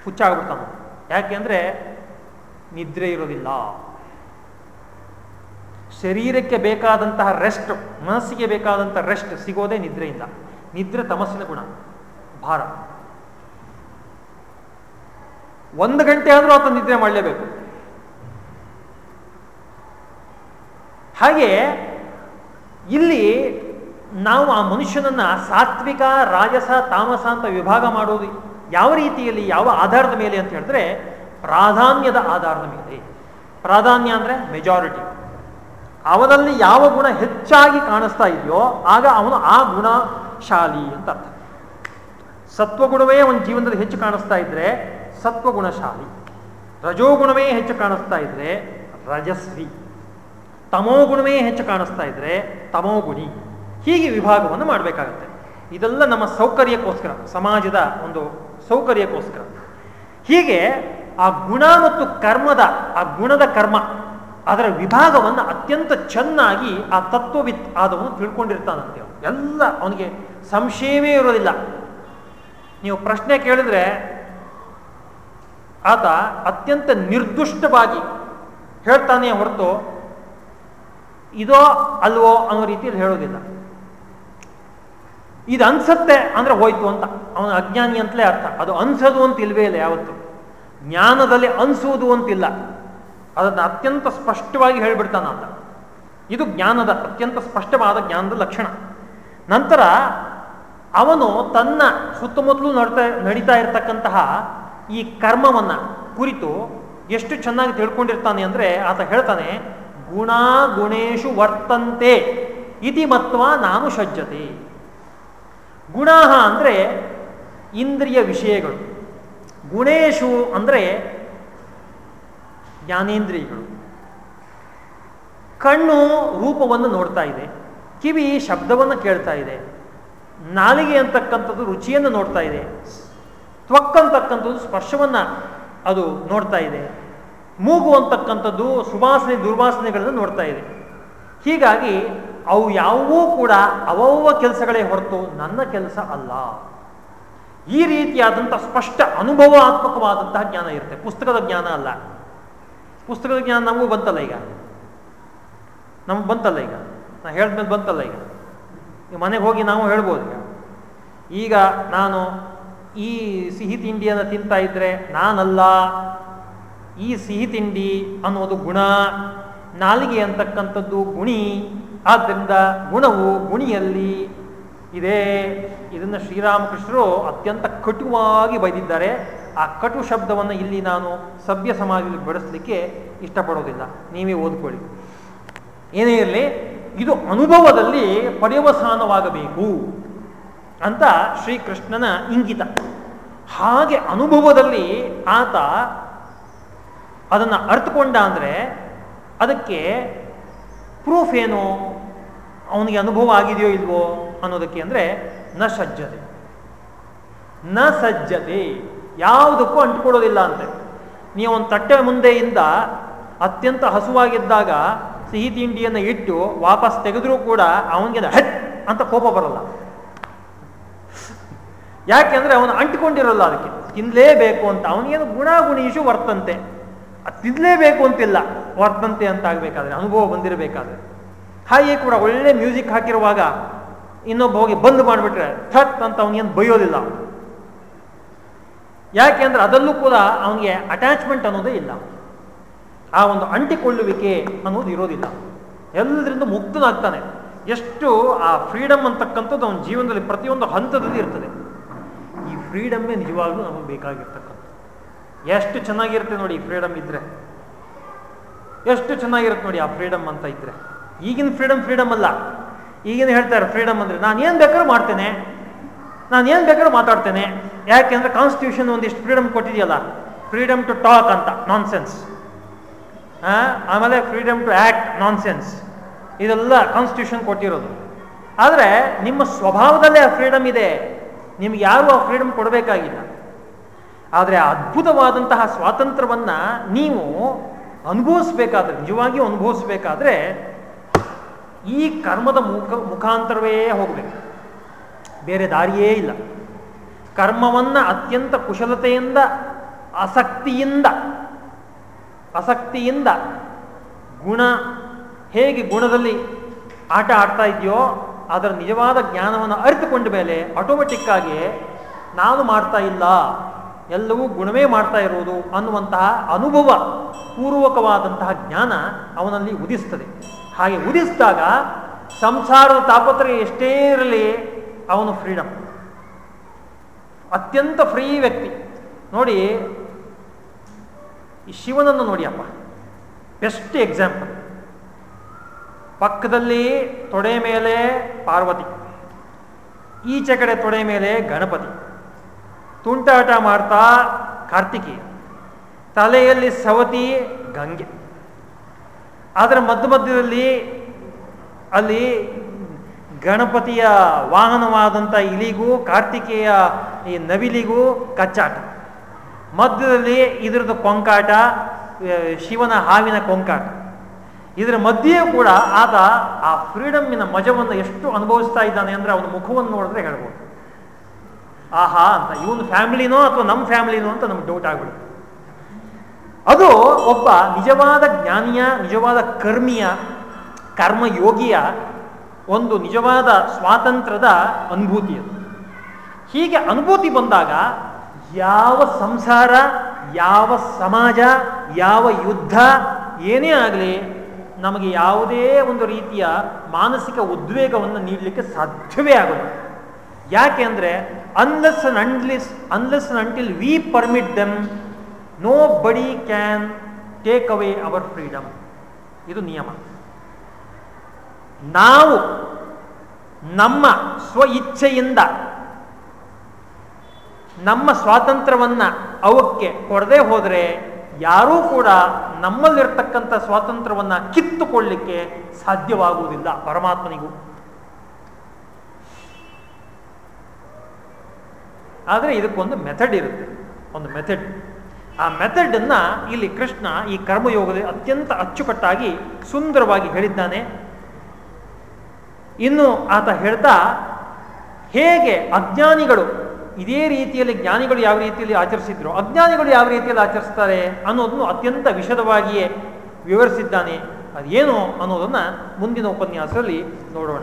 [SPEAKER 1] ಹುಚ್ಚಾಗ್ಬಿಡ್ತಾನೆ ಯಾಕೆ ಅಂದರೆ ನಿದ್ರೆ ಇರೋದಿಲ್ಲ. ಶರೀರಕ್ಕೆ ಬೇಕಾದಂತಹ ರೆಸ್ಟ್ ಮನಸ್ಸಿಗೆ ಬೇಕಾದಂತಹ ರೆಸ್ಟ್ ಸಿಗೋದೇ ನಿದ್ರೆಯಿಂದ. ನಿದ್ರೆ ತಮಸ್ಸಿನ ಗುಣ, ಭಾರ. ಒಂದು ಗಂಟೆ ಆದರೂ ಆತ ನಿದ್ರೆ ಮಾಡಲೇಬೇಕು. ಹಾಗೆ ಇಲ್ಲಿ ನಾವು ಆ ಮನುಷ್ಯನನ್ನ ಸಾತ್ವಿಕ, ರಾಜಸ, ತಾಮಸ ಅಂತ ವಿಭಾಗ ಮಾಡೋದು ಯಾವ ರೀತಿಯಲ್ಲಿ, ಯಾವ ಆಧಾರದ ಮೇಲೆ ಅಂತ ಹೇಳಿದ್ರೆ ಪ್ರಾಧಾನ್ಯದ ಆಧಾರದ ಮೇಲೆ. ಪ್ರಾಧಾನ್ಯ ಅಂದರೆ ಮೆಜಾರಿಟಿ ಅವನಲ್ಲಿ ಯಾವ ಗುಣ ಹೆಚ್ಚಾಗಿ ಕಾಣಿಸ್ತಾ ಇದೆಯೋ ಆಗ ಅವನು ಆ ಗುಣಶಾಲಿ ಅಂತ ಅರ್ಥ. ಸತ್ವಗುಣವೇ ಅವನ ಜೀವನದಲ್ಲಿ ಹೆಚ್ಚು ಕಾಣಿಸ್ತಾ ಇದ್ರೆ ಸತ್ವಗುಣಶಾಲಿ. ರಜೋಗುಣವೇ ಹೆಚ್ಚು ಕಾಣಿಸ್ತಾ ಇದ್ರೆ ರಜಸ್ವಿ. ತಮೋಗುಣವೇ ಹೆಚ್ಚು ಕಾಣಿಸ್ತಾ ಇದ್ರೆ ತಮೋಗುಣಿ. ಹೀಗೆ ವಿಭಾಗವನ್ನು ಮಾಡಬೇಕಾಗತ್ತೆ. ಇದೆಲ್ಲ ನಮ್ಮ ಸೌಕರ್ಯಕ್ಕೋಸ್ಕರ, ಸಮಾಜದ ಒಂದು ಸೌಕರ್ಯಕ್ಕೋಸ್ಕರ. ಹೀಗೆ ಆ ಗುಣ ಮತ್ತು ಕರ್ಮದ, ಆ ಗುಣದ ಕರ್ಮ, ಅದರ ವಿಭಾಗವನ್ನು ಅತ್ಯಂತ ಚೆನ್ನಾಗಿ ಆ ತತ್ವವಿತ್ ಆದವನು ತಿಳ್ಕೊಂಡಿರ್ತಾನಂತೆ ಎಲ್ಲ ಅವನಿಗೆ ಸಂಶಯವೇ ಇರೋದಿಲ್ಲ. ನೀವು ಪ್ರಶ್ನೆ ಕೇಳಿದ್ರೆ ಆತ ಅತ್ಯಂತ ನಿರ್ದುಷ್ಟವಾಗಿ ಹೇಳ್ತಾನೆ ಹೊರತು, ಇದೋ ಅಲ್ವೋ ಅನ್ನೋ ರೀತಿಯಲ್ಲಿ ಹೇಳೋದಿಲ್ಲ. ಇದು ಅನ್ಸತ್ತೆ ಅಂದ್ರೆ ಹೋಯ್ತು ಅಂತ. ಅವನ ಅಜ್ಞಾನಿ ಅಂತಲೇ ಅರ್ಥ. ಅದು ಅನ್ಸೋದು ಅಂತ ಇಲ್ವೇ ಇಲ್ಲ ಯಾವತ್ತು. ಜ್ಞಾನದಲ್ಲಿ ಅನ್ಸುವುದು ಅಂತಿಲ್ಲ. ಅದನ್ನು ಅತ್ಯಂತ ಸ್ಪಷ್ಟವಾಗಿ ಹೇಳಿಬಿಡ್ತಾನ ಅಂತ ಇದು ಜ್ಞಾನದ ಅತ್ಯಂತ ಸ್ಪಷ್ಟವಾದ ಜ್ಞಾನದ ಲಕ್ಷಣ. ನಂತರ ಅವನು ತನ್ನ ಸುತ್ತಮುತ್ತಲು ನಡ್ತಾ, ನಡೀತಾ ಇರತಕ್ಕಂತಹ ಈ ಕರ್ಮವನ್ನ ಕುರಿತು ಎಷ್ಟು ಚೆನ್ನಾಗಿ ತಿಳ್ಕೊಂಡಿರ್ತಾನೆ ಅಂದ್ರೆ ಆತ ಹೇಳ್ತಾನೆ ಗುಣ ಗುಣೇಶು ವರ್ತಂತೆ. ಇತಿ ಮತ್ವ ನಾನು ಸಜ್ಜತೆ ಗುಣ ಅಂದರೆ ಇಂದ್ರಿಯ ವಿಷಯಗಳು. ಗುಣೇಶು ಅಂದರೆ ಜ್ಞಾನೇಂದ್ರಿಯಗಳು. ಕಣ್ಣು ರೂಪವನ್ನು ನೋಡ್ತಾ ಇದೆ. ಕಿವಿ ಶಬ್ದವನ್ನು ಕೇಳ್ತಾ ಇದೆ. ನಾಲಿಗೆ ಅಂತಕ್ಕಂಥದ್ದು ರುಚಿಯನ್ನು ನೋಡ್ತಾ ಇದೆ. ತ್ವಕ್ಕಂತಕ್ಕಂಥದ್ದು ಸ್ಪರ್ಶವನ್ನು ಅದು ನೋಡ್ತಾ ಇದೆ. ಮೂಗು ಅಂತಕ್ಕಂಥದ್ದು ಸುವಾಸನೆ, ದುರ್ವಾಸನೆಗಳನ್ನು ನೋಡ್ತಾ ಇದೆ. ಹೀಗಾಗಿ ಅವು ಯಾವುವೂ ಕೂಡ ಅವವ ಕೆಲಸಗಳೇ ಹೊರತು ನನ್ನ ಕೆಲಸ ಅಲ್ಲ. ಈ ರೀತಿಯಾದಂಥ ಸ್ಪಷ್ಟ ಅನುಭವಾತ್ಮಕವಾದಂತಹ ಜ್ಞಾನ ಇರುತ್ತೆ. ಪುಸ್ತಕದ ಜ್ಞಾನ ಅಲ್ಲ. ಪುಸ್ತಕದ ಜ್ಞಾನ ನಮಗೂ ಬಂತಲ್ಲ ಈಗ? ನಮ್ಗೆ ಬಂತಲ್ಲ ಈಗ? ನಾ ಹೇಳಿದ್ಮೇಲೆ ಬಂತಲ್ಲ ಈಗ? ಮನೆಗೆ ಹೋಗಿ ನಾವು ಹೇಳ್ಬೋದು ಈಗ. ಈಗ ನಾನು ಈ ಸಿಹಿ ತಿಂಡಿಯನ್ನು ತಿಂತಾ ಇದ್ರೆ ನಾನಲ್ಲ. ಈ ಸಿಹಿ ತಿಂಡಿ ಅನ್ನೋದು ಗುಣ. ನಾಲಿಗೆ ಅಂತಕ್ಕಂಥದ್ದು ಗುಣಿ. ಆದ್ದರಿಂದ ಗುಣವು ಗುಣಿಯಲ್ಲಿ ಇದೆ. ಇದನ್ನು ಶ್ರೀರಾಮಕೃಷ್ಣರು ಅತ್ಯಂತ ಕಟುವಾಗಿ ಬೈದಿದ್ದಾರೆ ಆ ಕಟು ಶಬ್ದವನ್ನು ಇಲ್ಲಿ ನಾನು ಸಭ್ಯ ಸಮಾಜದಲ್ಲಿ ಬಳಸಲಿಕ್ಕೆ ಇಷ್ಟಪಡೋದಿಲ್ಲ ನೀವೇ ಓದ್ಕೊಳ್ಳಿ. ಏನೇ ಇರಲಿ, ಇದು ಅನುಭವದಲ್ಲಿ ಪರ್ಯವಸಾನವಾಗಬೇಕು ಅಂತ ಶ್ರೀಕೃಷ್ಣನ ಇಂಗಿತ. ಹಾಗೆ ಅನುಭವದಲ್ಲಿ ಆತ ಅದನ್ನು ಅರ್ಥಕೊಂಡ ಅಂದರೆ ಅದಕ್ಕೆ ಪ್ರೂಫ್ ಏನು? ಅವನಿಗೆ ಅನುಭವ ಆಗಿದೆಯೋ ಇಲ್ವೋ ಅನ್ನೋದಕ್ಕೆ ಅಂದರೆ ನ ಸಜ್ಜತೆ. ನ ಸಜ್ಜತೆ. ಯಾವುದಕ್ಕೂ ಅಂಟ್ಕೊಳ್ಳೋದಿಲ್ಲ ಅಂತೆ ನೀವು ಒಂದು ತಟ್ಟೆ ಮುಂದೆಯಿಂದ ಅತ್ಯಂತ ಹಸುವಾಗಿದ್ದಾಗ ಸಿಹಿ ತಿಂಡಿಯನ್ನು ಇಟ್ಟು ವಾಪಸ್ ತೆಗೆದ್ರೂ ಕೂಡ ಅವನಿಗೆ ಹಟ್ ಅಂತ ಕೋಪ ಬರಲ್ಲ. ಯಾಕೆಂದ್ರೆ ಅವನು ಅಂಟಿಕೊಂಡಿರಲ್ಲ ಅದಕ್ಕೆ. ತಿನ್ಲೇಬೇಕು ಅಂತ. ಅವನಿಗೇನು ಗುಣಗುಣೀಶು ವರ್ತಂತೆ. ತಿನ್ಲೇಬೇಕು ಅಂತಿಲ್ಲ ವರ್ತಂತೆ ಅಂತ ಆಗಬೇಕಾದ್ರೆ ಅನುಭವ ಬಂದಿರಬೇಕಾದ್ರೆ. ಹಾಗೆ ಕೂಡ ಒಳ್ಳೆ ಮ್ಯೂಸಿಕ್ ಹಾಕಿರುವಾಗ ಇನ್ನೊಬ್ಬ ಹೋಗಿ ಬಂದ್ ಮಾಡಿಬಿಟ್ರೆ ಥಟ್ ಅಂತ ಅವನಿಗೇನು ಬೈಯೋದಿಲ್ಲ. ಅಂದರೆ ಅದಲ್ಲೂ ಕೂಡ ಅವನಿಗೆ ಅಟ್ಯಾಚ್ಮೆಂಟ್ ಅನ್ನೋದೇ ಇಲ್ಲ. ಆ ಒಂದು ಅಂಟಿಕೊಳ್ಳುವಿಕೆ ಅನ್ನೋದು ಇರೋದಿಲ್ಲ. ಎಲ್ಲದರಿಂದ ಮುಕ್ತನಾಗ್ತಾನೆ. ಎಷ್ಟು ಆ ಫ್ರೀಡಮ್ ಅಂತಕ್ಕಂಥದ್ದು ಅವನ ಜೀವನದಲ್ಲಿ ಪ್ರತಿಯೊಂದು ಹಂತದಲ್ಲಿ ಇರ್ತದೆ. ಈ ಫ್ರೀಡಮ್ಮೇ ನಿಜವಾಗ್ಲೂ ನಮಗೆ ಬೇಕಾಗಿರ್ತಕ್ಕಂಥ ಎಷ್ಟು ಚೆನ್ನಾಗಿರುತ್ತೆ ನೋಡಿ ಫ್ರೀಡಮ್ ಇದ್ರೆ. ಎಷ್ಟು ಚೆನ್ನಾಗಿರುತ್ತೆ ನೋಡಿ ಆ ಫ್ರೀಡಮ್ ಅಂತ ಇದ್ರೆ. ಈಗಿನ ಫ್ರೀಡಮ್ ಫ್ರೀಡಮ್ ಅಲ್ಲ. ಈಗಿನ ಹೇಳ್ತಾರೆ ಫ್ರೀಡಮ್ ಅಂದ್ರೆ ನಾನು ಏನು ಬೇಕಾದ್ರೂ ಮಾಡ್ತೇನೆ. ನಾನು ಏನು ಬೇಕಾದ್ರೂ ಮಾತಾಡ್ತೇನೆ. ಯಾಕೆಂದ್ರೆ ಕಾನ್ಸ್ಟಿಟ್ಯೂಷನ್ ಒಂದಿಷ್ಟು ಫ್ರೀಡಮ್ ಕೊಟ್ಟಿದೆಯಲ್ಲ. ಫ್ರೀಡಮ್ ಟು ಟಾಕ್ ಅಂತ ನಾನ್ ಸೆನ್ಸ್ ಆಮೇಲೆ freedom to act nonsense ಇದೆಲ್ಲ ಕಾನ್ಸ್ಟಿಟ್ಯೂಷನ್ ಕೊಟ್ಟಿರೋದು. ಆದರೆ ನಿಮ್ಮ ಸ್ವಭಾವದಲ್ಲೇ ಆ ಫ್ರೀಡಮ್ ಇದೆ. ನಿಮ್ಗೆ ಯಾರು ಆ ಫ್ರೀಡಮ್ ಕೊಡಬೇಕಾಗಿಲ್ಲ. ಆದರೆ ಅದ್ಭುತವಾದಂತಹ ಸ್ವಾತಂತ್ರ್ಯವನ್ನ ನೀವು ಅನುಭವಿಸ್ಬೇಕಾದ್ರೆ, ನಿಜವಾಗಿ ಅನುಭವಿಸ್ಬೇಕಾದ್ರೆ ಈ ಕರ್ಮದ ಮುಖ, ಮುಖಾಂತರವೇ ಹೋಗಬೇಕು. ಬೇರೆ ದಾರಿಯೇ ಇಲ್ಲ. ಕರ್ಮವನ್ನು ಅತ್ಯಂತ ಕುಶಲತೆಯಿಂದ, ಆಸಕ್ತಿಯಿಂದ ಆಸಕ್ತಿಯಿಂದ ಗುಣ, ಹೇಗೆ ಗುಣದಲ್ಲಿ ಆಟ ಆಡ್ತಾ ಇದೆಯೋ, ಅದರ ನಿಜವಾದ ಜ್ಞಾನವನ್ನು ಅರಿತುಕೊಂಡ ಮೇಲೆ ಆಟೋಮೆಟಿಕ್ಕಾಗಿ ನಾನು ಮಾಡ್ತಾ ಇಲ್ಲ. ಎಲ್ಲವೂ ಗುಣವೇ ಮಾಡ್ತಾ ಇರುವುದು ಅನ್ನುವಂತಹ ಅನುಭವ, ಪೂರ್ವಕವಾದಂತಹ ಜ್ಞಾನ ಅವನಲ್ಲಿ ಉದಿಸ್ತದೆ. ಹಾಗೆ ಉದಿಸಿದಾಗ ಸಂಸಾರದ ತಾಪತ್ರೆ ಎಷ್ಟೇ ಇರಲಿ, ಅವನು ಫ್ರೀಡಮ್ ಅತ್ಯಂತ ಫ್ರೀ ವ್ಯಕ್ತಿ. ನೋಡಿ, ಈ ಶಿವನನ್ನು ನೋಡಿ ಅಪ್ಪ ಬೆಸ್ಟ್ ಎಕ್ಸಾಂಪಲ್ ಪಕ್ಕದಲ್ಲಿ ತೊಡೆ ಮೇಲೆ ಪಾರ್ವತಿ. ಈಚೆ ಕಡೆ ತೊಡೆ ಮೇಲೆ ಗಣಪತಿ. ತುಂಟಾಟ ಮಾಡ್ತಾ ಕಾರ್ತಿಕೇಯ. ತಲೆಯಲ್ಲಿ ಸವತಿ ಗಂಗೆ. ಅದರ ಮಧ್ಯ ಮಧ್ಯದಲ್ಲಿ ಅಲ್ಲಿ ಗಣಪತಿಯ ವಾಹನವಾದಂಥ ಇಲಿಗೂ ಕಾರ್ತಿಕೇಯ ಈ ನವಿಲಿಗೂ ಕಚ್ಚಾಟ. ಮಧ್ಯದಲ್ಲಿ ಇದರದ್ದು ಕೊಂಕಾಟ ಶಿವನ ಹಾವಿನ ಕೊಂಕಾಟ. ಇದರ ಮಧ್ಯೆಯೂ ಕೂಡ ಆತ ಆ ಫ್ರೀಡಮ್ಮಿನ ಮಜವನ್ನು ಎಷ್ಟು ಅನುಭವಿಸ್ತಾ ಇದ್ದಾನೆ ಅಂದರೆ ಅವನ ಮುಖವನ್ನು ನೋಡಿದ್ರೆ ಹೇಳ್ಬೋದು. ಆಹಾ ಅಂತ, ಇವನು ಫ್ಯಾಮಿಲಿನೋ ಅಥವಾ ನಮ್ಮ ಫ್ಯಾಮಿಲಿನೋ ಅಂತ ನಮ್ಗೆ ಡೌಟ್ ಆಗ್ಬಿಡುತ್ತೆ. ಅದು ಒಬ್ಬ ನಿಜವಾದ ಜ್ಞಾನಿಯ, ನಿಜವಾದ ಕರ್ಮಿಯ, ಕರ್ಮಯೋಗಿಯ ಒಂದು ನಿಜವಾದ ಸ್ವಾತಂತ್ರ್ಯದ ಅನುಭೂತಿ ಅದು. ಹೀಗೆ ಅನುಭೂತಿ ಬಂದಾಗ ಯಾವ ಸಂಸಾರ, ಯಾವ ಸಮಾಜ, ಯಾವ ಯುದ್ಧ ಏನೇ ಆಗಲಿ ನಮಗೆ ಯಾವುದೇ ಒಂದು ರೀತಿಯ ಮಾನಸಿಕ ಉದ್ವೇಗವನ್ನು ನೀಡಲಿಕ್ಕೆ ಸಾಧ್ಯವೇ ಆಗೋದು ಯಾಕೆ ಅಂದರೆ unless and unless, unless and until we permit them, body can take away our freedom ಇದು ನಿಯಮ. ನಾವು ನಮ್ಮ ಸ್ವ ಇಚ್ಛೆಯಿಂದ ನಮ್ಮ ಸ್ವಾತಂತ್ರ್ಯವನ್ನು ಅವಕ್ಕೆ ಕೊಡದೆ ಹೋದರೆ ಯಾರೂ ಕೂಡ ನಮ್ಮಲ್ಲಿರ್ತಕ್ಕಂಥ ಸ್ವಾತಂತ್ರ್ಯವನ್ನು ಕಿತ್ತುಕೊಳ್ಳಿಕ್ಕೆ ಸಾಧ್ಯವಾಗುವುದಿಲ್ಲ ಪರಮಾತ್ಮನಿಗೂ. ಆದರೆ ಇದಕ್ಕೊಂದು ಮೆಥಡ್ ಇರುತ್ತೆ. ಒಂದು ಮೆಥಡ್ ಆ ಮೆಥಡನ್ನು ಇಲ್ಲಿ ಕೃಷ್ಣ ಈ ಕರ್ಮಯೋಗದಲ್ಲಿ ಅತ್ಯಂತ ಅಚ್ಚುಕಟ್ಟಾಗಿ ಸುಂದರವಾಗಿ ಹೇಳಿದ್ದಾನೆ. ಇನ್ನು ಆತ ಹೇಳ್ತಾ, ಹೇಗೆ ಅಜ್ಞಾನಿಗಳು, ಇದೇ ರೀತಿಯಲ್ಲಿ ಜ್ಞಾನಿಗಳು ಯಾವ ರೀತಿಯಲ್ಲಿ ಆಚರಿಸಿದ್ರು, ಅಜ್ಞಾನಿಗಳು ಯಾವ ರೀತಿಯಲ್ಲಿ ಆಚರಿಸ್ತಾರೆ ಅನ್ನೋದನ್ನು ಅತ್ಯಂತ ವಿಷದವಾಗಿಯೇ ವಿವರಿಸಿದ್ದಾನೆ. ಅದೇನು ಅನ್ನೋದನ್ನು ಮುಂದಿನ ಉಪನ್ಯಾಸದಲ್ಲಿ ನೋಡೋಣ.